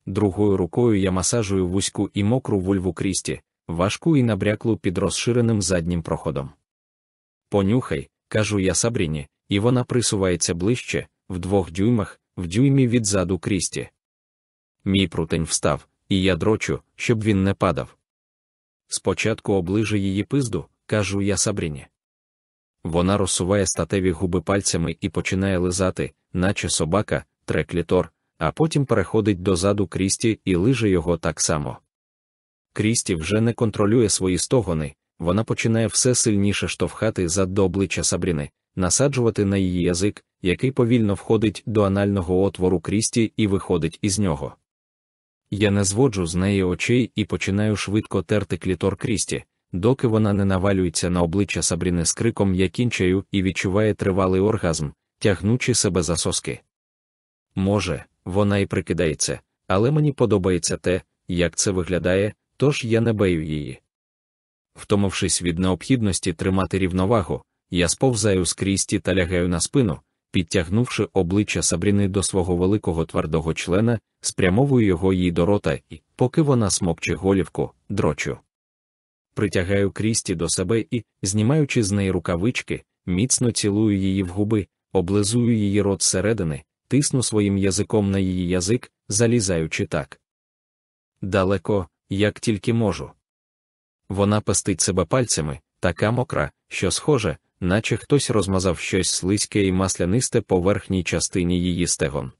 Другою рукою я масажую вузьку і мокру вульву крісті, важку і набряклу під розширеним заднім проходом. Понюхай, кажу я Сабріні, і вона присувається ближче, в двох дюймах, в дюймі від заду крісті. Мій прутень встав, і я дрочу, щоб він не падав. Спочатку оближи її пизду, кажу я Сабріні. Вона розсуває статеві губи пальцями і починає лизати, наче собака, треклітор, а потім переходить до заду Крісті і лиже його так само. Крісті вже не контролює свої стогони, вона починає все сильніше штовхати зад до обличчя Сабріни, насаджувати на її язик, який повільно входить до анального отвору Крісті і виходить із нього. Я не зводжу з неї очей і починаю швидко терти клітор крісті, доки вона не навалюється на обличчя Сабріни з криком я кінчаю і відчуває тривалий оргазм, тягнучи себе за соски. Може, вона і прикидається, але мені подобається те, як це виглядає, тож я не баю її. Втомившись від необхідності тримати рівновагу, я сповзаю з крісті та лягаю на спину, підтягнувши обличчя Сабріни до свого великого твердого члена, спрямовую його їй до рота і, поки вона смокче голівку, дрочу. Притягаю крісті до себе і, знімаючи з неї рукавички, міцно цілую її в губи, облизую її рот зсередини, тисну своїм язиком на її язик, залізаючи так. Далеко, як тільки можу. Вона пестить себе пальцями, така мокра, що схоже, наче хтось розмазав щось слизьке і маслянисте по верхній частині її стегон.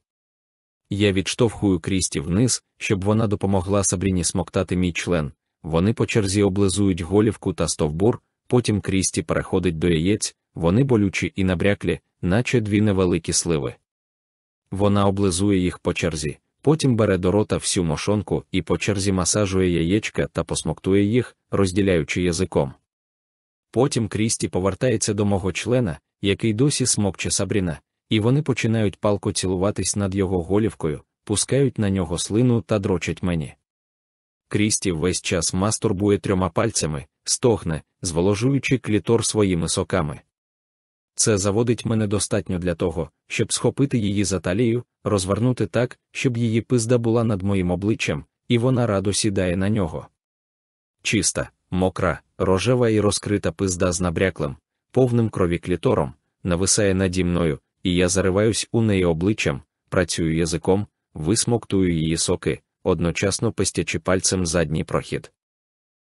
Я відштовхую крісті вниз, щоб вона допомогла Сабріні смоктати мій член. Вони по черзі облизують голівку та стовбур, потім крісті переходить до яєць, вони болючі і набряклі, наче дві невеликі сливи. Вона облизує їх по черзі, потім бере до рота всю мошонку і по черзі масажує яєчка та посмоктує їх, розділяючи язиком. Потім Крісті повертається до мого члена, який досі смокче Сабріна, і вони починають палко цілуватись над його голівкою, пускають на нього слину та дрочать мені. Крісті весь час мастурбує трьома пальцями, стогне, зволожуючи клітор своїми соками. Це заводить мене достатньо для того, щоб схопити її за талію, розвернути так, щоб її пизда була над моїм обличчям, і вона радо сідає на нього. Чиста, мокра, рожева і розкрита пизда з набряклим, повним крові клітором, нависає наді мною, і я зариваюсь у неї обличчям, працюю язиком, висмоктую її соки, одночасно пестячи пальцем задній прохід.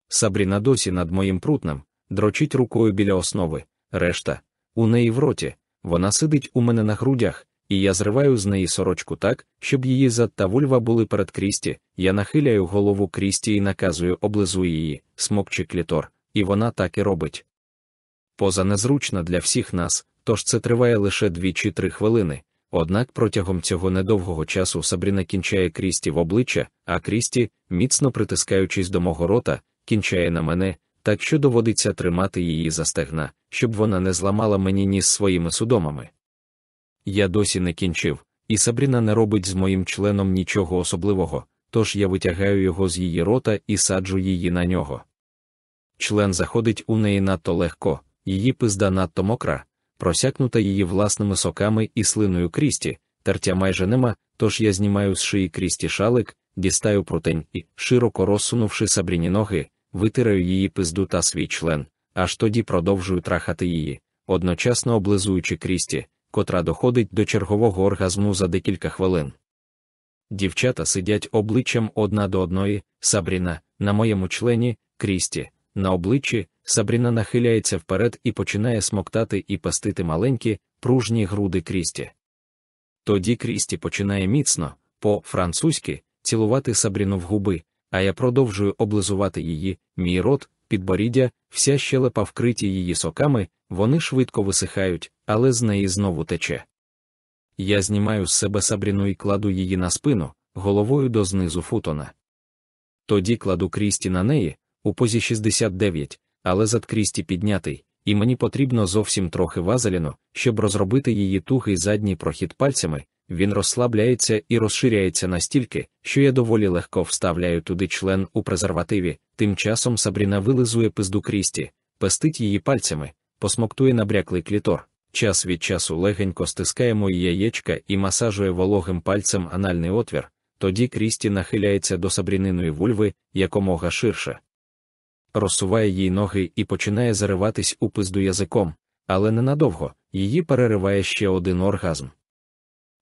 Сабріна досі над моїм прутнем, дрочить рукою біля основи, решта, у неї в роті, вона сидить у мене на грудях, і я зриваю з неї сорочку так, щоб її зад та вульва були перед крісті, я нахиляю голову крісті і наказую облизуй її, смокчи клітор, і вона так і робить. Поза незручна для всіх нас, тож це триває лише дві чи три хвилини. Однак протягом цього недовгого часу Сабріна кінчає крісті в обличчя, а крісті, міцно притискаючись до мого рота, кінчає на мене, так що доводиться тримати її за стегна, щоб вона не зламала мені ніс своїми судомами. Я досі не кінчив, і Сабріна не робить з моїм членом нічого особливого, тож я витягаю його з її рота і саджу її на нього. Член заходить у неї надто легко, її пизда надто мокра, просякнута її власними соками і слиною крісті, тертя майже нема, тож я знімаю з шиї крісті шалик, дістаю прутень і, широко розсунувши Сабріні ноги, витираю її пизду та свій член, аж тоді продовжую трахати її, одночасно облизуючи крісті, котра доходить до чергового оргазму за декілька хвилин. Дівчата сидять обличчям одна до одної, Сабріна, на моєму члені, крісті, на обличчі, Сабріна нахиляється вперед і починає смоктати і пастити маленькі, пружні груди крісті. Тоді крісті починає міцно, по французьки, цілувати Сабріну в губи, а я продовжую облизувати її, мій рот, підборіддя, вся щелепа вкриті її соками, вони швидко висихають, але з неї знову тече. Я знімаю з себе Сабріну і кладу її на спину, головою до знизу футона. Тоді кладу крісті на неї, у позі 69, але зад крісті піднятий, і мені потрібно зовсім трохи вазеліну, щоб розробити її тугий задній прохід пальцями, він розслабляється і розширяється настільки, що я доволі легко вставляю туди член у презервативі, тим часом Сабріна вилизує пизду крісті, пестить її пальцями, посмоктує набряклий клітор. Час від часу легенько стискає мої яєчка і масажує вологим пальцем анальний отвір, тоді Крісті нахиляється до сабріниної вульви якомога ширше. Розсуває їй ноги і починає зариватись у пизду язиком, але ненадовго її перериває ще один оргазм.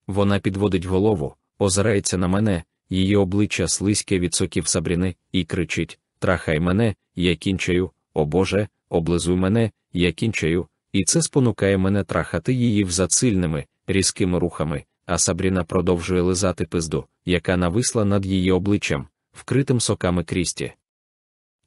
Вона підводить голову, озирається на мене, її обличчя слизьке від соків Сабріни, і кричить: Трахай мене, я кінчаю, о Боже, облизуй мене, я кінчаю, і це спонукає мене трахати її взацильними, різкими рухами, а Сабріна продовжує лизати пизду, яка нависла над її обличчям, вкритим соками крісті.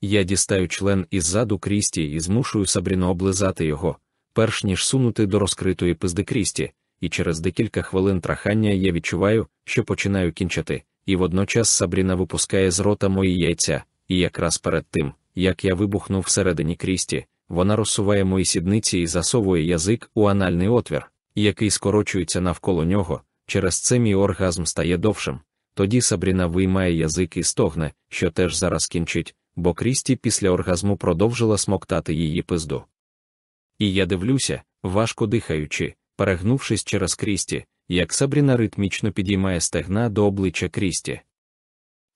Я дістаю член із заду крісті і змушую Сабріну облизати його, перш ніж сунути до розкритої пизди крісті, і через декілька хвилин трахання я відчуваю, що починаю кінчати, і водночас Сабріна випускає з рота мої яйця, і якраз перед тим, як я вибухнув всередині крісті, вона розсуває мої сідниці і засовує язик у анальний отвір. який скорочується навколо нього, через це мій оргазм стає довшим. Тоді Сабріна виймає язик і стогне, що теж зараз кінчить, бо Крісті після оргазму продовжила смоктати її пизду. І я дивлюся, важко дихаючи, перегнувшись через Крісті, як Сабріна ритмічно підіймає стегна до обличчя Крісті.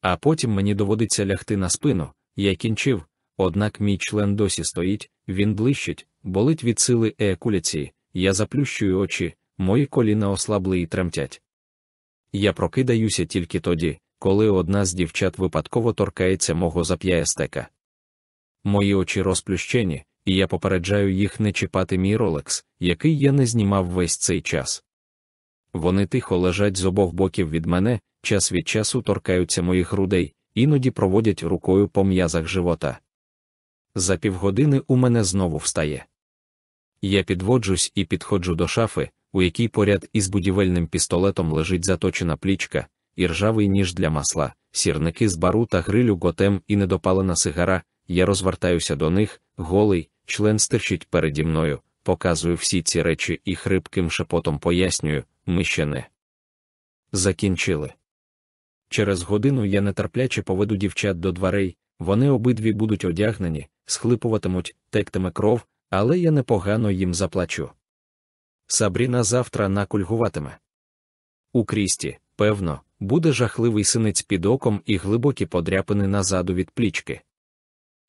А потім мені доводиться лягти на спину, я кінчив, однак мій член досі стоїть, він блищить, болить від сили еякуляції, я заплющую очі, мої коліна ослабли і тремтять. Я прокидаюся тільки тоді, коли одна з дівчат випадково торкається мого зап'ястека. Мої очі розплющені, і я попереджаю їх не чіпати мій ролекс, який я не знімав весь цей час. Вони тихо лежать з обох боків від мене, час від часу торкаються моїх грудей, іноді проводять рукою по м'язах живота. За півгодини у мене знову встає. Я підводжусь і підходжу до шафи, у якій поряд із будівельним пістолетом лежить заточена плічка, і ржавий ніж для масла, сірники з бару та грилю готем і недопалена сигара. Я розвертаюся до них, голий, член стирчить переді мною, показую всі ці речі і хрипким шепотом пояснюю, ми ще не закінчили. Через годину я нетерпляче поведу дівчат до дверей, вони обидві будуть одягнені, схлипуватимуть, тектиме кров, але я непогано їм заплачу. Сабріна завтра накульгуватиме. У крісті, певно, буде жахливий синець під оком і глибокі подряпини назаду від плічки.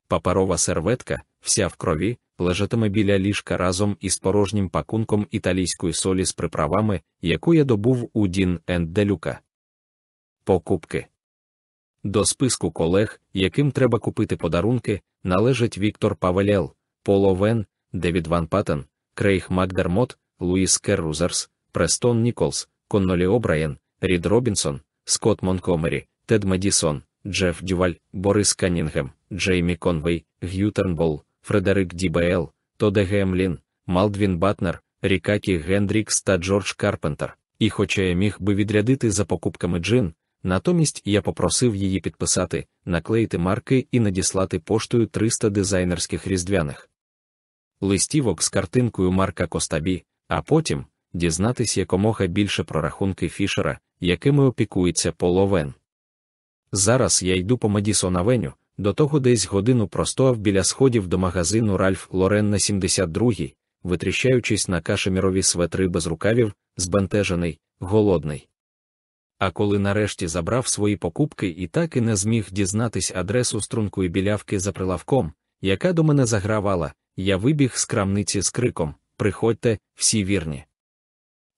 Паперова серветка, вся в крові, лежатиме біля ліжка разом із порожнім пакунком італійської солі з приправами, яку я добув у Дін енд Делюка. Покупки до списку колег, яким треба купити подарунки, належать Віктор Павелєл, Пол Овен, Девід Ван Паттен, Крейг Макдермот, Луїс Керрузерс, Престон Ніколс, Коннолі Обраєн, Рід Робінсон, Скотт Монтгомері, Тед Медісон, Джеф Дюваль, Борис Канінгем, Джеймі Конвей, Г'ю Тернбол, Фредерик Дібл, Тодд Гемлін, Малдвін Батнер, Рікакі Гендрікс та Джордж Карпентер. І хоча я міг би відрядити за покупками Джін, натомість я попросив її підписати, наклеїти марки і надіслати поштою 300 дизайнерських різдвяних листівок з картинкою Марка Костабі, а потім дізнатись якомога більше про рахунки Фішера, якими опікується Половен. Зараз я йду по Медісон Авеню, до того десь годину простояв біля сходів до магазину Ральф Лорен на 72-й, витріщаючись на кашемірові светри без рукавів, збентежений, голодний. А коли нарешті забрав свої покупки і так і не зміг дізнатись адресу стрункої білявки за прилавком, яка до мене загравала, я вибіг з крамниці з криком Приходьте, всі вірні.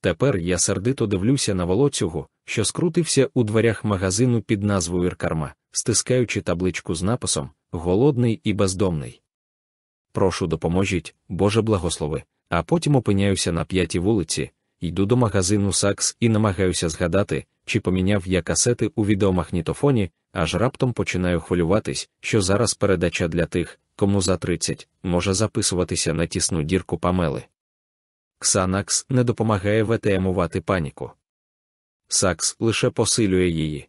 Тепер я сердито дивлюся на волоцюгу, що скрутився у дверях магазину під назвою Іркарма, стискаючи табличку з написом Голодний і бездомний. Прошу допоможіть, Боже благослови, а потім опиняюся на п'ятій вулиці, йду до магазину Сакс і намагаюся згадати, чи поміняв я касети у відеомагнітофоні, аж раптом починаю хвилюватись, що зараз передача для тих, кому за 30, може записуватися на тісну дірку памели. Ксанакс не допомагає ВТМувати паніку. Сакс лише посилює її.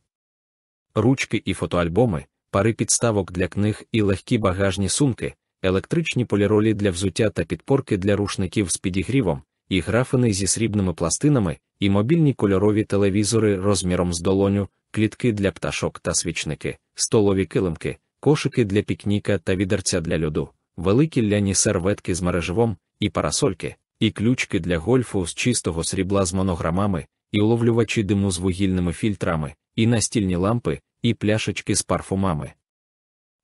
Ручки і фотоальбоми, пари підставок для книг і легкі багажні сумки, електричні поліролі для взуття та підпорки для рушників з підігрівом, і графини зі срібними пластинами, і мобільні кольорові телевізори розміром з долоню, клітки для пташок та свічники, столові килимки, кошики для пікніка та відерця для льоду, великі ляні серветки з мереживом, і парасольки, і ключки для гольфу з чистого срібла з монограмами, і ловлювачі диму з вугільними фільтрами, і настільні лампи, і пляшечки з парфумами,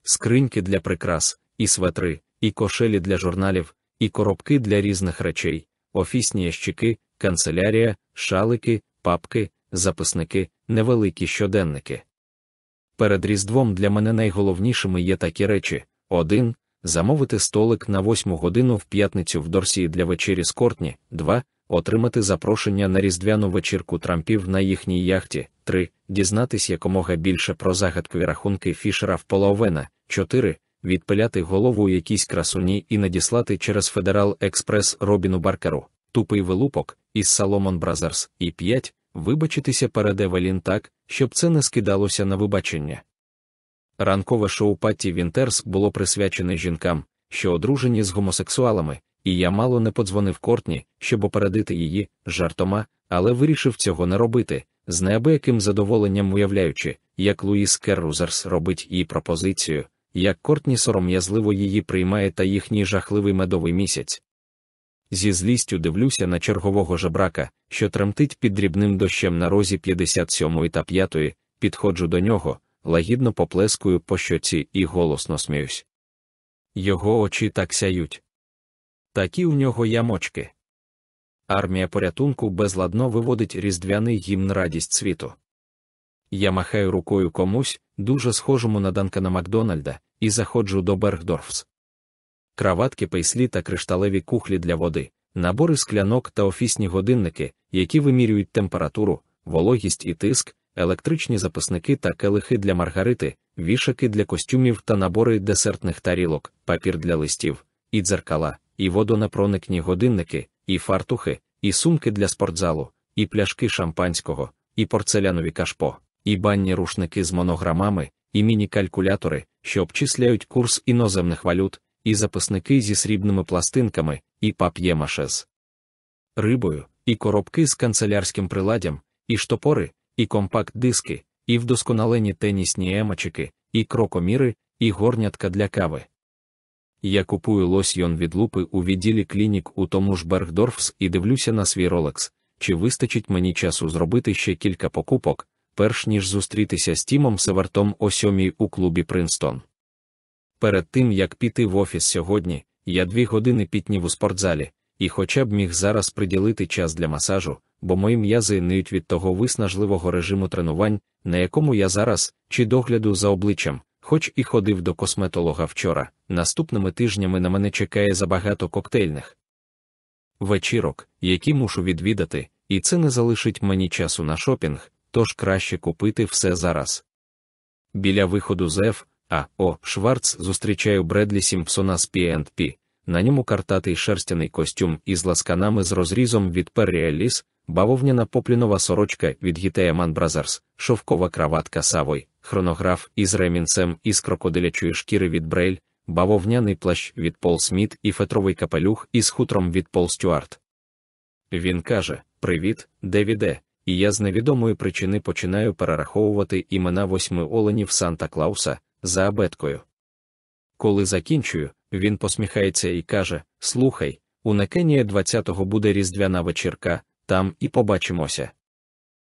скриньки для прикрас, і светри, і кошелі для журналів, і коробки для різних речей, офісні ящики, канцелярія, шалики, папки, записники, невеликі щоденники. Перед Різдвом для мене найголовнішими є такі речі: один замовити столик на восьму годину в п'ятницю в Дорсі для вечері з Кортні, 2. Отримати запрошення на різдвяну вечірку Трампів на їхній яхті, 3. Дізнатись якомога більше про загадкові рахунки Фішера в Половена, 4. Відпиляти голову якійсь красуні і надіслати через Федерал Експрес Робіну Баркеру, тупий вилупок із Salomon Brothers, і 5 вибачитися перед Евелін так, щоб це не скидалося на вибачення. Ранкове шоу Патті Вінтерс було присвячене жінкам, що одружені з гомосексуалами, і я мало не подзвонив Кортні, щоб опередити її жартома, але вирішив цього не робити, з неабияким задоволенням уявляючи, як Луїс Керрузерс робить їй пропозицію, як Кортні сором'язливо її приймає та їхній жахливий медовий місяць. Зі злістю дивлюся на чергового жебрака, що тремтить під дрібним дощем на розі 57 та 5, підходжу до нього, лагідно поплескую по щоці і голосно сміюсь. Його очі так сяють. Такі у нього ямочки. Армія порятунку безладно виводить різдвяний гімн радість світу. Я махаю рукою комусь, дуже схожому на Данкана Макдональда, і заходжу до Бергдорфс. Краватки пейслі та кришталеві кухлі для води, набори склянок та офісні годинники, які вимірюють температуру, вологість і тиск, електричні записники та келихи для маргарити, вішаки для костюмів та набори десертних тарілок, папір для листів, і дзеркала, і водонепроникні годинники, і фартухи, і сумки для спортзалу, і пляшки шампанського, і порцелянові кашпо, і банні рушники з монограмами, і міні-калькулятори, що обчисляють курс іноземних валют, і записники зі срібними пластинками, і пап'ємашез. Рибою, і коробки з канцелярським приладдям, і штопори, і компакт-диски, і вдосконалені тенісні емачики, і крокоміри, і горнятка для кави. Я купую лосьйон від лупи у відділі клінік у тому ж Бергдорфс і дивлюся на свій ролекс, чи вистачить мені часу зробити ще кілька покупок, перш ніж зустрітися з Тімом Севертом о сьомій у клубі Принстон. Перед тим як піти в офіс сьогодні, я дві години пітнів у спортзалі, і хоча б міг зараз приділити час для масажу, бо мої м'язи ниють від того виснажливого режиму тренувань, на якому я зараз, чи догляду за обличчям, хоч і ходив до косметолога вчора, наступними тижнями на мене чекає забагато коктейльних вечірок, які мушу відвідати, і це не залишить мені часу на шопінг, тож краще купити все зараз. Біля виходу з F, а О. Шварц зустрічаю Бредлі Сімпсона з P&P, на ньому картатий шерстяний костюм із ласканами з розрізом від Perry Ellis, бавовняна поплінова сорочка від Гітеяман Бразерс, шовкова краватка Савой, хронограф із ремінцем із крокодилячої шкіри від Брейль, бавовняний плащ від Пол Сміт і фетровий капелюх із хутром від Пол Стюарт. Він каже: Привіт, Девіде, і я з невідомої причини починаю перераховувати імена восьми оленів Санта Клауса за абеткою. Коли закінчую, він посміхається і каже: Слухай, у Некенія 20-го буде різдвяна вечірка, там і побачимося.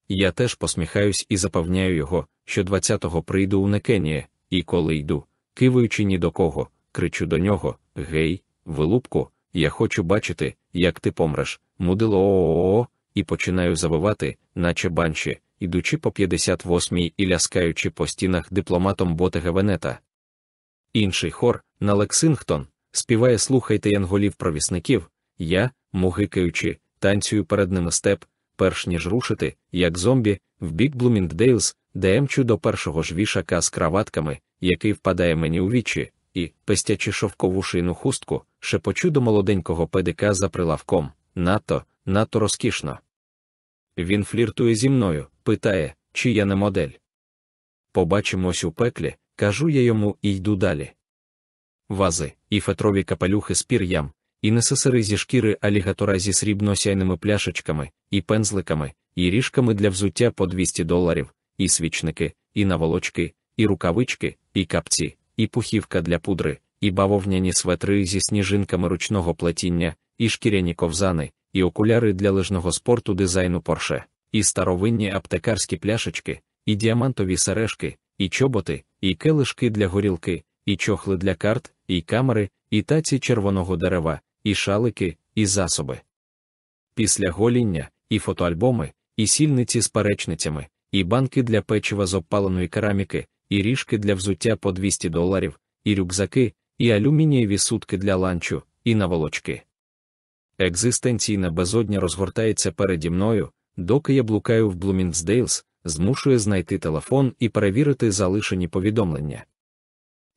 Я теж посміхаюсь і запевняю його, що 20-го прийду у Некенія, і коли йду, киваючи ні до кого, кричу до нього: Гей, вилупку, я хочу бачити, як ти помреш, мудило о і починаю завивати, наче банші, ідучи по 58-й і ляскаючи по стінах дипломатом Ботега Венета. Інший хор, на Лексингтон, співає слухайте янголів провісників, я, мугикаючи, танцюю перед ними степ, перш ніж рушити, як зомбі, в бік Блумінгдейлс, де емчу до першого ж вішака з краватками, який впадає мені у вічі, і, пестячи шовкову шийну хустку, шепочу до молоденького педика за прилавком, надто, надто розкішно. Він фліртує зі мною, питає, чи я не модель. Побачимось у пеклі, кажу я йому і йду далі. Вази, і фетрові капелюхи з пір'ям, і несесери зі шкіри алігатора зі срібно-сяйними пляшечками, і пензликами, і ріжками для взуття по 200 доларів, і свічники, і наволочки, і рукавички, і капці, і пухівка для пудри, і бавовняні светри зі сніжинками ручного плетіння, і шкіряні ковзани, і окуляри для лижного спорту дизайну Порше, і старовинні аптекарські пляшечки, і діамантові сережки, і чоботи, і келишки для горілки, і чохли для карт, і камери, і таці червоного дерева, і шалики, і засоби. Після гоління, і фотоальбоми, і сільниці з перечницями, і банки для печива з обпаленої кераміки, і ріжки для взуття по 200 доларів, і рюкзаки, і алюмінієві сутки для ланчу, і наволочки. Екзистенційна безодня розгортається переді мною, доки я блукаю в Блумінсдейлс, змушує знайти телефон і перевірити залишені повідомлення.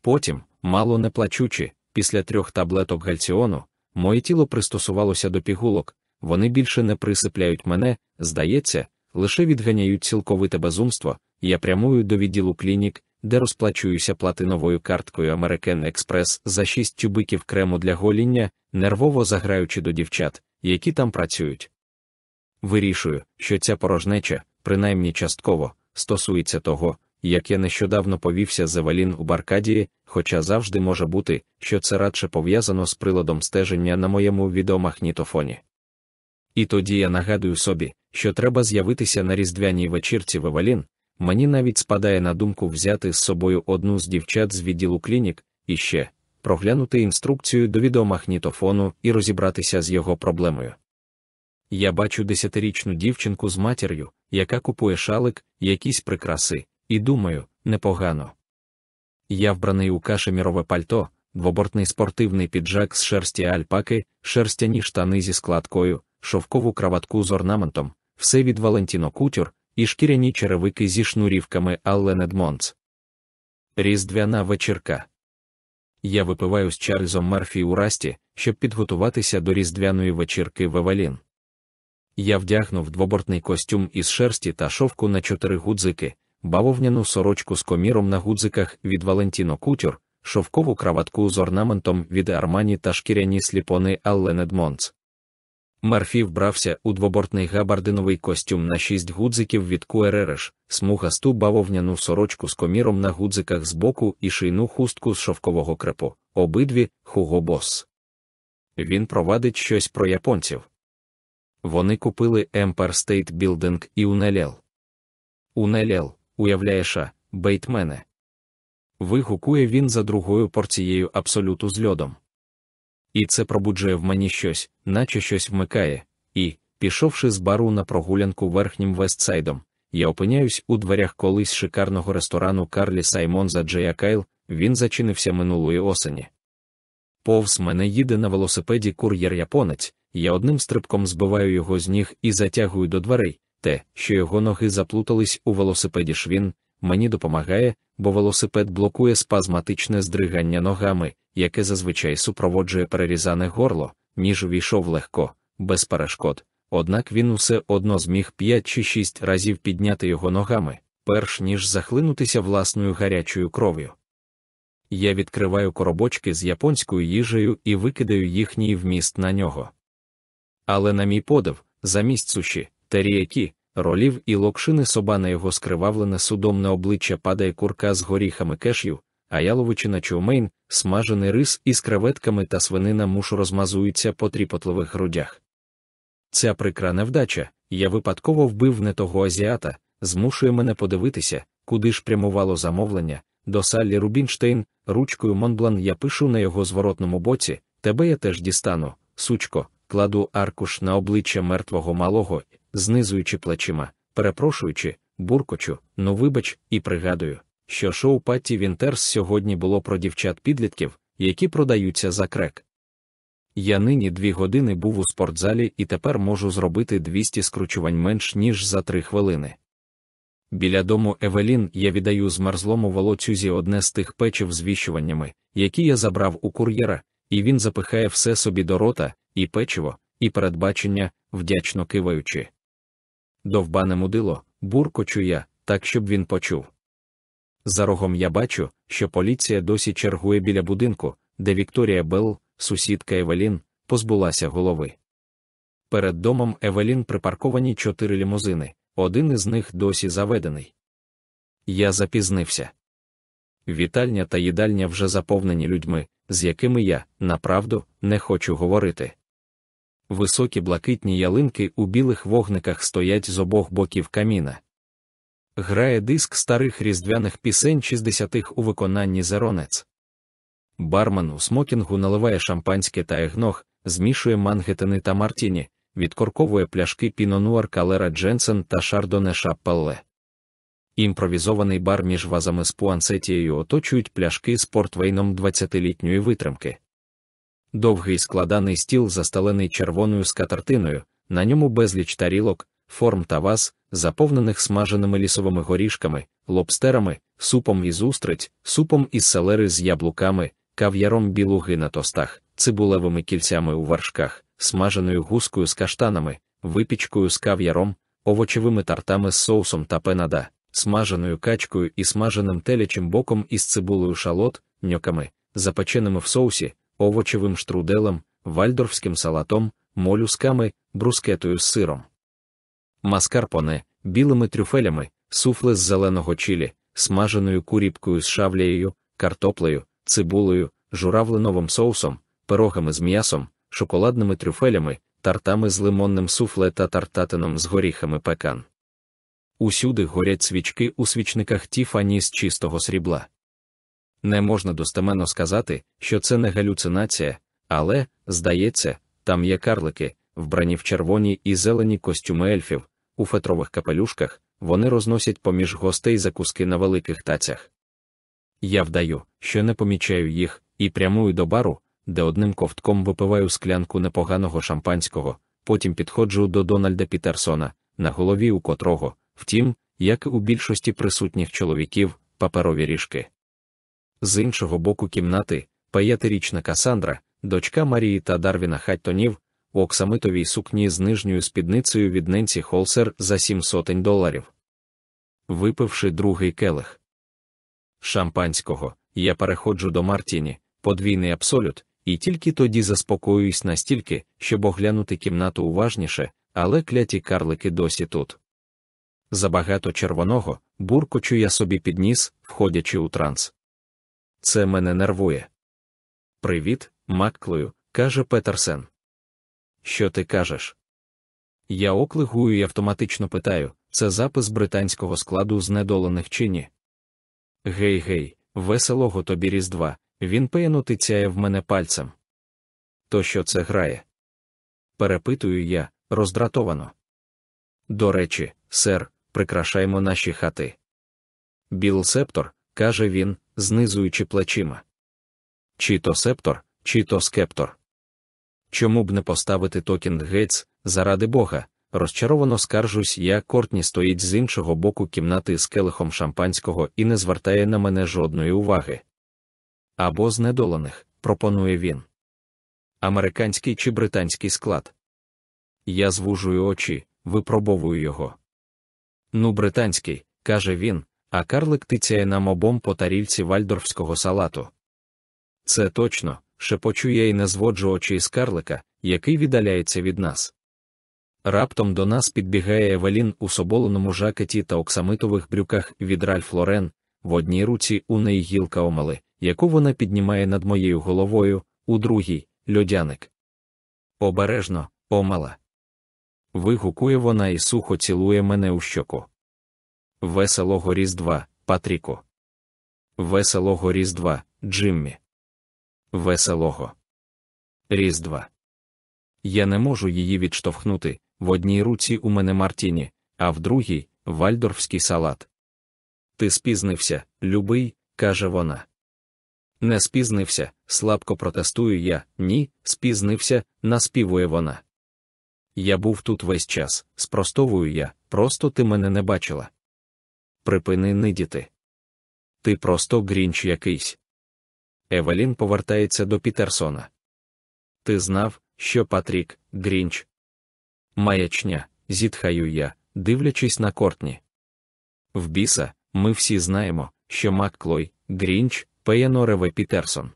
Потім, мало не плачучи, після трьох таблеток гальціону, моє тіло пристосувалося до пігулок, вони більше не присипляють мене, здається, лише відганяють цілковите безумство, я прямую до відділу клінік, де розплачуюся платиновою карткою American Express за 6 тюбиків крему для гоління, нервово заграючи до дівчат, які там працюють. Вирішую, що ця порожнеча, принаймні частково, стосується того, як я нещодавно повівся з Евелін у Баркадії, хоча завжди може бути, що це радше пов'язано з приладом стеження на моєму відеомагнітофоні. І тоді я нагадую собі, що треба з'явитися на різдвяній вечірці в Евелін, мені навіть спадає на думку взяти з собою одну з дівчат з відділу клінік, і ще проглянути інструкцію до відеомагнітофону і розібратися з його проблемою. Я бачу десятирічну дівчинку з матір'ю, яка купує шалик, якісь прикраси, і думаю, непогано. Я вбраний у кашемірове пальто, двобортний спортивний піджак з шерсті альпаки, шерстяні штани зі складкою, шовкову краватку з орнаментом, все від Валентіно Кутюр і шкіряні черевики зі шнурівками Аллен Едмонс. Різдвяна вечірка. Я випиваю з Чарльзом Мерфі у расті, щоб підготуватися до різдвяної вечірки в Евелін. Я вдягнув двобортний костюм із шерсті та шовку на чотири гудзики, бавовняну сорочку з коміром на гудзиках від Валентіно Кутюр, шовкову краватку з орнаментом від Армані та шкіряні сліпони Аллен Едмонс. Мерфі вбрався у двобортний габардиновий костюм на шість гудзиків від Куеререш, смугасту бавовняну сорочку з коміром на гудзиках з боку і шийну хустку з шовкового крепу, обидві Хуго Босс. Він провадить щось про японців. Вони купили Empire State Building і Унелел. Унелел, уявляє ша, бейтмене. Вигукує він за другою порцією абсолюту з льодом. І це пробуджує в мені щось, наче щось вмикає, і, пішовши з бару на прогулянку верхнім Вестсайдом, я опиняюсь у дверях колись шикарного ресторану Карлі Саймон за Джея Кайл, він зачинився минулої осені. Повз мене їде на велосипеді кур'єр японець, я одним стрибком збиваю його з ніг і затягую до дверей. Те, що його ноги заплутались у велосипеді швін, мені допомагає, бо велосипед блокує спазматичне здригання ногами, яке зазвичай супроводжує перерізане горло, ніж увійшов легко, без перешкод. Однак він усе одно зміг п'ять чи шість разів підняти його ногами, перш ніж захлинутися власною гарячою кров'ю. Я відкриваю коробочки з японською їжею і викидаю їхній вміст на нього. Але на мій подив, замість суші, теріякі, ролів і локшини соба на його скривавлене судомне обличчя падає курка з горіхами кешів, а яловичина чумейн, смажений рис із креветками та свинина мушу розмазуються по тріпотливих грудях. Ця прикра невдача, я випадково вбив не того азіата, змушує мене подивитися, куди ж прямувало замовлення. До Саллі Рубінштейн, ручкою Монблан я пишу на його зворотному боці, тебе я теж дістану, сучко, кладу аркуш на обличчя мертвого малого, знизуючи плечима, перепрошуючи, буркочу, ну вибач, і пригадую, що шоу Патті Вінтерс сьогодні було про дівчат-підлітків, які продаються за крек. Я нині дві години був у спортзалі і тепер можу зробити 200 скручувань менш ніж за три хвилини. Біля дому Евелін я віддаю змерзлому волоцюзі одне з тих печів з віщуваннями, які я забрав у кур'єра, і він запихає все собі до рота, і печиво, і передбачення, вдячно киваючи. Довбане мудило, буркочу я, так щоб він почув. За рогом я бачу, що поліція досі чергує біля будинку, де Вікторія Белл, сусідка Евелін, позбулася голови. Перед домом Евелін припарковані чотири лімузини, один із них досі заведений. Я запізнився. Вітальня та їдальня вже заповнені людьми, з якими я, направду, не хочу говорити. Високі блакитні ялинки у білих вогниках стоять з обох боків каміна. Грає диск старих різдвяних пісень 60-х у виконанні Зеронець. Бармен у смокінгу наливає шампанське та егног, змішує мангеттени та мартіні, відкорковує пляшки пінонуар Калера Дженсен та Шардоне Шаппелле. Імпровізований бар між вазами з пуансетією оточують пляшки з портвейном 20-літньої витримки. Довгий складаний стіл застелений червоною скатертиною, на ньому безліч тарілок, форм та ваз, заповнених смаженими лісовими горішками, лобстерами, супом із устриць, супом із селери з яблуками, кав'яром білуги на тостах, цибулевими кільцями у вершках, смаженою гускою з каштанами, випічкою з кав'яром, овочевими тартами з соусом та пенада, смаженою качкою і смаженим телячим боком із цибулею шалот, ньоками, запеченими в соусі, овочевим штруделем, вальдорфським салатом, молюсками, брускетою з сиром. Маскарпоне, білими трюфелями, суфле з зеленого чилі, смаженою куріпкою з шавлеєю, картоплею, цибулею, журавлиновим соусом, пирогами з м'ясом, шоколадними трюфелями, тартами з лимонним суфле та тартатином з горіхами пекан. Усюди горять свічки у свічниках Тіфані з чистого срібла. Не можна достеменно сказати, що це не галюцинація, але, здається, там є карлики, вбрані в червоні і зелені костюми ельфів, у фетрових капелюшках, вони розносять поміж гостей закуски на великих тацях. Я вдаю, що не помічаю їх, і прямую до бару, де одним ковтком випиваю склянку непоганого шампанського, потім підходжу до Дональда Пітерсона, на голові у котрого, втім, як і у більшості присутніх чоловіків, паперові ріжки. З іншого боку кімнати, п'ятирічна Касандра, дочка Марії та Дарвіна Хаттонів, у оксамитовій сукні з нижньою спідницею від Ненсі Холсер за сім сотень доларів. Випивши другий келих шампанського, я переходжу до Мартіні, подвійний абсолют, і тільки тоді заспокоююсь настільки, щоб оглянути кімнату уважніше, але кляті карлики досі тут. Забагато червоного, буркочу я собі підніс, входячи у транс. Це мене нервує. Привіт, Макклою, каже Петерсен. Що ти кажеш? Я оклигую і автоматично питаю це запис британського складу знедолених чи ні? Гей, гей, веселого тобі Різдва, він пеяно тицяє в мене пальцем. То що це грає? Перепитую я, роздратовано. До речі, сер, прикрашаємо наші хати. Біл Септор, каже він, знизуючи плечима. Чи то септор, чи то скептор. Чому б не поставити Токінг Гейтс, заради Бога, розчаровано скаржусь, я Кортні стоїть з іншого боку кімнати з келихом шампанського і не звертає на мене жодної уваги. Або знедолених, пропонує він. Американський чи британський склад. Я звужую очі, випробовую його. Ну, британський, каже він, а карлик тицяє нам обом по тарільці вальдорфського салату. Це точно, шепочу я і не зводжу очі із карлика, який віддаляється від нас. Раптом до нас підбігає Евелін у соболеному жакеті та оксамитових брюках від Ральф Лорен, в одній руці у неї гілка омели, яку вона піднімає над моєю головою, у другій льодяник. Обережно, омела. Вигукує вона і сухо цілує мене у щоку. Веселого Різдва, Патріку. Веселого Різдва, Джиммі. Веселого. Різдва. Я не можу її відштовхнути. В одній руці у мене Мартіні, а в другій вальдорфський салат. Ти спізнився, любий, каже вона. Не спізнився, слабко протестую я, ні, спізнився, наспівує вона. Я був тут весь час, спростовую я, просто ти мене не бачила. Припини нидіти. Ти просто грінч якийсь. Евелін повертається до Пітерсона. Ти знав, що Патрік, Грінч. Маячня, зітхаю я, дивлячись на Кортні. В біса, ми всі знаємо, що Макклой, Грінч, Пеянореве Пітерсон.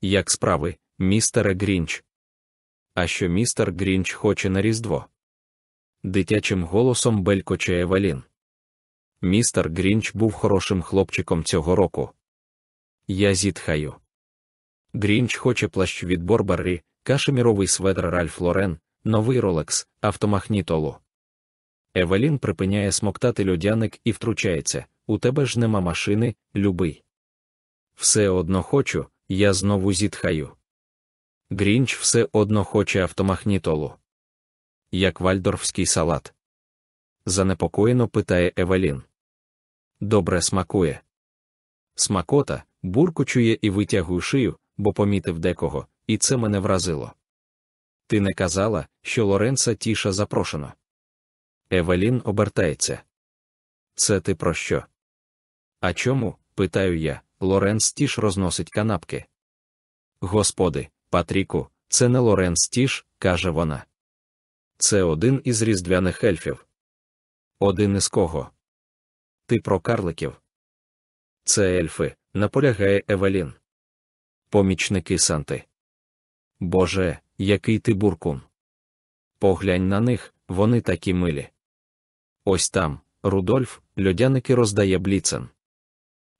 Як справи, містере Грінч? А що містер Грінч хоче на Різдво? Дитячим голосом белькоче Евелін. Містер Грінч був хорошим хлопчиком цього року. Я зітхаю. Грінч хоче плащ від Burberry, кашеміровий светр Ralph Lauren, новий Rolex, автомагнітолу. Евелін припиняє смоктати льодяник і втручається у тебе ж нема машини, любий. Все одно хочу, я знову зітхаю. Грінч все одно хоче автомахнітолу. Як вальдорфський салат. Занепокоєно питає Евелін. Добре смакує. Смакота, буркочує і витягує шию, бо помітив декого, і це мене вразило. Ти не казала, що Лоренца тіша запрошено. Евелін обертається. Це ти про що? А чому? питаю я. Лоренц Тіш розносить канапки. Господи, Патріку, це не Лоренц Тіш, каже вона. Це один із різдвяних ельфів. Один із кого? Ти про карликів. Це ельфи, наполягає Евелін. Помічники Санти. Боже, який ти буркун. Поглянь на них, вони такі милі. Ось там, Рудольф, льодяники роздає бліцен.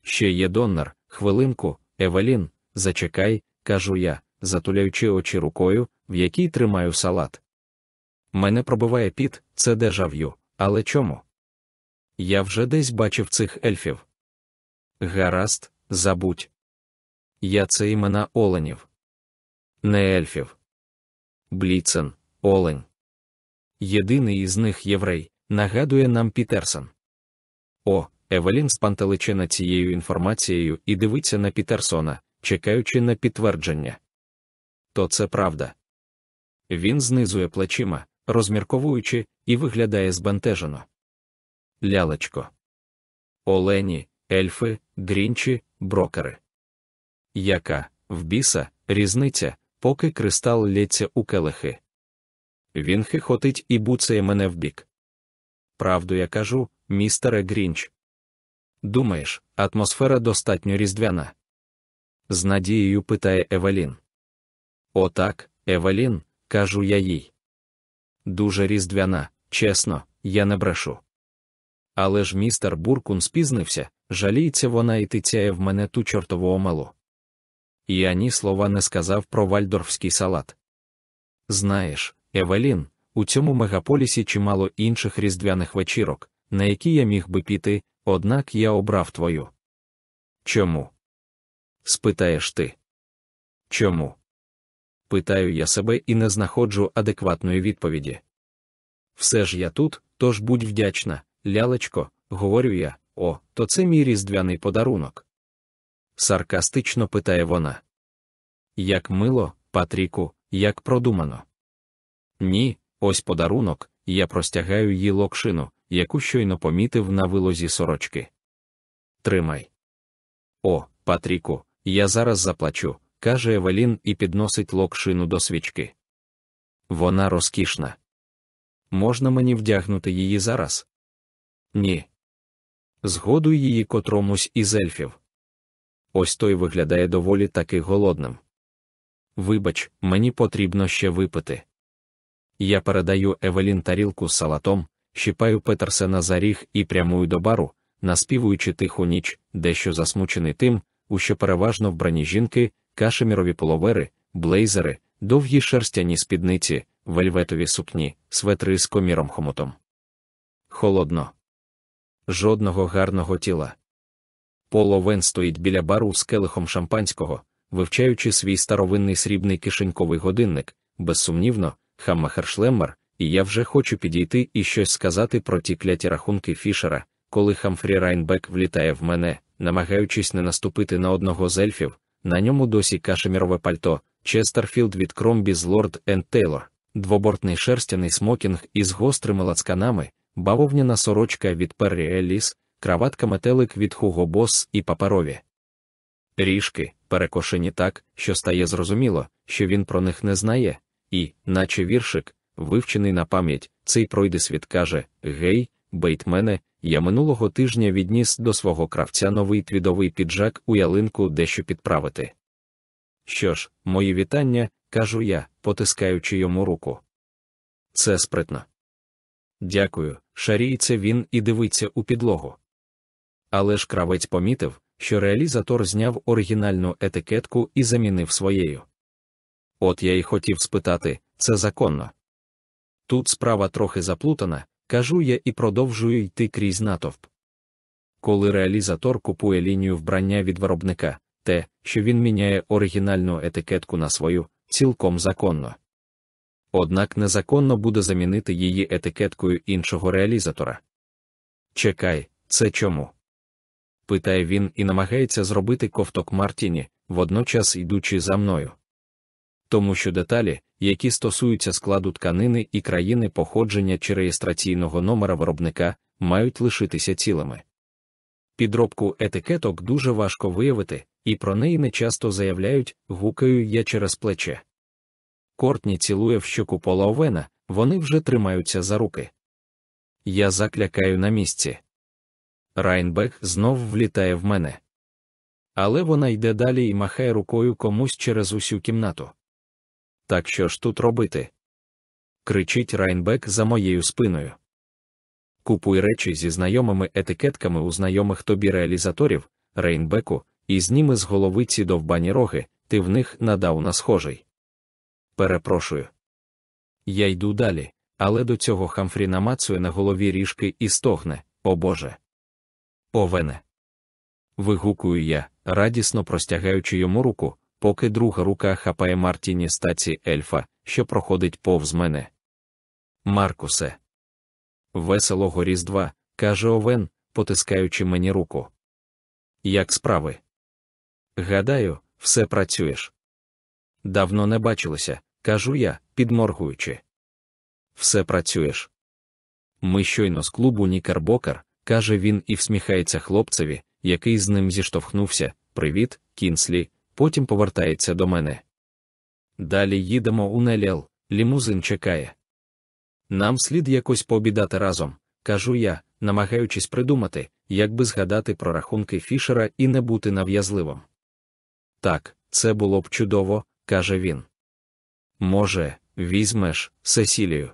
Ще є донор, хвилинку, Евелін, зачекай, кажу я, затуляючи очі рукою, в якій тримаю салат. Мене пробиває піт, це дежав'ю, але чому? Я вже десь бачив цих ельфів. Гаразд, забудь. Я це імена оленів. Не ельфів. Бліцен, олень. Єдиний із них єврей, нагадує нам Пітерсон. О, Евелін спантеличена цією інформацією і дивиться на Пітерсона, чекаючи на підтвердження. То це правда. Він знизує плечима, розмірковуючи, і виглядає збентежено. Лялечко. Олені, ельфи, грінчі, брокери. Яка, в біса, різниця, поки кристал лється у келихи. Він хихотить і буцає мене вбік. Правду я кажу, містере Грінч. Думаєш, атмосфера достатньо різдвяна? З надією питає Евелін. Отак, Евелін, кажу я їй. Дуже різдвяна, чесно, я не брешу. Але ж містер Буркун спізнився, жаліється вона і тицяє в мене ту чортову омелу. І ані слова не сказав про вальдорфський салат. Знаєш, Евелін, у цьому мегаполісі чимало інших різдвяних вечірок, на які я міг би піти, однак я обрав твою. Чому? спитаєш ти. Чому? Питаю я себе і не знаходжу адекватної відповіді. Все ж я тут, тож будь вдячна, лялечко, говорю я, о, то це мій різдвяний подарунок. Саркастично питає вона. Як мило, Патріку, як продумано. Ні, ось подарунок, я простягаю їй локшину, яку щойно помітив на вилозі сорочки. Тримай. О, Патріку, я зараз заплачу, каже Евелін і підносить локшину до свічки. Вона розкішна. Можна мені вдягнути її зараз? Ні. Згодуй її котромусь із ельфів. Ось той виглядає доволі таки голодним. Вибач, мені потрібно ще випити. Я передаю Евелін тарілку з салатом, щипаю Петерсена за ріг і прямую до бару, наспівуючи тиху ніч, дещо засмучений тим, у що переважно вбрані жінки, кашемірові половери, блейзери, довгі шерстяні спідниці, вельветові сукні, светри з коміром хомутом. Холодно. Жодного гарного тіла. Поло Вен стоїть біля бару з келихом шампанського, вивчаючи свій старовинний срібний кишеньковий годинник, безсумнівно, Хаммахершлеммер, і я вже хочу підійти і щось сказати про ті кляті рахунки Фішера, коли Хамфрі Райнбек влітає в мене, намагаючись не наступити на одного з ельфів, на ньому досі кашемірове пальто, Честерфілд від Crombie з Lord & Taylor, двобортний шерстяний смокінг із гострими лацканами, бавовняна сорочка від Perry Ellis, краватка метелик від Hugo Boss і паперові. Ріжки, перекошені так, що стає зрозуміло, що він про них не знає, і, наче віршик, вивчений на пам'ять, цей пройдисвіт каже: Гей, Бейтмене, я минулого тижня відніс до свого кравця новий твідовий піджак у ялинку дещо підправити. Що ж, мої вітання, кажу я, потискаючи йому руку. Це спритно. Дякую, шаріється він і дивиться у підлогу. Але ж кравець помітив, що реалізатор зняв оригінальну етикетку і замінив своєю. От я й хотів спитати, це законно. Тут справа трохи заплутана, кажу я і продовжую йти крізь натовп. Коли реалізатор купує лінію вбрання від виробника, те, що він міняє оригінальну етикетку на свою, цілком законно. Однак незаконно буде замінити її етикеткою іншого реалізатора. Чекай, це чому? питає він і намагається зробити ковток Мартіні, водночас йдучи за мною. Тому що деталі, які стосуються складу тканини і країни походження чи реєстраційного номера виробника, мають лишитися цілими. Підробку етикеток дуже важко виявити, і про неї не часто заявляють, гукаю я через плече. Кортні цілує в щоку Пола Овена, вони вже тримаються за руки. Я заклякаю на місці. Райнбек знов влітає в мене. Але вона йде далі і махає рукою комусь через усю кімнату. Так що ж тут робити? кричить Райнбек за моєю спиною. Купуй речі зі знайомими етикетками у знайомих тобі реалізаторів, Рейнбеку, і зніми з голови ці довбані роги, ти в них на дауна схожий. Перепрошую. Я йду далі, але до цього Хамфрі намацує на голові ріжки і стогне, о Боже. Овене. Вигукую я, радісно простягаючи йому руку, поки друга рука хапає Мартіні стаці ельфа, що проходить повз мене. Маркусе. Веселого Різдва, каже Овен, потискаючи мені руку. Як справи? Гадаю, все працюєш. Давно не бачилися, кажу я, підморгуючи. Все працюєш. Ми щойно з клубу Нікербокер, каже він і всміхається хлопцеві, який з ним зіштовхнувся. Привіт, кінслі, потім повертається до мене. Далі їдемо у Неліал, лімузин чекає. Нам слід якось пообідати разом, кажу я, намагаючись придумати, як би згадати про рахунки Фішера і не бути нав'язливим. Так, це було б чудово, каже він. Може, візьмеш Сесілію.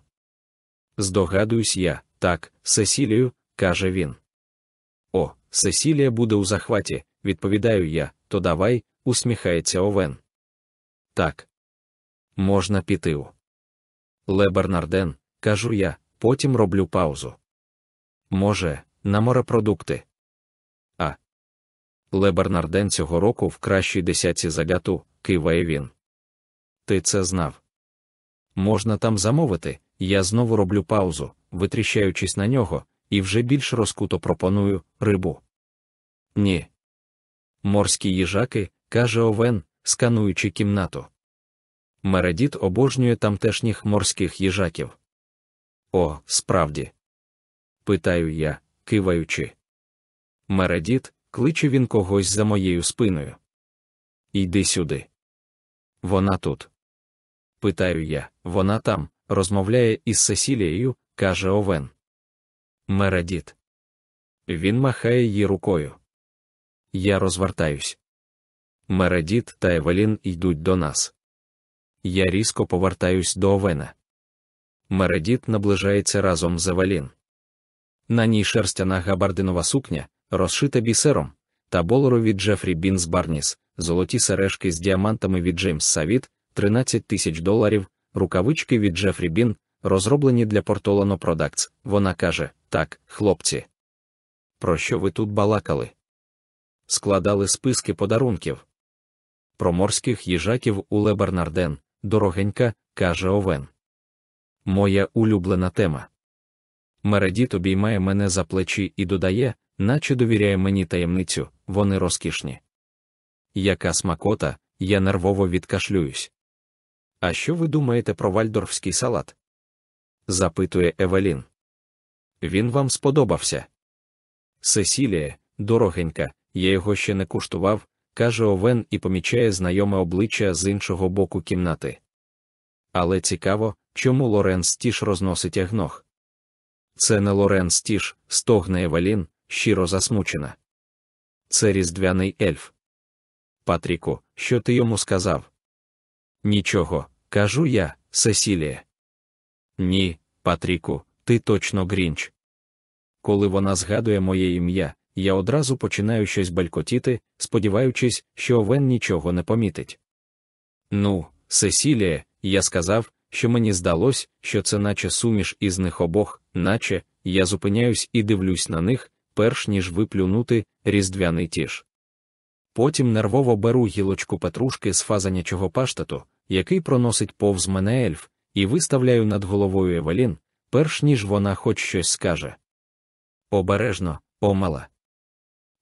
Здогадуюсь я, так, Сесілію, каже він. О, Сесілія буде у захваті, відповідаю я, то давай, усміхається Овен. Так. Можна піти у. Ле Бернарден, кажу я, потім роблю паузу. Може, на морепродукти. А. Ле Бернарден цього року в кращій десятці загату, киває він. Ти це знав. Можна там замовити, я знову роблю паузу, витріщаючись на нього, і вже більш розкуто пропоную рибу. Ні. Морські їжаки, каже Овен, скануючи кімнату. Мередіт обожнює тамтешніх морських їжаків. О, справді. Питаю я, киваючи. Мередіт, кличе він когось за моєю спиною. Йди сюди. Вона тут. Питаю я, вона там, розмовляє із Сесілією, каже Овен. Мередіт. Він махає її рукою. Я розвертаюсь. Мередіт та Евелін йдуть до нас. Я різко повертаюсь до Овена. Мередіт наближається разом з Евелін. На ній шерстяна габардинова сукня, розшита бісером, та болоро від Джефрі Бінс Барніс, золоті сережки з діамантами від Джеймс Савіт, 13 тисяч доларів, рукавички від Джефрі Бін, розроблені для Портолано Продактс. Вона каже: Так, хлопці. Про що ви тут балакали? Складали списки подарунків. Про морських їжаків у Лебернарден, дорогенька, каже Овен. Моя улюблена тема. Мередіт обіймає мене за плечі і додає, наче довіряє мені таємницю, вони розкішні. Яка смакота, я нервово відкашлююсь. А що ви думаєте про вальдорфський салат? запитує Евелін. Він вам сподобався. Сесілія, дорогенька, я його ще не куштував, каже Овен і помічає знайоме обличчя з іншого боку кімнати. Але цікаво, чому Лорен Стіш розносить ягнох. Це не Лорен Стіш, стогне Евелін, щиро засмучена. Це різдвяний ельф. Патріку, що ти йому сказав? Нічого, кажу я, Сесілія. Ні, Патріку, ти точно Грінч. Коли вона згадує моє ім'я, я одразу починаю щось балькотіти, сподіваючись, що Овен нічого не помітить. Ну, Сесілія, я сказав, що мені здалось, що це наче суміш із них обох, наче я зупиняюсь і дивлюсь на них, перш ніж виплюнути різдвяний тіш. Потім нервово беру гілочку петрушки з фазанячого паштату, який проносить повз мене ельф, і виставляю над головою Евелін, перш ніж вона хоч щось скаже. Обережно, омала.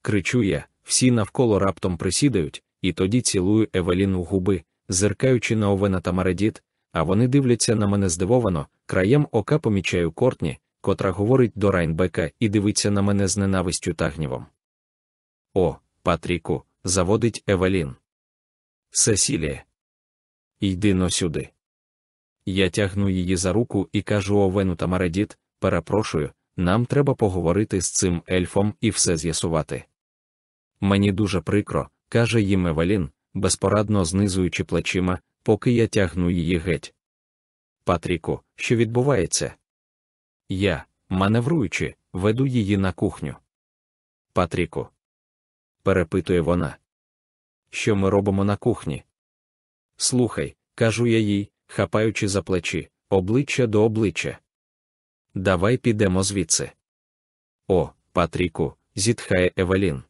Кричу я, всі навколо раптом присідають, і тоді цілую Евелін у губи, зеркаючи на Овена та Маредіт, а вони дивляться на мене здивовано, краєм ока помічаю Кортні, котра говорить до Райнбека і дивиться на мене з ненавистю та гнівом. О, Патріку, заводить Евелін. Сесілія. Йди но сюди. Я тягну її за руку і кажу Овену та Маредіт, перепрошую, нам треба поговорити з цим ельфом і все з'ясувати. Мені дуже прикро, каже їм Евелін, безпорадно знизуючи плечима, поки я тягну її геть. Патріку, що відбувається? Я, маневруючи, веду її на кухню. Патріку. Перепитує вона. Що ми робимо на кухні? Слухай, кажу я їй, хапаючи за плечі, обличчя до обличчя. Давай підемо звідси. О, Патріку, зітхає Евелін.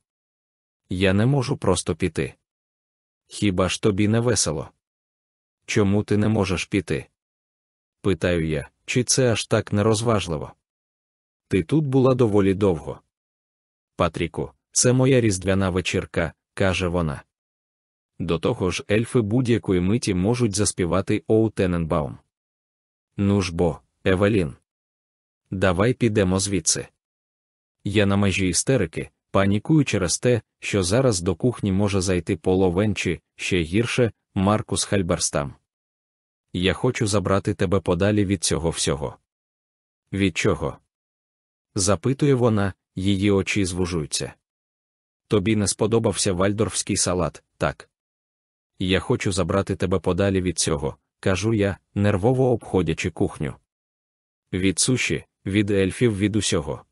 Я не можу просто піти. Хіба ж тобі не весело? Чому ти не можеш піти? Питаю я, чи це аж так нерозважливо? Ти тут була доволі довго. Патріку, це моя різдвяна вечірка, каже вона. До того ж, ельфи будь-якої миті можуть заспівати Оу Тененбаум. Ну ж бо, Евелін. Давай підемо звідси. Я на межі істерики, панікую через те, що зараз до кухні може зайти Поло Венчі, ще гірше, Маркус Хальберстам. Я хочу забрати тебе подалі від цього всього. Від чого? запитує вона, її очі звужуються. Тобі не сподобався вальдорфський салат, так. Я хочу забрати тебе подалі від цього, кажу я, нервово обходячи кухню. Від суші, від ельфів від усього.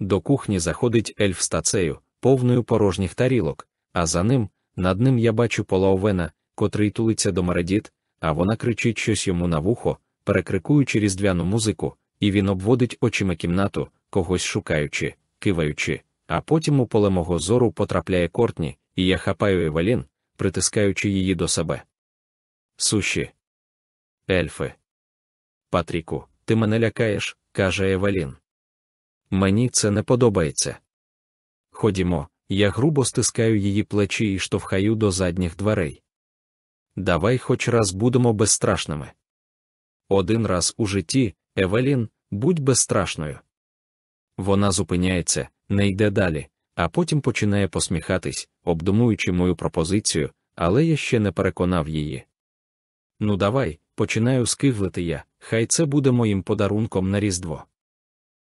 До кухні заходить ельф з тацею, повною порожніх тарілок, а за ним, над ним я бачу пола Овена, котрий тулиться до Мередіт, а вона кричить щось йому на вухо, перекрикуючи різдвяну музику, і він обводить очима кімнату, когось шукаючи, киваючи, а потім у поле мого зору потрапляє Кортні, і я хапаю Евелін, притискаючи її до себе. Суші. Ельфи. Патріку, ти мене лякаєш, каже Евелін. Мені це не подобається. Ходімо, я грубо стискаю її плечі і штовхаю до задніх дверей. Давай хоч раз будемо безстрашними. Один раз у житті, Евелін, будь безстрашною. Вона зупиняється, не йде далі, а потім починає посміхатись, обдумуючи мою пропозицію, але я ще не переконав її. Ну, давай, починаю скиглити я, хай це буде моїм подарунком на Різдво.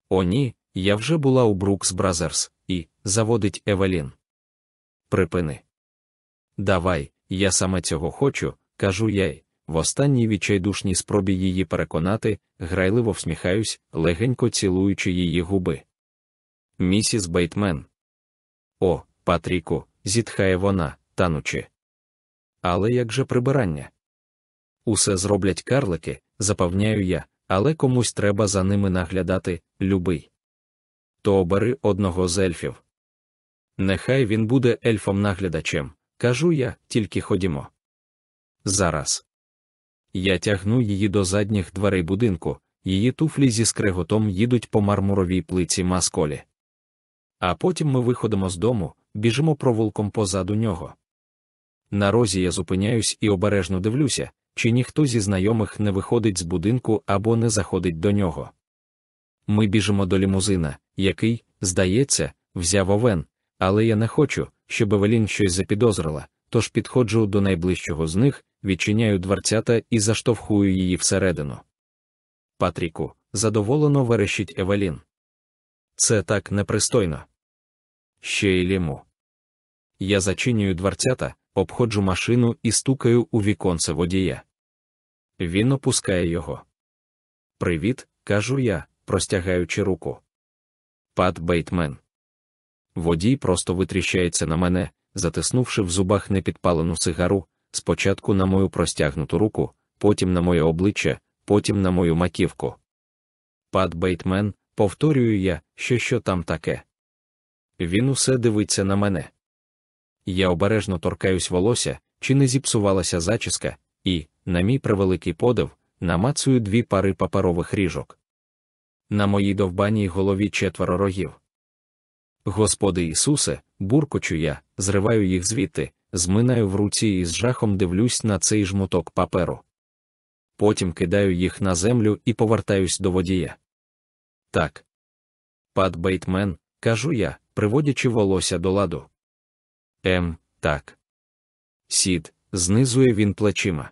О, ні, я вже була у Брукс Бразерс, і заводить Евелін. Припини. Давай, я саме цього хочу, кажу я й, в останній відчайдушній спробі її переконати, грайливо всміхаюсь, легенько цілуючи її губи. Місіс Бейтмен. О, Патріку, зітхає вона, танучи. Але як же прибирання? Усе зроблять карлики, запевняю я, але комусь треба за ними наглядати, любий. То обери одного з ельфів. Нехай він буде ельфом-наглядачем, кажу я, тільки ходімо. Зараз. Я тягну її до задніх дверей будинку, її туфлі зі скреготом їдуть по мармуровій плиці масколі. А потім ми виходимо з дому, біжимо провулком позаду нього. На розі я зупиняюсь і обережно дивлюся, чи ніхто зі знайомих не виходить з будинку або не заходить до нього. Ми біжимо до лімузина, який, здається, взяв овен, але я не хочу, щоб Евелін щось запідозрила, тож підходжу до найближчого з них, відчиняю дверцята і заштовхую її всередину. Патріку, задоволено верещить Евелін. Це так непристойно. Ще й ліму. Я зачинюю дверцята, обходжу машину і стукаю у віконце водія. Він опускає його. Привіт, кажу я, простягаючи руку. Пат Бейтмен. Водій просто витріщається на мене, затиснувши в зубах непідпалену сигару, спочатку на мою простягнуту руку, потім на моє обличчя, потім на мою маківку. Пат Бейтмен, повторюю я, що що там таке. Він усе дивиться на мене. Я обережно торкаюсь волосся, чи не зіпсувалася зачіска, і, на мій превеликий подив, намацую дві пари паперових ріжок. На моїй довбаній голові четверо рогів. Господи Ісусе, буркочу я, зриваю їх звідти, зминаю в руці і з жахом дивлюсь на цей жмуток паперу. Потім кидаю їх на землю і повертаюсь до водія. Так. Пат Бейтмен, кажу я, приводячи волосся до ладу. Ем, так. Сід, знизує він плечима.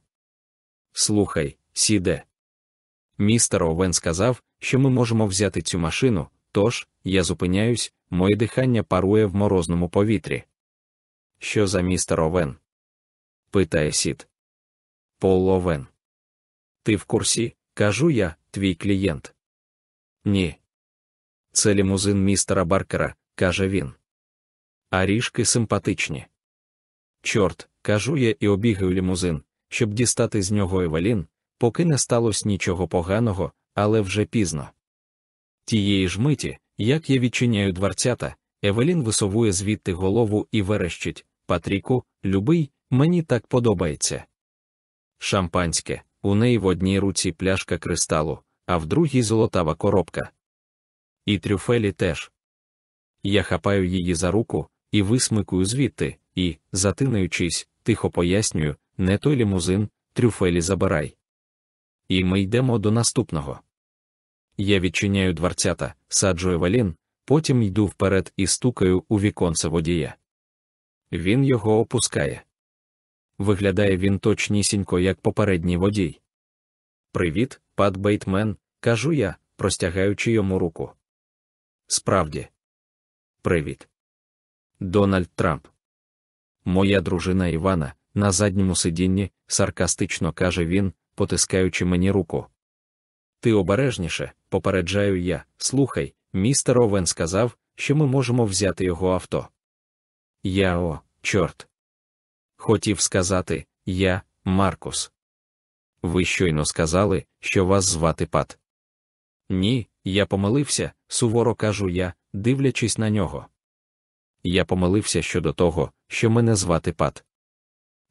Слухай, сіде. містер Овен сказав, що ми можемо взяти цю машину, тож, я зупиняюсь, моє дихання парує в морозному повітрі. Що за містер Овен? питає сід. Пол Овен. Ти в курсі, кажу я, твій клієнт. Ні. Це лімузин містера Баркера, каже він. А ріжки симпатичні. Чорт, кажу я і обігаю лімузин, щоб дістати з нього Евелін, поки не сталося нічого поганого, але вже пізно. Тієї ж миті, як я відчиняю дверцята, Евелін висовує звідти голову і верещить Патріку, любий, мені так подобається. Шампанське, у неї в одній руці пляшка кристалу, а в другій золотава коробка. І трюфелі теж. Я хапаю її за руку і висмикую звідти, і, затинаючись, тихо пояснюю, не той лімузин, трюфелі забирай. І ми йдемо до наступного. Я відчиняю дверцята, саджу Евелін, потім йду вперед і стукаю у віконце водія. Він його опускає. Виглядає він точнісінько, як попередній водій. Привіт, пат Бейтмен, кажу я, простягаючи йому руку. Справді, привіт. Дональд Трамп. Моя дружина Івана на задньому сидінні, саркастично каже він, потискаючи мені руку. Ти обережніше, попереджаю я, слухай, містер Овен сказав, що ми можемо взяти його авто. Я о, чорт. Хотів сказати, я, Маркус. Ви щойно сказали, що вас звати Пат. Ні, я помилився, суворо кажу я, дивлячись на нього. Я помилився щодо того, що мене звати Пат.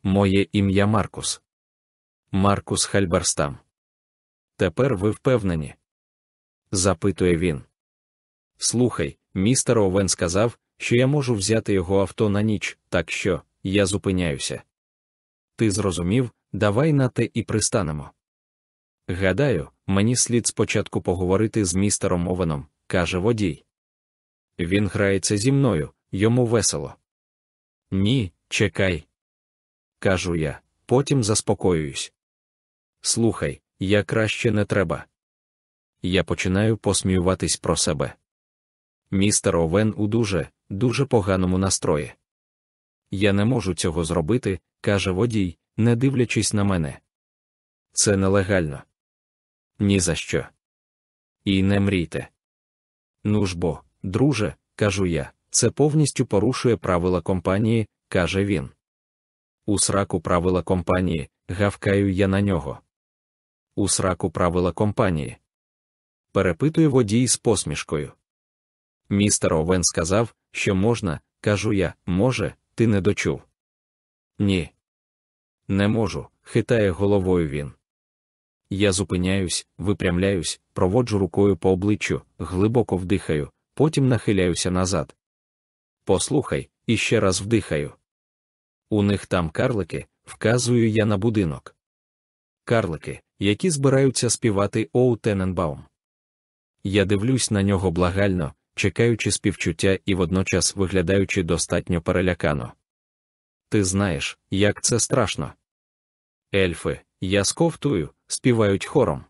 Моє ім'я Маркус. Маркус Хальберстам. Тепер ви впевнені? запитує він. Слухай, містер Овен сказав, що я можу взяти його авто на ніч, так що я зупиняюся. Ти зрозумів, давай на те і пристанемо. Гадаю, мені слід спочатку поговорити з містером Овеном, каже водій. Він грається зі мною, йому весело. Ні, чекай. Кажу я, потім заспокоююсь. Слухай, я краще не треба. Я починаю посміюватись про себе. Містер Овен у дуже, дуже поганому настрої. Я не можу цього зробити, каже водій, не дивлячись на мене. Це нелегально. Ні за що. І не мрійте. Ну ж бо, друже, кажу я, це повністю порушує правила компанії, каже він. У сраку правила компанії, гавкаю я на нього. У сраку правила компанії. Перепитує водій з посмішкою. Містер Овен сказав, що можна, кажу я, може, ти не дочув. Ні. Не можу, хитає головою він. Я зупиняюсь, випрямляюсь, проводжу рукою по обличчю, глибоко вдихаю, потім нахиляюся назад. Послухай, і ще раз вдихаю. У них там карлики, вказую я на будинок. Карлики, які збираються співати Оу Тененбаум. Я дивлюсь на нього благально, чекаючи співчуття і водночас виглядаючи достатньо перелякано. Ти знаєш, як це страшно. Ельфи, я сковтую, співають хором.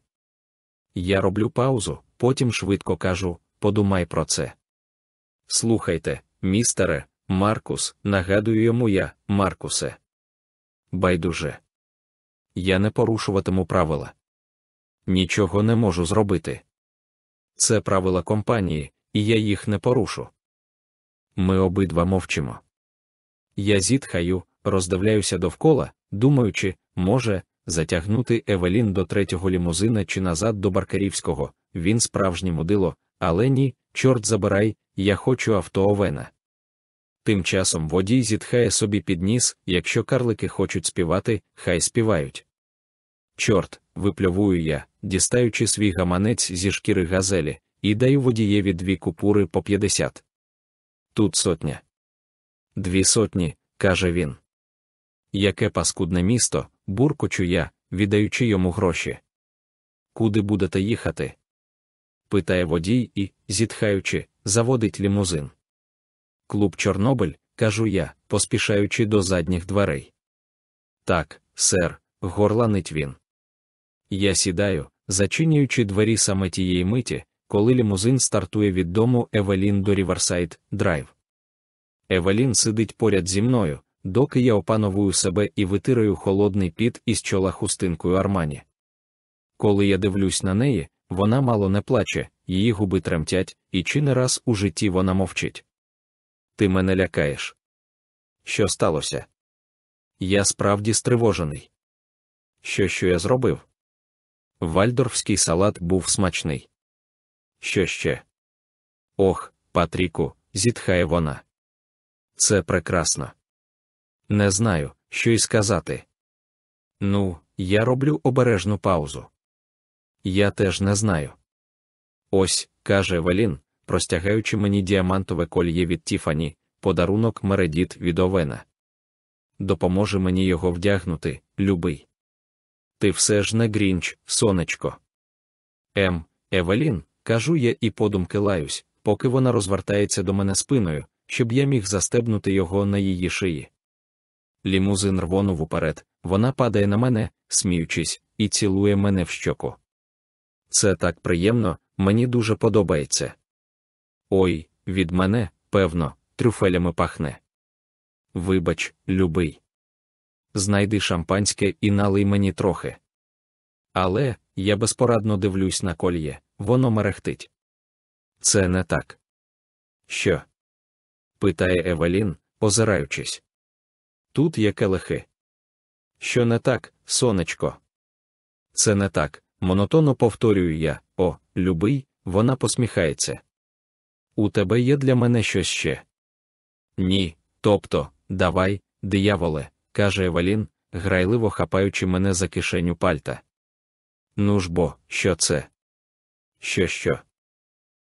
Я роблю паузу, потім швидко кажу подумай про це. Слухайте, містере, Маркус, нагадую йому я, Маркусе. Байдуже. Я не порушуватиму правила. Нічого не можу зробити. Це правила компанії, і я їх не порушу. Ми обидва мовчимо. Я зітхаю, роздивляюся довкола, думаючи, може, затягнути Евелін до третього лімузина чи назад до Баркарівського, він справжнє мудило, але ні, чорт забирай, я хочу авто Овена. Тим часом водій зітхає собі під ніс, якщо карлики хочуть співати, хай співають. Чорт, випльовую я, дістаючи свій гаманець зі шкіри газелі, і даю водієві дві купури по п'ятдесят. Тут сотня. Дві сотні, каже він. Яке паскудне місто, буркочу я, віддаючи йому гроші. Куди будете їхати? Питає водій і, зітхаючи, заводить лімузин. Клуб Чорнобиль, кажу я, поспішаючи до задніх дверей. Так, сер, горланить він. Я сідаю, зачинюючи двері саме тієї миті, коли лімузин стартує від дому Евелін до Ріверсайд Драйв. Евелін сидить поряд зі мною, доки я опановую себе і витираю холодний піт із чола хустинкою армані. Коли я дивлюсь на неї, вона мало не плаче, її губи тремтять, і чи не раз у житті вона мовчить. Ти мене лякаєш. Що сталося? Я справді стривожений. Що що я зробив? Вальдорфський салат був смачний. Що ще? Ох, Патріку, зітхає вона. Це прекрасно. Не знаю, що й сказати. Ну, я роблю обережну паузу. Я теж не знаю. Ось, каже Евелін, простягаючи мені діамантове кольє від Тіфані, подарунок Мередіт від Овена. Допоможе мені його вдягнути, любий. Ти все ж не грінч, сонечко. Ем, Евелін, кажу я і подумки лаюсь, поки вона розвертається до мене спиною, щоб я міг застебнути його на її шиї. Лімузин рвонув уперед, вона падає на мене, сміючись, і цілує мене в щоку. Це так приємно, мені дуже подобається. Ой, від мене, певно, трюфелями пахне. Вибач, любий. Знайди шампанське і налий мені трохи. Але я безпорадно дивлюсь на кольє, воно мерехтить. Це не так. Що? питає Евелін, озираючись. Тут є келихи. Що не так, сонечко? Це не так, монотонно повторюю я, о, любий, вона посміхається. У тебе є для мене щось ще? Ні, тобто, давай, дияволе, каже Евелін, грайливо хапаючи мене за кишеню пальта. Ну ж бо, що це? Що, що?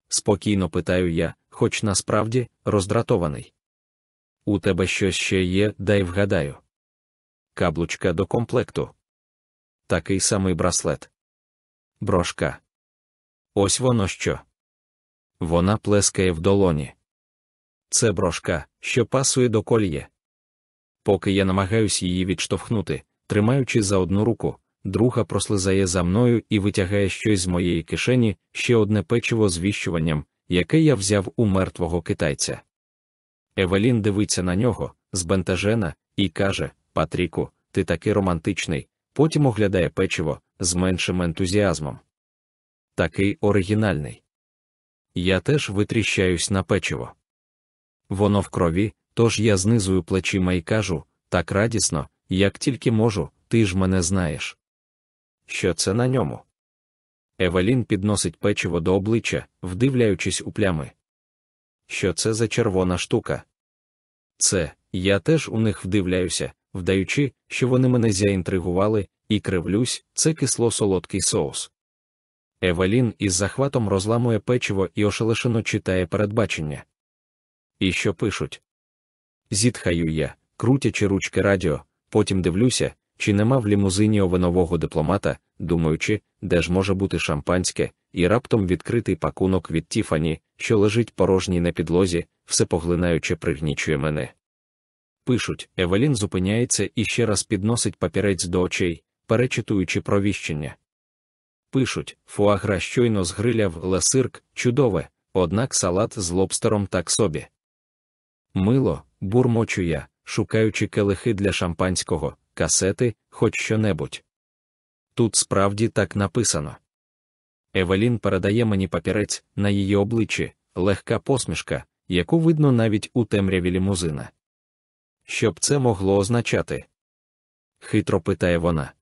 Спокійно питаю я, хоч насправді роздратований. У тебе щось ще є, дай вгадаю. Каблучка до комплекту. Такий самий браслет. Брошка. Ось воно що. Вона плескає в долоні. Це брошка, що пасує до кольє. Поки я намагаюсь її відштовхнути, тримаючи за одну руку, друга прослизає за мною і витягає щось з моєї кишені, ще одне печиво з віщуванням, яке я взяв у мертвого китайця. Евелін дивиться на нього, збентежена, і каже: Патріку, ти такий романтичний, потім оглядає печиво з меншим ентузіазмом. Такий оригінальний. Я теж витріщаюсь на печиво. Воно в крові, тож я знизую плечима і кажу так радісно, як тільки можу, ти ж мене знаєш. Що це на ньому? Евелін підносить печиво до обличчя, вдивляючись у плями. Що це за червона штука? Це, я теж у них вдивляюся, вдаючи, що вони мене заінтригували, і кривлюсь, це кисло солодкий соус. Евелін із захватом розламує печиво і ошелешено читає передбачення. І що пишуть? Зітхаю я, крутячи ручки радіо, потім дивлюся, чи нема в лімузині овенового дипломата, думаючи, де ж може бути шампанське, і раптом відкритий пакунок від Тіфані, що лежить порожній на підлозі, все поглинаюче пригнічує мене. Пишуть, Евелін зупиняється і ще раз підносить папірець до очей, перечитуючи провіщення. Пишуть, фуагра щойно згриляв лесирк, чудове, однак салат з лобстером так собі. Мило, бурмочу я, шукаючи келихи для шампанського, касети, хоч що-небудь. Тут справді так написано. Евелін передає мені папірець на її обличчі, легка посмішка, яку видно навіть у темряві лімузина. Що б це могло означати? хитро питає вона.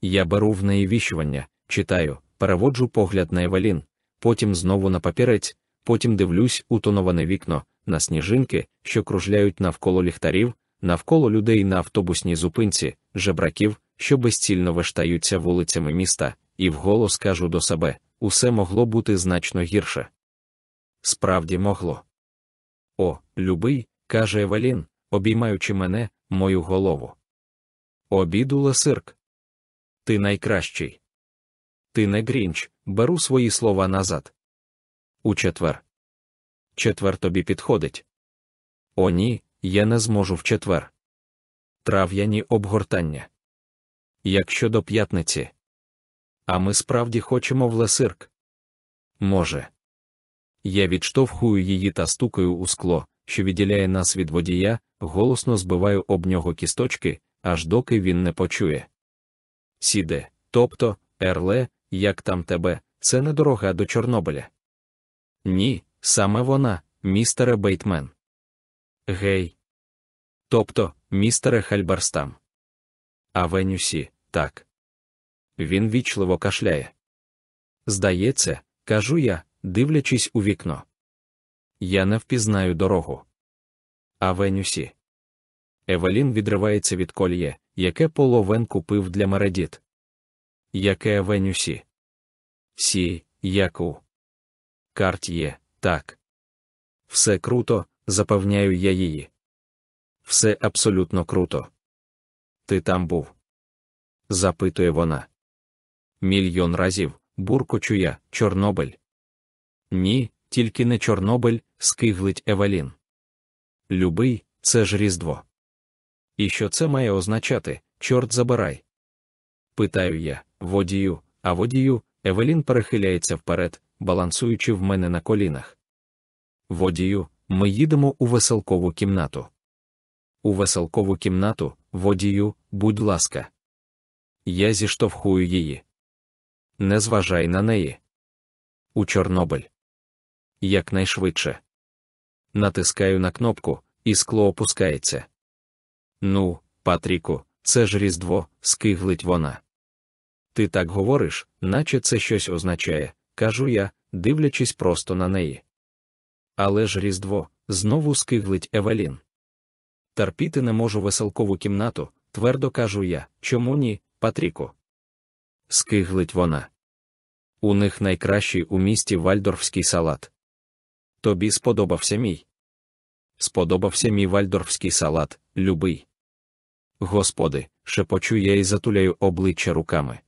Я беру в неї віщування, читаю, переводжу погляд на Евелін, потім знову на папірець, потім дивлюсь у тоноване вікно, на сніжинки, що кружляють навколо ліхтарів, навколо людей на автобусній зупинці, жебраків, що безцільно вештаються вулицями міста, і вголос кажу до себе усе могло бути значно гірше. Справді могло. О, любий, каже Евелін, обіймаючи мене, мою голову. Обіду лесирк. Ти найкращий. Ти не грінч, беру свої слова назад. У четвер. Четвер тобі підходить. О, ні, я не зможу в четвер. Трав'яні обгортання. Як щодо п'ятниці. А ми справді хочемо в лесирк? Може. Я відштовхую її та стукаю у скло, що відділяє нас від водія, голосно збиваю об нього кісточки, аж доки він не почує. Сіде, тобто, Ерле, як там тебе, це не дорога до Чорнобиля. Ні, саме вона, містере Бейтмен. Гей. Тобто, містере Хальбарстам. А Венюсі, так. Він вічливо кашляє. Здається, кажу я, дивлячись у вікно. Я не впізнаю дорогу. А Венюсі. Евелін відривається від кольє, яке половен купив для Мередіт. Яке Венюсі? Сі, яку. Карт'є, так. Все круто, запевняю я її. Все абсолютно круто. Ти там був? запитує вона. Мільйон разів, буркочу я, Чорнобиль. Ні, тільки не Чорнобиль, скиглить Евелін. Любий, це ж Різдво. І що це має означати, чорт забирай? Питаю я, водію, а водію, Евелін перехиляється вперед, балансуючи в мене на колінах. Водію, ми їдемо у веселкову кімнату. У веселкову кімнату, водію, будь ласка. Я зіштовхую її. Не зважай на неї. У Чорнобиль. Якнайшвидше. Натискаю на кнопку, і скло опускається. Ну, Патріку, це ж Різдво, скиглить вона. Ти так говориш, наче це щось означає, кажу я, дивлячись просто на неї. Але ж Різдво, знову скиглить Евелін. Терпіти не можу веселкову кімнату, твердо кажу я, чому ні, Патріку? Скиглить вона. У них найкращий у місті вальдорфський салат. Тобі сподобався мій. Сподобався мій вальдорфський салат, любий. Господи, шепочу я і затуляю обличчя руками.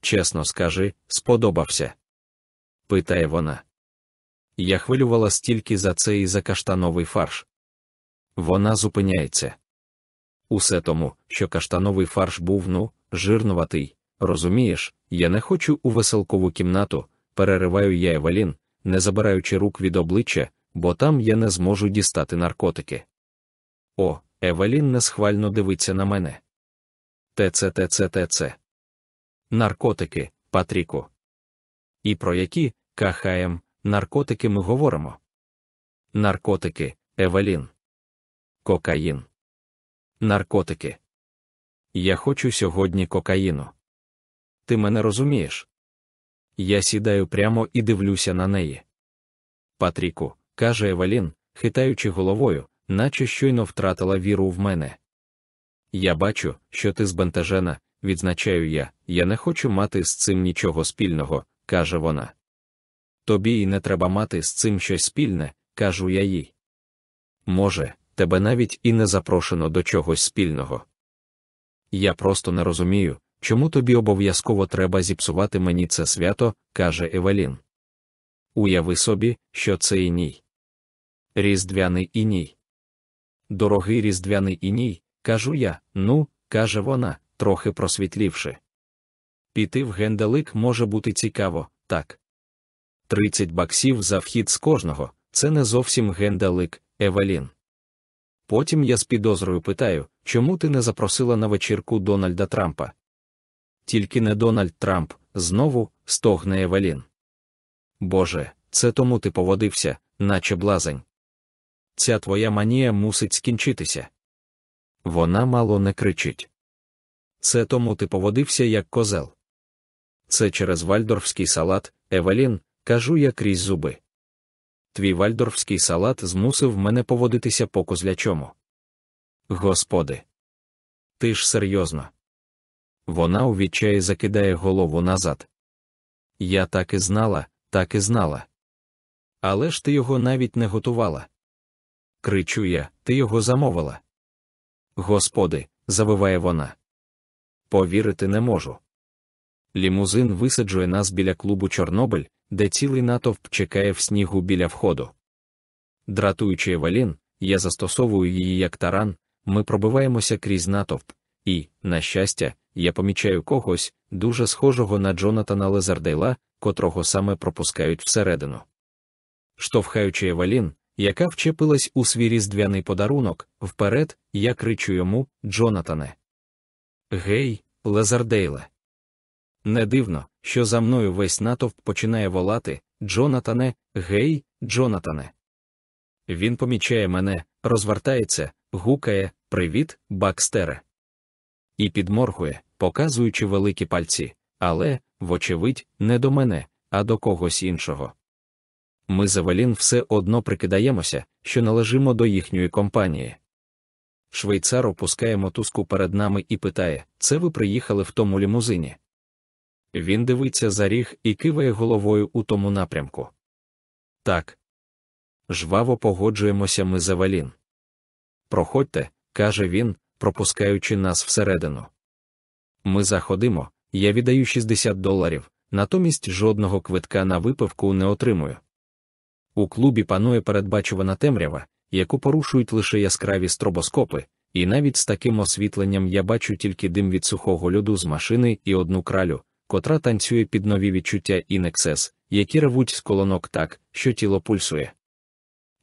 Чесно скажи, сподобався? питає вона. Я хвилювала стільки за це і за каштановий фарш. Вона зупиняється. Усе тому, що каштановий фарш був ну, жирнуватий. Розумієш, я не хочу у веселкову кімнату, перериваю я Евелін, не забираючи рук від обличчя, бо там я не зможу дістати наркотики. О, Евелін несхвально дивиться на мене. ТЦ, ТЦ, ТЦ. Наркотики, Патріку. І про які, КХМ, наркотики ми говоримо? Наркотики, Евелін. Кокаїн. Наркотики. Я хочу сьогодні кокаїну. Ти мене розумієш? Я сідаю прямо і дивлюся на неї. Патріку, каже Евелін, хитаючи головою, наче щойно втратила віру в мене. Я бачу, що ти збентежена, відзначаю я, я не хочу мати з цим нічого спільного, каже вона. Тобі й не треба мати з цим щось спільне, кажу я їй. Може, тебе навіть і не запрошено до чогось спільного. Я просто не розумію, чому тобі обов'язково треба зіпсувати мені це свято, каже Евелін. Уяви собі, що це іній. Різдвяний іній. Дорогий різдвяний іній, кажу я, ну, каже вона, трохи просвітлівши. Піти в генделик може бути цікаво, так. Тридцять баксів за вхід з кожного це не зовсім генделик, Евелін. Потім я з підозрою питаю, чому ти не запросила на вечірку Дональда Трампа? Тільки не Дональд Трамп, знову стогне Евелін. Боже, це тому ти поводився, наче блазень. Ця твоя манія мусить скінчитися. Вона мало не кричить. Це тому ти поводився як козел. Це через вальдорфський салат, Евелін, кажу я крізь зуби. Твій вальдорфський салат змусив мене поводитися по козлячому. Господи. Ти ж серйозно. Вона у відчаї закидає голову назад. Я так і знала, так і знала. Але ж ти його навіть не готувала. Кричу я, ти його замовила. Господи, завиває вона. Повірити не можу. Лімузин висаджує нас біля клубу Чорнобиль, де цілий натовп чекає в снігу біля входу. Дратуючи Евелін, я застосовую її як таран, ми пробиваємося крізь натовп, і, на щастя, я помічаю когось, дуже схожого на Джонатана Лезардейла, котрого саме пропускають всередину. Штовхаючи Евелін, яка вчепилась у свій різдвяний подарунок, вперед, я кричу йому Джонатане. Гей, Лезардейле. Не дивно, що за мною весь натовп починає волати Джонатане, гей, Джонатане. Він помічає мене, розвертається, гукає Привіт, Бакстере. І підморгує, показуючи великі пальці, але, вочевидь, не до мене, а до когось іншого. Ми з Евелін все одно прикидаємося, що належимо до їхньої компанії. Швейцар опускає мотузку перед нами і питає: Це ви приїхали в тому лімузині? Він дивиться за ріг і киває головою у тому напрямку. Так. Жваво погоджуємося ми з Евелін. Проходьте, каже він, пропускаючи нас всередину. Ми заходимо, я віддаю 60 доларів, натомість жодного квитка на випивку не отримую. У клубі панує передбачувана темрява, яку порушують лише яскраві стробоскопи, і навіть з таким освітленням я бачу тільки дим від сухого льоду з машини і одну кралю, котра танцює під нові відчуття інексес, які ревуть з колонок так, що тіло пульсує.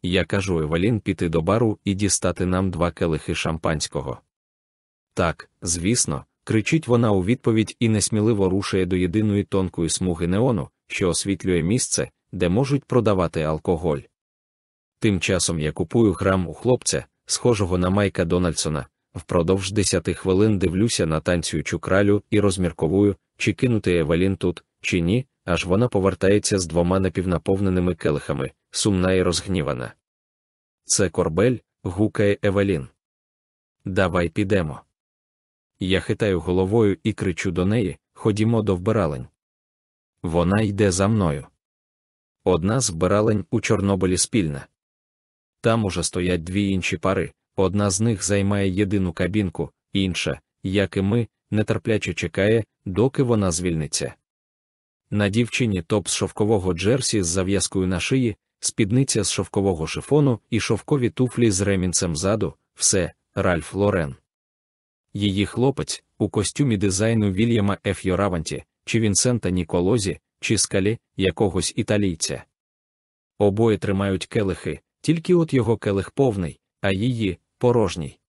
Я кажу Евелін піти до бару і дістати нам два келихи шампанського. Так, звісно, кричить вона у відповідь і несміливо рушає до єдиної тонкої смуги неону, що освітлює місце, де можуть продавати алкоголь. Тим часом я купую грам у хлопця, схожого на Майка Дональдсона, впродовж десяти хвилин дивлюся на танцюючу кралю і розмірковую, чи кинути Евелін тут, чи ні, аж вона повертається з двома напівнаповненими келихами, сумна і розгнівана. Це корбель, гукає Евелін. Давай підемо. Я хитаю головою і кричу до неї ходімо до вбиралень. Вона йде за мною. Одна з вбиралень у Чорнобилі спільна. Там уже стоять дві інші пари, одна з них займає єдину кабінку, інша, як і ми, нетерпляче чекає, доки вона звільниться. На дівчині топ з шовкового джерсі з зав'язкою на шиї, спідниця з шовкового шифону і шовкові туфлі з ремінцем ззаду, все, Ральф Лорен. Її хлопець у костюмі дизайну Вільяма Ф. Йораванті, чи Вінсента Ніколозі, чи скалі якогось італійця. Обоє тримають келихи, тільки от його келих повний, а її порожній.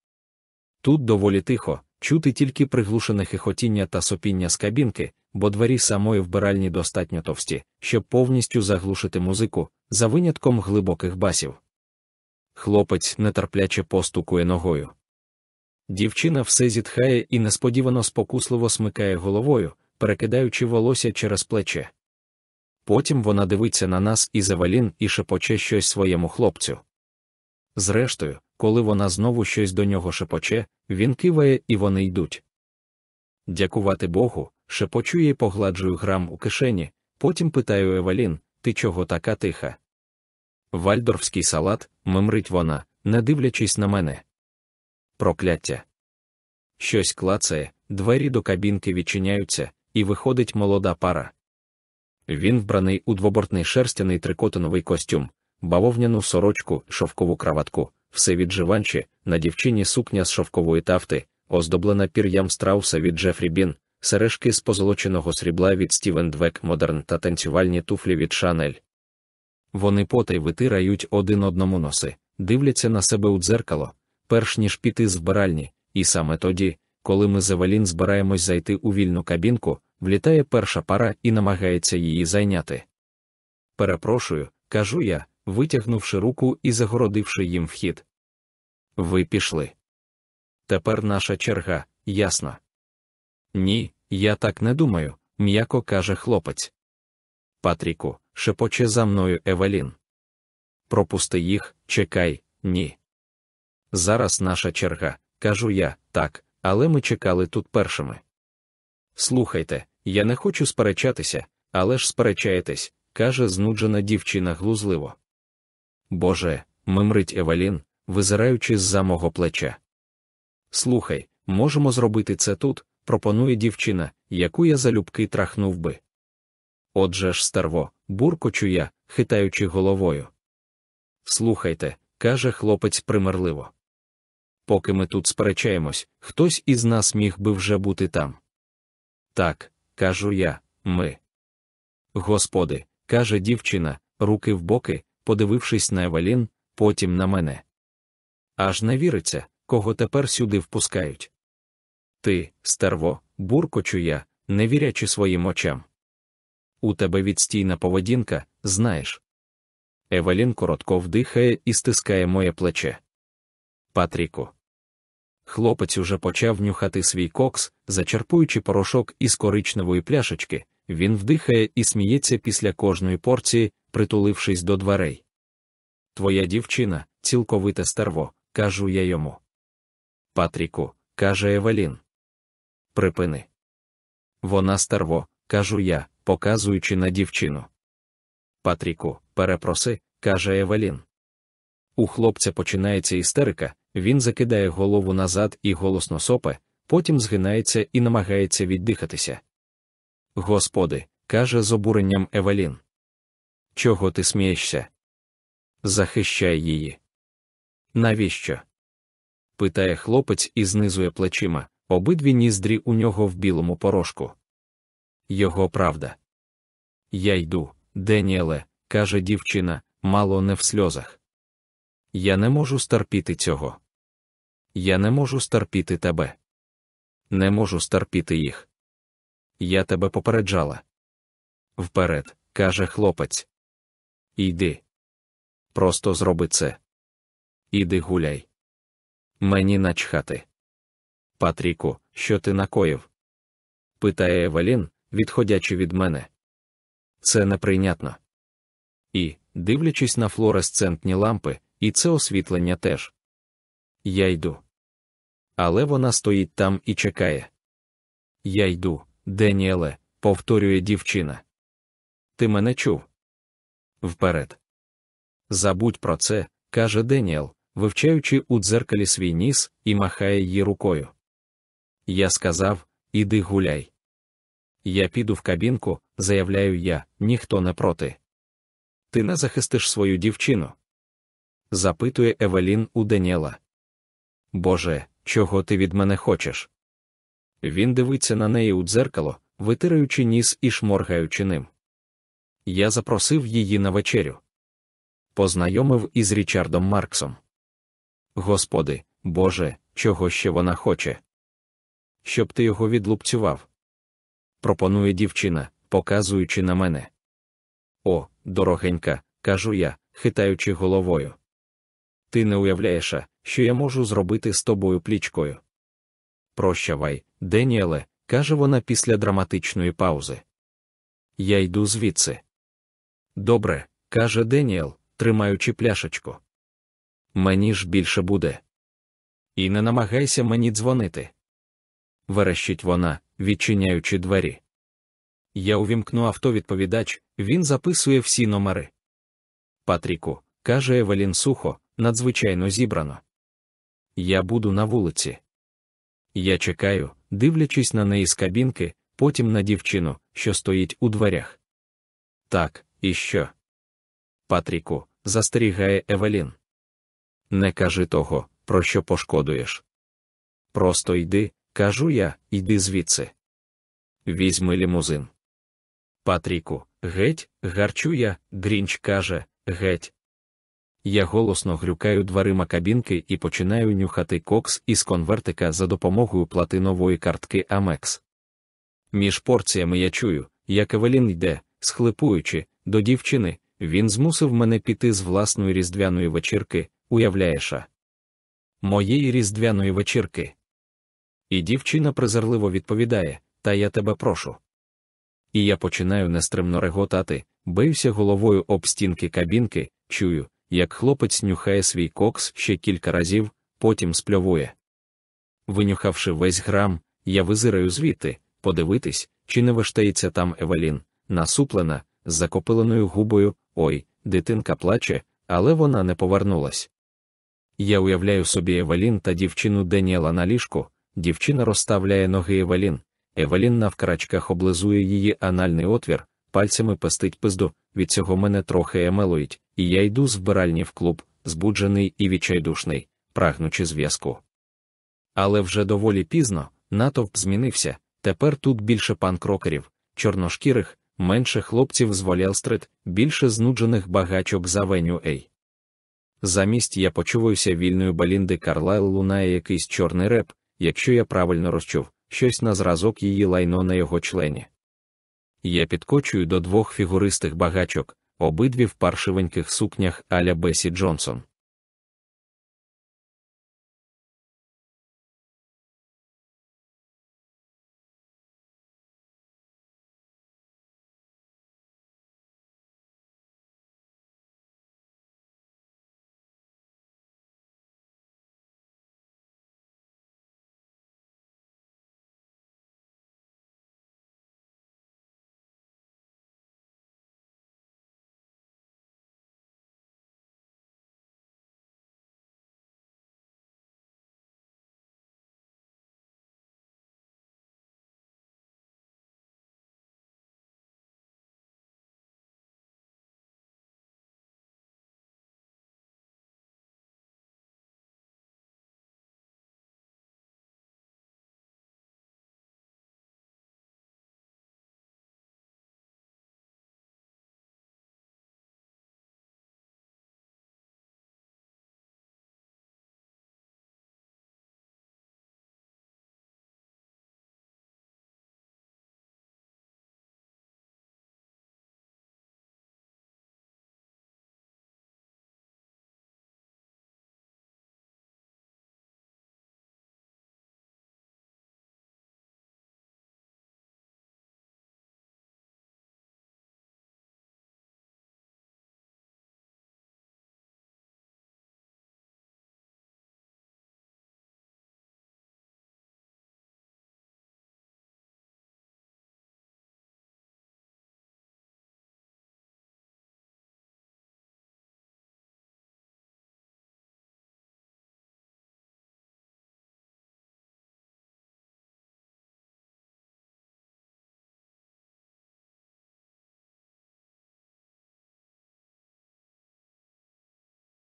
Тут доволі тихо, чути тільки приглушене хихотіння та сопіння з кабінки, бо двері самої вбиральні достатньо товсті, щоб повністю заглушити музику, за винятком глибоких басів. Хлопець нетерпляче постукує ногою. Дівчина все зітхає і несподівано спокусливо смикає головою, перекидаючи волосся через плече. Потім вона дивиться на нас із Евелін і шепоче щось своєму хлопцю. Зрештою, коли вона знову щось до нього шепоче, він киває і вони йдуть. Дякувати Богу, шепочу і погладжую грам у кишені, потім питаю Евелін, ти чого така тиха? Вальдорфський салат, мимрить вона, не дивлячись на мене. Прокляття. Щось клацає, двері до кабінки відчиняються, і виходить молода пара. Він вбраний у двобортний шерстяний трикотиновий костюм, бавовняну сорочку, шовкову краватку, все від живанчі, на дівчині сукня з шовкової тафти, оздоблена пір'ям страуса від Джефрі Бін, сережки з позолоченого срібла від Стівен Двек Модерн та танцювальні туфлі від Шанель. Вони потай витирають один одному носи, дивляться на себе у дзеркало, перш ніж піти з вбиральні, і саме тоді, коли ми з Евелін збираємось зайти у вільну кабінку, влітає перша пара і намагається її зайняти. Перепрошую, кажу я, витягнувши руку і загородивши їм вхід. Ви пішли. Тепер наша черга, ясно. Ні, я так не думаю, м'яко каже хлопець. Патріку, шепоче за мною Евелін. Пропусти їх, чекай, ні. Зараз наша черга, кажу я, так, але ми чекали тут першими. Слухайте, я не хочу сперечатися, але ж сперечаєтесь, каже знуджена дівчина глузливо. Боже, мимрить Евелін, визираючи з за мого плеча. Слухай, можемо зробити це тут, пропонує дівчина, яку я залюбки трахнув би. Отже ж, старво, буркочу я, хитаючи головою. Слухайте, каже хлопець примирливо. Поки ми тут сперечаємось, хтось із нас міг би вже бути там. Так, кажу я, ми. Господи, каже дівчина, руки в боки, подивившись на Евелін, потім на мене. Аж не віриться, кого тепер сюди впускають. Ти, стерво, буркочу я, не вірячи своїм очам. У тебе відстійна поведінка, знаєш. Евелін коротко вдихає і стискає моє плече. Патріку. Хлопець уже почав нюхати свій кокс, зачерпуючи порошок із коричневої пляшечки, він вдихає і сміється після кожної порції, притулившись до дверей. Твоя дівчина, цілковите стерво, кажу я йому. Патріку, каже Евелін. Припини. Вона стерво, кажу я, показуючи на дівчину. Патріку, перепроси, каже Евелін. У хлопця починається істерика, він закидає голову назад і голосно сопе, потім згинається і намагається віддихатися. Господи, каже з обуренням Евелін. Чого ти смієшся? Захищай її. Навіщо? питає хлопець і знизує плечима, обидві ніздрі у нього в білому порошку. Його правда. Я йду, Деніеле, каже дівчина, мало не в сльозах. Я не можу стерпіти цього. Я не можу стерпіти тебе. Не можу стерпіти їх. Я тебе попереджала. Вперед, каже хлопець. Йди. Просто зроби це. Іди гуляй. Мені начхати. Патріку, що ти накоїв? питає Евелін, відходячи від мене. Це неприйнятно. І, дивлячись на флуоресцентні лампи, і це освітлення теж. Я йду. Але вона стоїть там і чекає. Я йду, Деніеле, повторює дівчина. Ти мене чув? Вперед. Забудь про це, каже Деніел, вивчаючи у дзеркалі свій ніс і махає її рукою. Я сказав іди гуляй. Я піду в кабінку, заявляю я, ніхто не проти. Ти не захистиш свою дівчину? Запитує Евелін у Деніела. Боже, чого ти від мене хочеш? Він дивиться на неї у дзеркало, витираючи ніс і шморгаючи ним. Я запросив її на вечерю. Познайомив із Річардом Марксом. Господи, Боже, чого ще вона хоче? Щоб ти його відлупцював. Пропонує дівчина, показуючи на мене. О, дорогенька, кажу я, хитаючи головою. Ти не уявляєш, що я можу зробити з тобою плічкою. Прощавай, Деніеле, каже вона після драматичної паузи. Я йду звідси. Добре, каже Деніел, тримаючи пляшечку. Мені ж більше буде. І не намагайся мені дзвонити. Верещить вона, відчиняючи двері. Я увімкну автовідповідач, він записує всі номери. Патріку, каже Евелін сухо, надзвичайно зібрано. Я буду на вулиці. Я чекаю, дивлячись на неї з кабінки, потім на дівчину, що стоїть у дверях. Так, і що? Патріку, застерігає Евелін. Не кажи того, про що пошкодуєш. Просто йди, кажу я, йди звідси. Візьми лімузин. Патріку, геть, гарчу я, Грінч каже, геть. Я голосно грюкаю дверима кабінки і починаю нюхати кокс із конвертика за допомогою платинової картки Амекс. Між порціями я чую, як Евелін йде, схлипуючи, до дівчини, він змусив мене піти з власної різдвяної вечірки, уявляєш? Моєї різдвяної вечірки. І дівчина презирливо відповідає: Та я тебе прошу. І я починаю нестримно реготати, бився головою об стінки кабінки, чую, як хлопець нюхає свій кокс ще кілька разів, потім спльовує. Винюхавши весь грам, я визираю звідти, подивитись, чи не вештається там Евелін, насуплена, з закопиленою губою, ой, дитинка плаче, але вона не повернулась. Я уявляю собі Евелін та дівчину Деніела на ліжку, дівчина розставляє ноги Евелін, Евелін навкрачках облизує її анальний отвір, пальцями пестить пизду, від цього мене трохи емелують, і я йду з вбиральні в клуб, збуджений і відчайдушний, прагнучи зв'язку. Але вже доволі пізно, натовп змінився, Тепер тут більше панк-рокерів, чорношкірих, менше хлопців з Воліалстрит, більше знуджених багачок за Веню Ей. Замість я почуваюся вільною Балінди Карлайл лунає якийсь чорний реп, якщо я правильно розчув, щось на зразок її лайно на його члені. Я підкочую до двох фігуристих багачок, обидві в паршивеньких сукнях аля Бесі Джонсон.